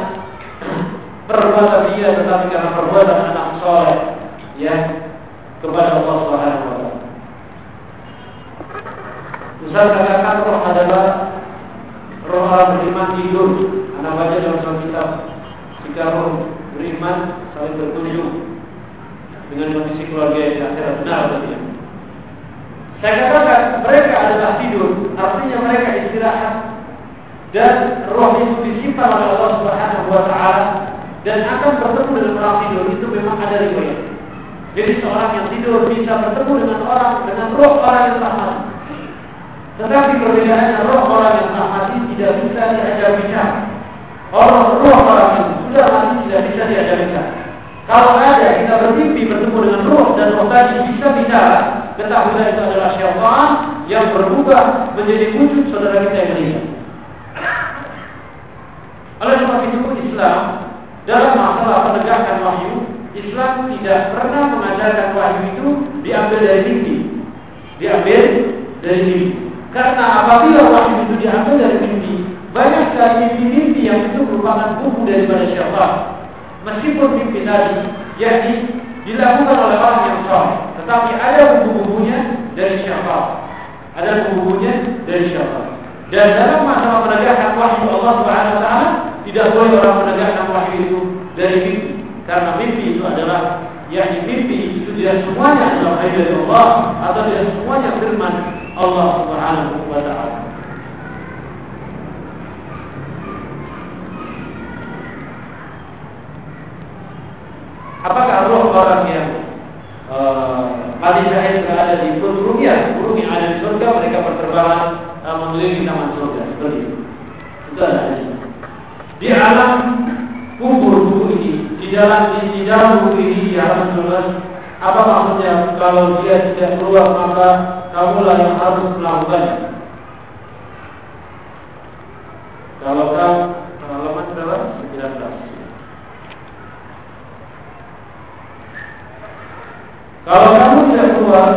perbuatan dia, tetapi karena perbuatan anak soleh ya kepada Allah Subhanahu Wa Taala. Ustaz katakan roh adalah roh orang beriman tidur. Anak baca dalam satu kitab. Jika roh beriman saling berkunjung dengan kondisi keluarga yang akhirat benar tidak? Saya katakan mereka adalah tidur, artinya mereka istirahat dan roh itu disimpan oleh Allah Subhanahu wa taala dan akan bertemu dengan orang tidur itu memang ada riwayat. Jadi seorang yang tidur bisa bertemu dengan orang dengan roh orang yang mati. Tetapi perbedaannya roh orang yang telah mati tidak bisa diajak bicara. Orang roh orang yang sudah mati tidak bisa diajak bicara. Kalau ada kita bermimpi bertemu dengan roh dan roh tadi bisa bicara, ketahuilah itu adalah syaitan yang berubah menjadi wujud saudara kita yang meninggal. Oleh sebab itu Islam dalam masalah penegakan wahyu Islam tidak pernah mengajarkan wahyu itu diambil dari mimpi. Diambil dari mimpi. Karena apabila wahyu itu diambil dari mimpi, banyak sekali mimpi-mimpi yang itu merupakan buku daripada syaitan. Meskipun mimpi tadi, yakni dilakukan oleh orang yang soleh, tetapi ada buku-bukunya dari syaitan. Ada buku-bukunya dari syaitan. Dan dalam masalah menegakkan wahyu Allah Subhanahu wa taala tidak boleh orang menegakkan wahyu itu dari mimpi. Karena mimpi itu adalah yakni mimpi itu tidak semuanya adalah wahyu dari Allah atau tidak semuanya firman Allah Subhanahu wa taala. Apakah roh orang yang uh, mati syahid berada di burung ya, yang ada di surga mereka berterbangan uh, mengelilingi taman surga. Seperti itu. Itu ada di alam kubur buku ini di dalam di, di dalam buku ini di halaman 12 apa maksudnya? Kalau dia tidak keluar maka kamulah yang harus melakukannya. Kalau kamu halaman berapa? 19 kalau kamu tidak keluar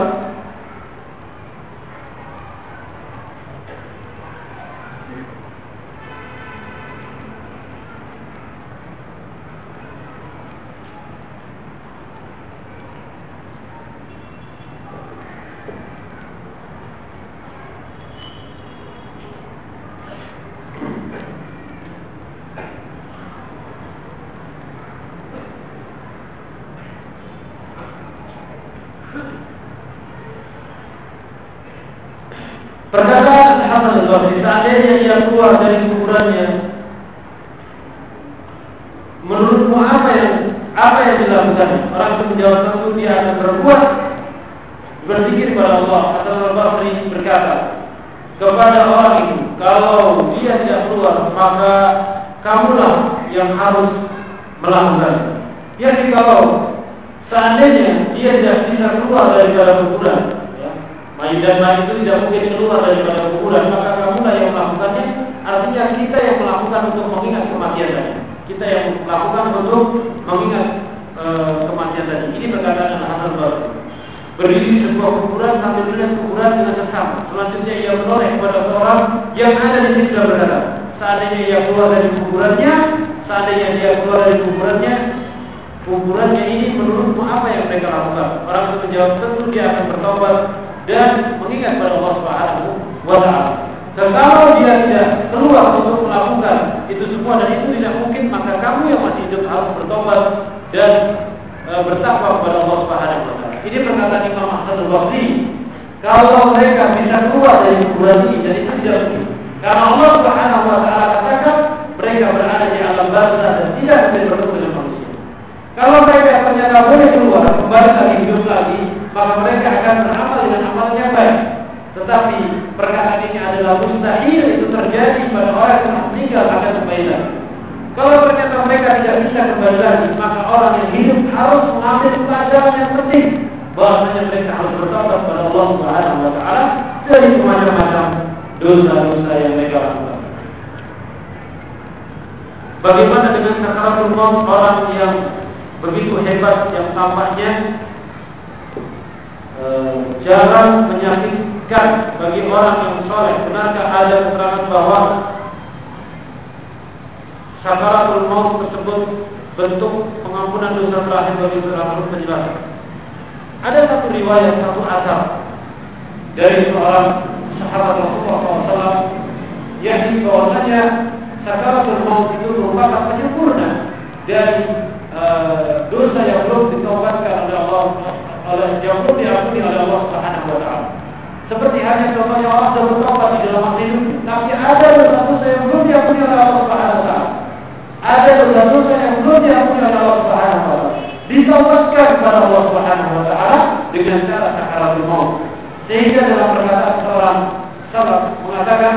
Perkataan Hasan al-Basri seandainya ia keluar dari kuburannya Menurutmu apa yang apa yang dilakukan? Orang itu menjawab tentu dia akan berbuat berzikir kepada Allah. Hasan al-Basri berkata kepada orang itu, kalau dia tidak keluar maka kamulah yang harus melakukan. Jadi kalau seandainya dia tidak bisa keluar dari dalam kuburan, Mayit dan itu tidak mungkin keluar daripada kuburan, maka kamulah yang melakukannya. Artinya kita yang melakukan untuk mengingat kematian tadi. Kita yang melakukan untuk mengingat e, kematian tadi. Ini perkataan Hasan Basri. Berdiri di sebuah kuburan sambil melihat kuburan dengan sesama. Selanjutnya ia menoleh kepada seorang yang ada di sini dan berkata, seandainya ia keluar dari kuburannya, seandainya dia keluar dari kuburannya, kuburannya ini menurutmu apa yang mereka lakukan? Orang itu menjawab tentu dia akan bertobat dan mengingat pada Allah Subhanahu wa taala. Dan kalau dia tidak keluar untuk melakukan itu semua dan itu tidak mungkin, maka kamu yang masih hidup harus bertobat dan e, bertakwa kepada Allah Subhanahu wa taala. Ini perkataan Imam Hasan al-Basri. Kalau mereka bisa keluar dari kuburan ini, jadi itu tidak mungkin. Karena Allah Subhanahu wa taala katakan mereka berada di alam barzah dan tidak bisa bertemu dengan manusia. Kalau mereka ternyata boleh keluar kembali lagi hidup lagi, maka mereka akan beramal dengan amal yang baik. Tetapi perkataan ini adalah mustahil itu terjadi pada orang yang meninggal akan kembali. Kalau ternyata mereka tidak bisa kembali lagi, maka orang yang hidup harus mengambil pelajaran yang penting bahwasanya mereka harus bertobat kepada Allah Subhanahu wa taala dari macam-macam dosa-dosa yang mereka lakukan. Bagaimana dengan sakaratul maut orang yang begitu hebat yang tampaknya Eh, jarang menyakitkan bagi orang yang soleh. Benarkah ada keterangan bahwa sakaratul maut tersebut bentuk pengampunan dosa terakhir bagi seorang makhluk penjelasan? Ada satu riwayat, satu asal dari seorang sahabat Rasulullah SAW yang bahwasanya sakaratul maut itu merupakan penyempurna dari uh, dosa yang belum ditaubatkan oleh Allah oleh pun diampuni oleh Allah Subhanahu wa taala. Seperti hanya contohnya orang sudah bertobat di dalam hidup, tapi ada dosa-dosa yang belum diampuni oleh Allah Subhanahu wa taala. Ada dosa-dosa yang belum diampuni oleh Allah Subhanahu wa taala. Ditaubatkan kepada Allah Subhanahu wa taala dengan cara sakaratul maut. Sehingga dalam perkataan seorang salaf mengatakan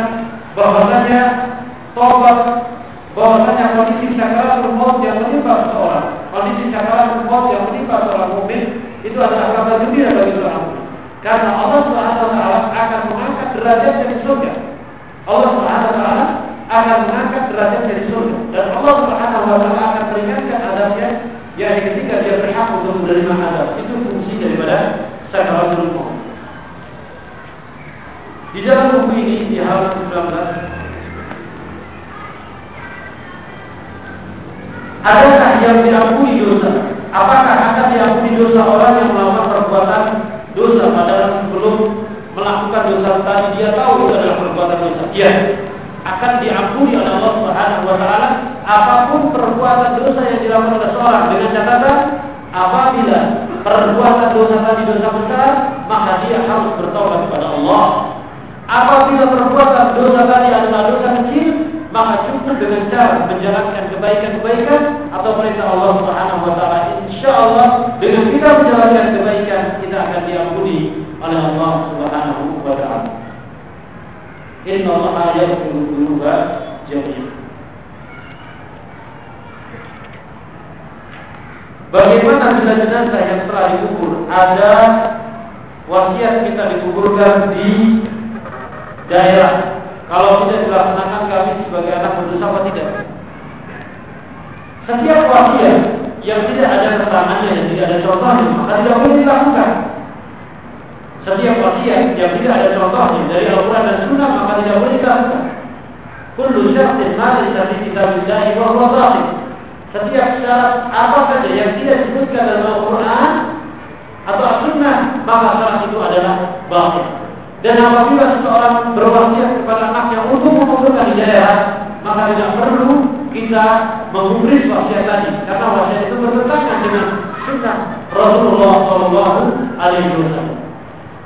bahwasanya tobat bahwasanya kondisi sakaratul maut yang menimpa seorang, kondisi sakaratul maut yang menimpa seorang mukmin itu adalah kabar gembira bagi seorang. Karena Allah Subhanahu wa taala akan mengangkat derajat dari surga. Allah Subhanahu wa taala akan mengangkat derajat dari surga dan Allah Subhanahu wa taala akan meringankan adabnya yang ketika dia berhak untuk menerima azab. Itu fungsi daripada sakaratul maut. Di dalam buku ini di halaman 19 Adakah yang diampuni dosa? Apakah akan diampuni dosa orang yang melakukan perbuatan dosa padahal sebelum melakukan dosa tadi dia tahu itu adalah perbuatan dosa? Iya. Akan diampuni oleh Allah Subhanahu wa taala apa pun perbuatan dosa yang dilakukan oleh seorang dengan catatan apabila perbuatan dosa tadi dosa besar maka dia harus bertobat kepada Allah. Apabila perbuatan dosa tadi adalah dosa kecil maka cukup dengan cara menjalankan kebaikan-kebaikan atau perintah Allah Subhanahu wa taala. Insyaallah dengan kita menjalankan kebaikan kita akan diampuni oleh Allah Subhanahu wa taala. Inna Allah yaghfiru dzunuba jami'an. Bagaimana bila jenazah yang telah dikubur ada wasiat kita dikuburkan di daerah kalau tidak dilaksanakan kami sebagai anak berdosa apa tidak? Setiap wasiat yang tidak ada keterangannya yang tidak ada contohnya maka tidak boleh dilakukan. Setiap wasiat yang tidak ada contohnya dari Al-Quran dan Sunnah maka tidak boleh dilakukan. Kullu syartin ma laysa fi kitabillahi wa huwa. Setiap syarat apa saja yang tidak disebutkan dalam Al-Quran atau Sunnah maka syarat itu adalah batil. Dan apabila seseorang berwasiat kepada anaknya untuk mengumpulkan di daerah, maka tidak perlu kita menggubris wasiat tadi, karena wasiat itu bertentangan dengan sunnah Rasulullah Shallallahu Alaihi Wasallam.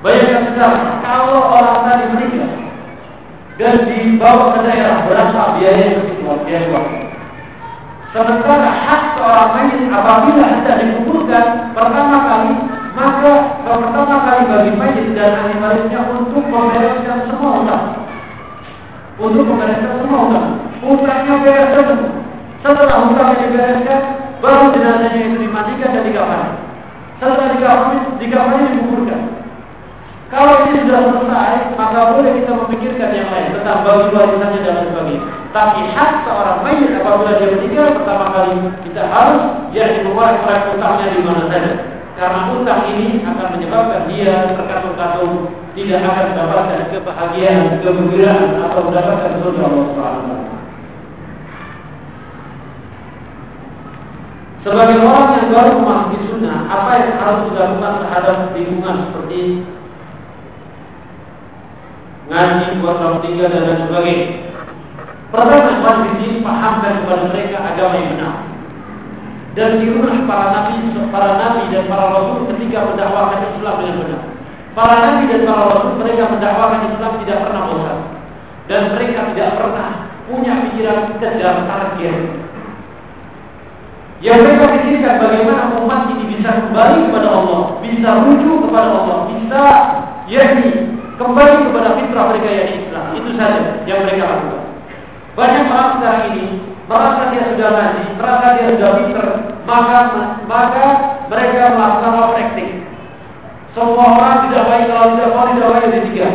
Bayangkan sekarang, kalau orang tadi meninggal dan dibawa ke daerah berapa biaya yang keluar, biaya. Sementara hak seorang mayit apabila tidak dikumpulkan pertama kali pertama kali bagi mayit dan ahli warisnya untuk membereskan semua utang. Untuk membereskan semua utang. Utangnya beres semua. Setelah utangnya dibereskan, baru jenazahnya itu dimandikan dan dikafani. Setelah dikafani, dikafani dikuburkan. Kalau ini sudah selesai, maka boleh kita memikirkan yang lain tentang bagi warisannya dan sebagainya. Tapi hak seorang mayit apabila dia meninggal pertama kali kita harus yang mengeluarkan utangnya di mana saja. Karena utang ini akan menyebabkan dia terkatung-katung tidak akan mendapatkan kebahagiaan, kegembiraan atau mendapatkan surga Allah Subhanahu Sebagai orang yang baru memahami sunnah, apa yang harus dilakukan terhadap lingkungan seperti ngaji, orang tinggal dan lain sebagainya. Pertama, wajib pahamkan kepada mereka agama yang benar dan tirulah para nabi, para nabi dan para rasul ketika mendakwakan Islam dengan benar. Para nabi dan para rasul mereka mendakwakan Islam tidak pernah bosan dan mereka tidak pernah punya pikiran kejar target. Yang mereka pikirkan bagaimana umat ini bisa kembali kepada Allah, bisa rujuk kepada Allah, bisa yakni kembali kepada fitrah mereka yang Islam. Itu saja yang mereka lakukan. Banyak orang sekarang ini merasa dia sudah ngaji, merasa dia sudah pinter, maka maka mereka melakukan overacting. Semua orang tidak baik kalau tidak mau tidak baik di tiga.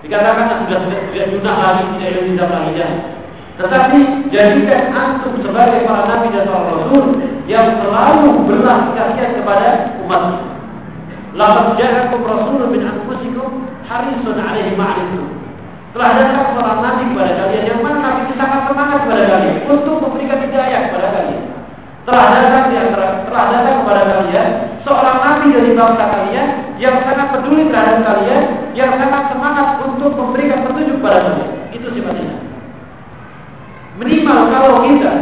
Dikatakan sudah tidak sudah lagi, tidak ilmu tidak lagi jangan. Tetapi jadikan antum sebagai para nabi dan para rasul yang selalu berlah kasihan kepada umat. Laqad ja'akum rasulun min anfusikum harisun 'alaihi ma'rifatum telah datang seorang nabi kepada kalian yang mana itu sangat semangat kepada kalian untuk memberikan hidayah kepada kalian. Telah datang antara telah datang kepada kalian seorang nabi dari bangsa kalian yang sangat peduli terhadap kalian, yang sangat semangat untuk memberikan petunjuk kepada kalian. Itu sifatnya. Minimal kalau kita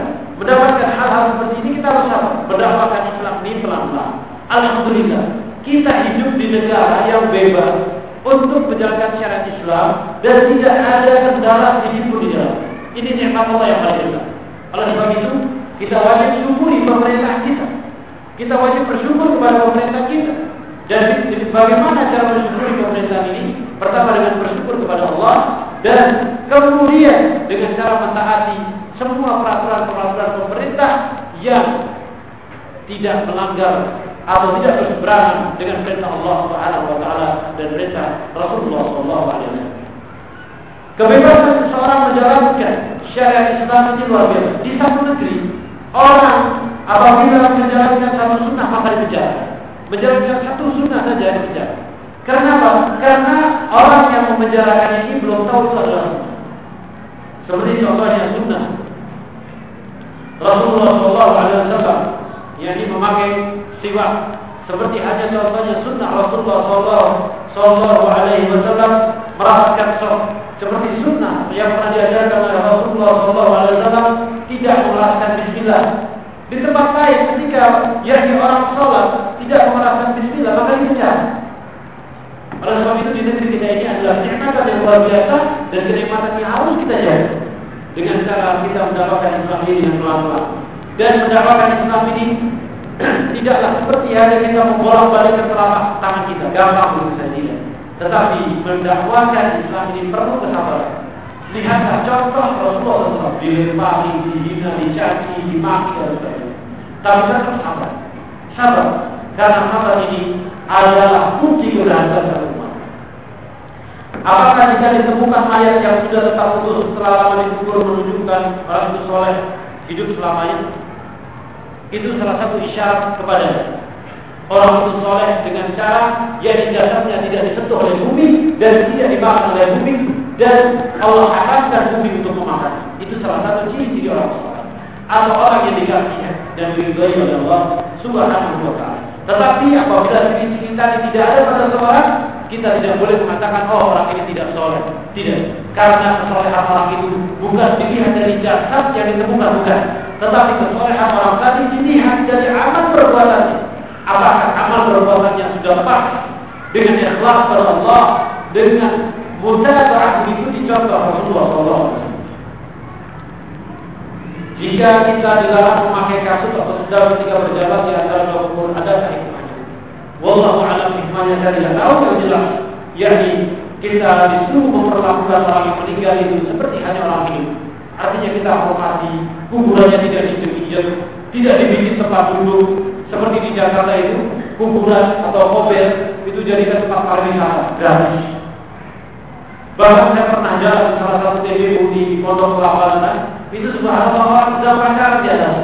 mendapatkan hal-hal seperti ini kita harus apa? Mendapatkan Islam ini pelan-pelan. Alhamdulillah kita hidup di negara yang bebas untuk menjalankan syariat Islam dan tidak ada kendala di dalam. Ini nikmat Allah yang paling besar. Oleh sebab itu, kita wajib syukuri pemerintah kita. Kita wajib bersyukur kepada pemerintah kita. Jadi, bagaimana cara bersyukur pemerintah ini? Pertama dengan bersyukur kepada Allah dan kemudian dengan cara mentaati semua peraturan-peraturan pemerintah yang tidak melanggar atau tidak berseberangan dengan perintah Allah Subhanahu wa taala dan perintah Rasulullah sallallahu alaihi wasallam. Kebebasan seseorang menjalankan syariat Islam itu luar biasa. Di satu negeri, orang Apabila menjalankan satu sunnah maka dipenjara. Menjalankan satu sunnah saja dipenjara. Karena apa? Karena orang yang memenjarakan ini belum tahu itu adalah. Seperti contohnya sunnah. Rasulullah SAW yang memakai siwak seperti hanya contohnya sunnah Rasulullah Sallallahu Alaihi Wasallam merasakan sok seperti sunnah yang pernah diajarkan oleh Rasulullah Sallallahu Alaihi Wasallam tidak merasakan Bismillah. Di tempat lain ketika yakni orang sholat tidak merasakan Bismillah maka dipecat. Oleh sebab itu di negeri kita ini adalah nikmat yang luar biasa dan kenikmatan yang harus kita jaga dengan cara kita mendapatkan Islam ini dengan pelan-pelan dan mendapatkan Islam ini tidaklah seperti hanya kita membolak balik telapak tangan kita, gampang begitu saja. Tetapi mendakwakan Islam ini perlu kesabaran. Lihatlah contoh Rasulullah SAW dilempari, dihina, dicaci, dimaki dan sebagainya. Tapi kita sabar, sabar. Karena sabar ini adalah kunci keberhasilan satu umat. Apakah jika ditemukan mayat yang sudah tetap putus setelah lama dikubur menunjukkan orang itu soleh hidup selamanya? Itu salah satu isyarat kepada orang itu soleh dengan cara yang jasadnya tidak disentuh oleh bumi dan tidak dimakan oleh bumi dan Allah haramkan bumi untuk memakan. Itu salah satu ciri-ciri orang soleh atau orang yang dikasihkan dan diridhoi oleh Allah Subhanahu wa taala. Tetapi apabila ciri-ciri tadi tidak ada pada seorang, kita tidak boleh mengatakan oh orang ini tidak soleh. Tidak. Karena kesolehan orang itu bukan dilihat dari jasad yang ditemukan bukan, tetapi kesolehan orang tadi dilihat dari amal perbuatannya. Apakah amal perbuatannya sudah pas dengan ikhlas kepada Allah, dengan mudah itu dicontoh Rasulullah SAW. Jika kita dilarang memakai kasut atau sedang ketika berjalan di antara dua kubur, ada hikmahnya. Wallahu a'lam hikmahnya dari yang tahu yang jelas, yakni kita disuruh memperlakukan orang yang meninggal itu seperti hanya orang hidup. Artinya kita hormati, kuburannya tidak diinjek, tidak dibikin tempat duduk seperti di Jakarta itu, kuburan atau mobil itu jadikan tempat pariwisata gratis. Bahkan saya pernah jalan salah satu TPU di Pondok Kelapa itu subhanallah orang sudah pacaran di atas.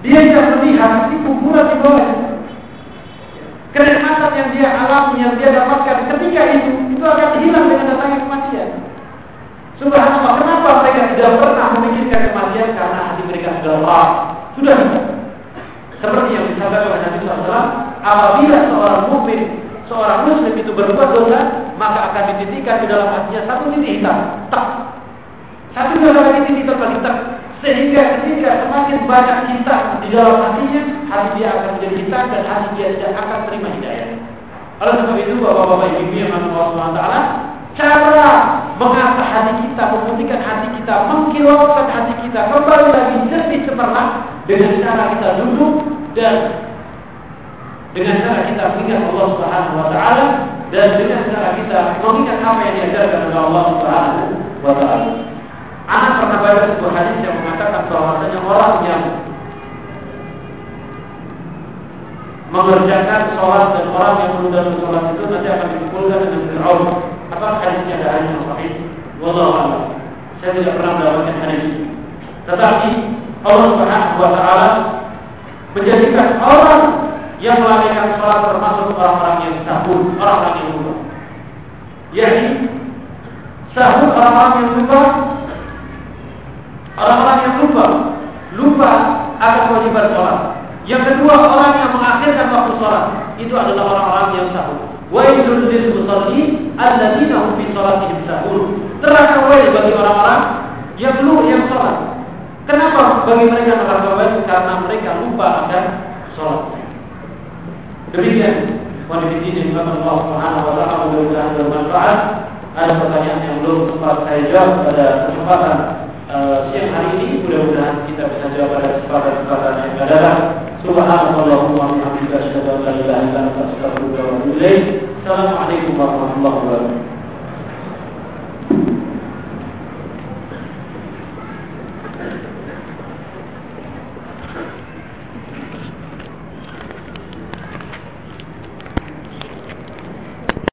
Dia tidak melihat di kuburan di bawah kenikmatan yang dia alami, yang dia dapatkan ketika itu, itu akan hilang dengan datangnya kematian. Subhanallah, kenapa mereka tidak pernah memikirkan kematian? Karena hati mereka sudah lelah. Sudah. Seperti yang disampaikan oleh Nabi SAW, apabila seorang mukmin, seorang muslim itu berbuat dosa, maka akan dititikkan di dalam hatinya satu titik hitam. Tak. Titik hitam bagi tak. Sehingga ketika semakin banyak cinta di dalam hatinya, hati dia akan menjadi hitam dan hati dia tidak akan terima hidayah. Oleh sebab itu, bapak-bapak ibu yang Allah SWT, cara mengasah hati kita, memutihkan hati kita, mengkilaukan hati kita, kembali lagi jernih cemerlang dengan cara kita duduk dan dengan cara kita mengingat Allah Subhanahu wa taala dan dengan cara kita mengingat apa yang diajarkan oleh Allah Subhanahu wa taala. Anak pernah baca sebuah hadis yang mengatakan bahwasanya orang yang mengerjakan sholat dan orang yang menunda sholat itu nanti akan dikumpulkan dengan Fir'aun. Apa hadisnya ada hadis yang sahih? Wallahu. Saya tidak pernah mendapatkan hadis. Tetapi Allah Subhanahu wa taala menjadikan orang yang melalaikan sholat termasuk orang-orang yang sahur, orang-orang yang lupa. Yakni sahur orang-orang yang lupa Orang-orang yang lupa, lupa akan kewajiban sholat. Yang kedua, orang yang mengakhirkan waktu sholat. Itu adalah orang-orang yang sahur. Wailul lil musalli alladzina hum fi sholatihim sahur. Terasa wail bagi orang-orang yang lu yang sholat. Kenapa bagi mereka neraka wail? Karena mereka lupa akan sholat. Demikian wanita yang Allah Subhanahu wa taala bermanfaat. Ada pertanyaan yang belum sempat saya jawab pada kesempatan uh, siang hari ini mudah-mudahan kita bisa jawab pada kesempatan-kesempatan yang akan datang. Subhanallahumma wa bihamdika asyhadu an la ilaha illa anta astaghfiruka wa atubu ilaik. Assalamualaikum warahmatullahi wabarakatuh.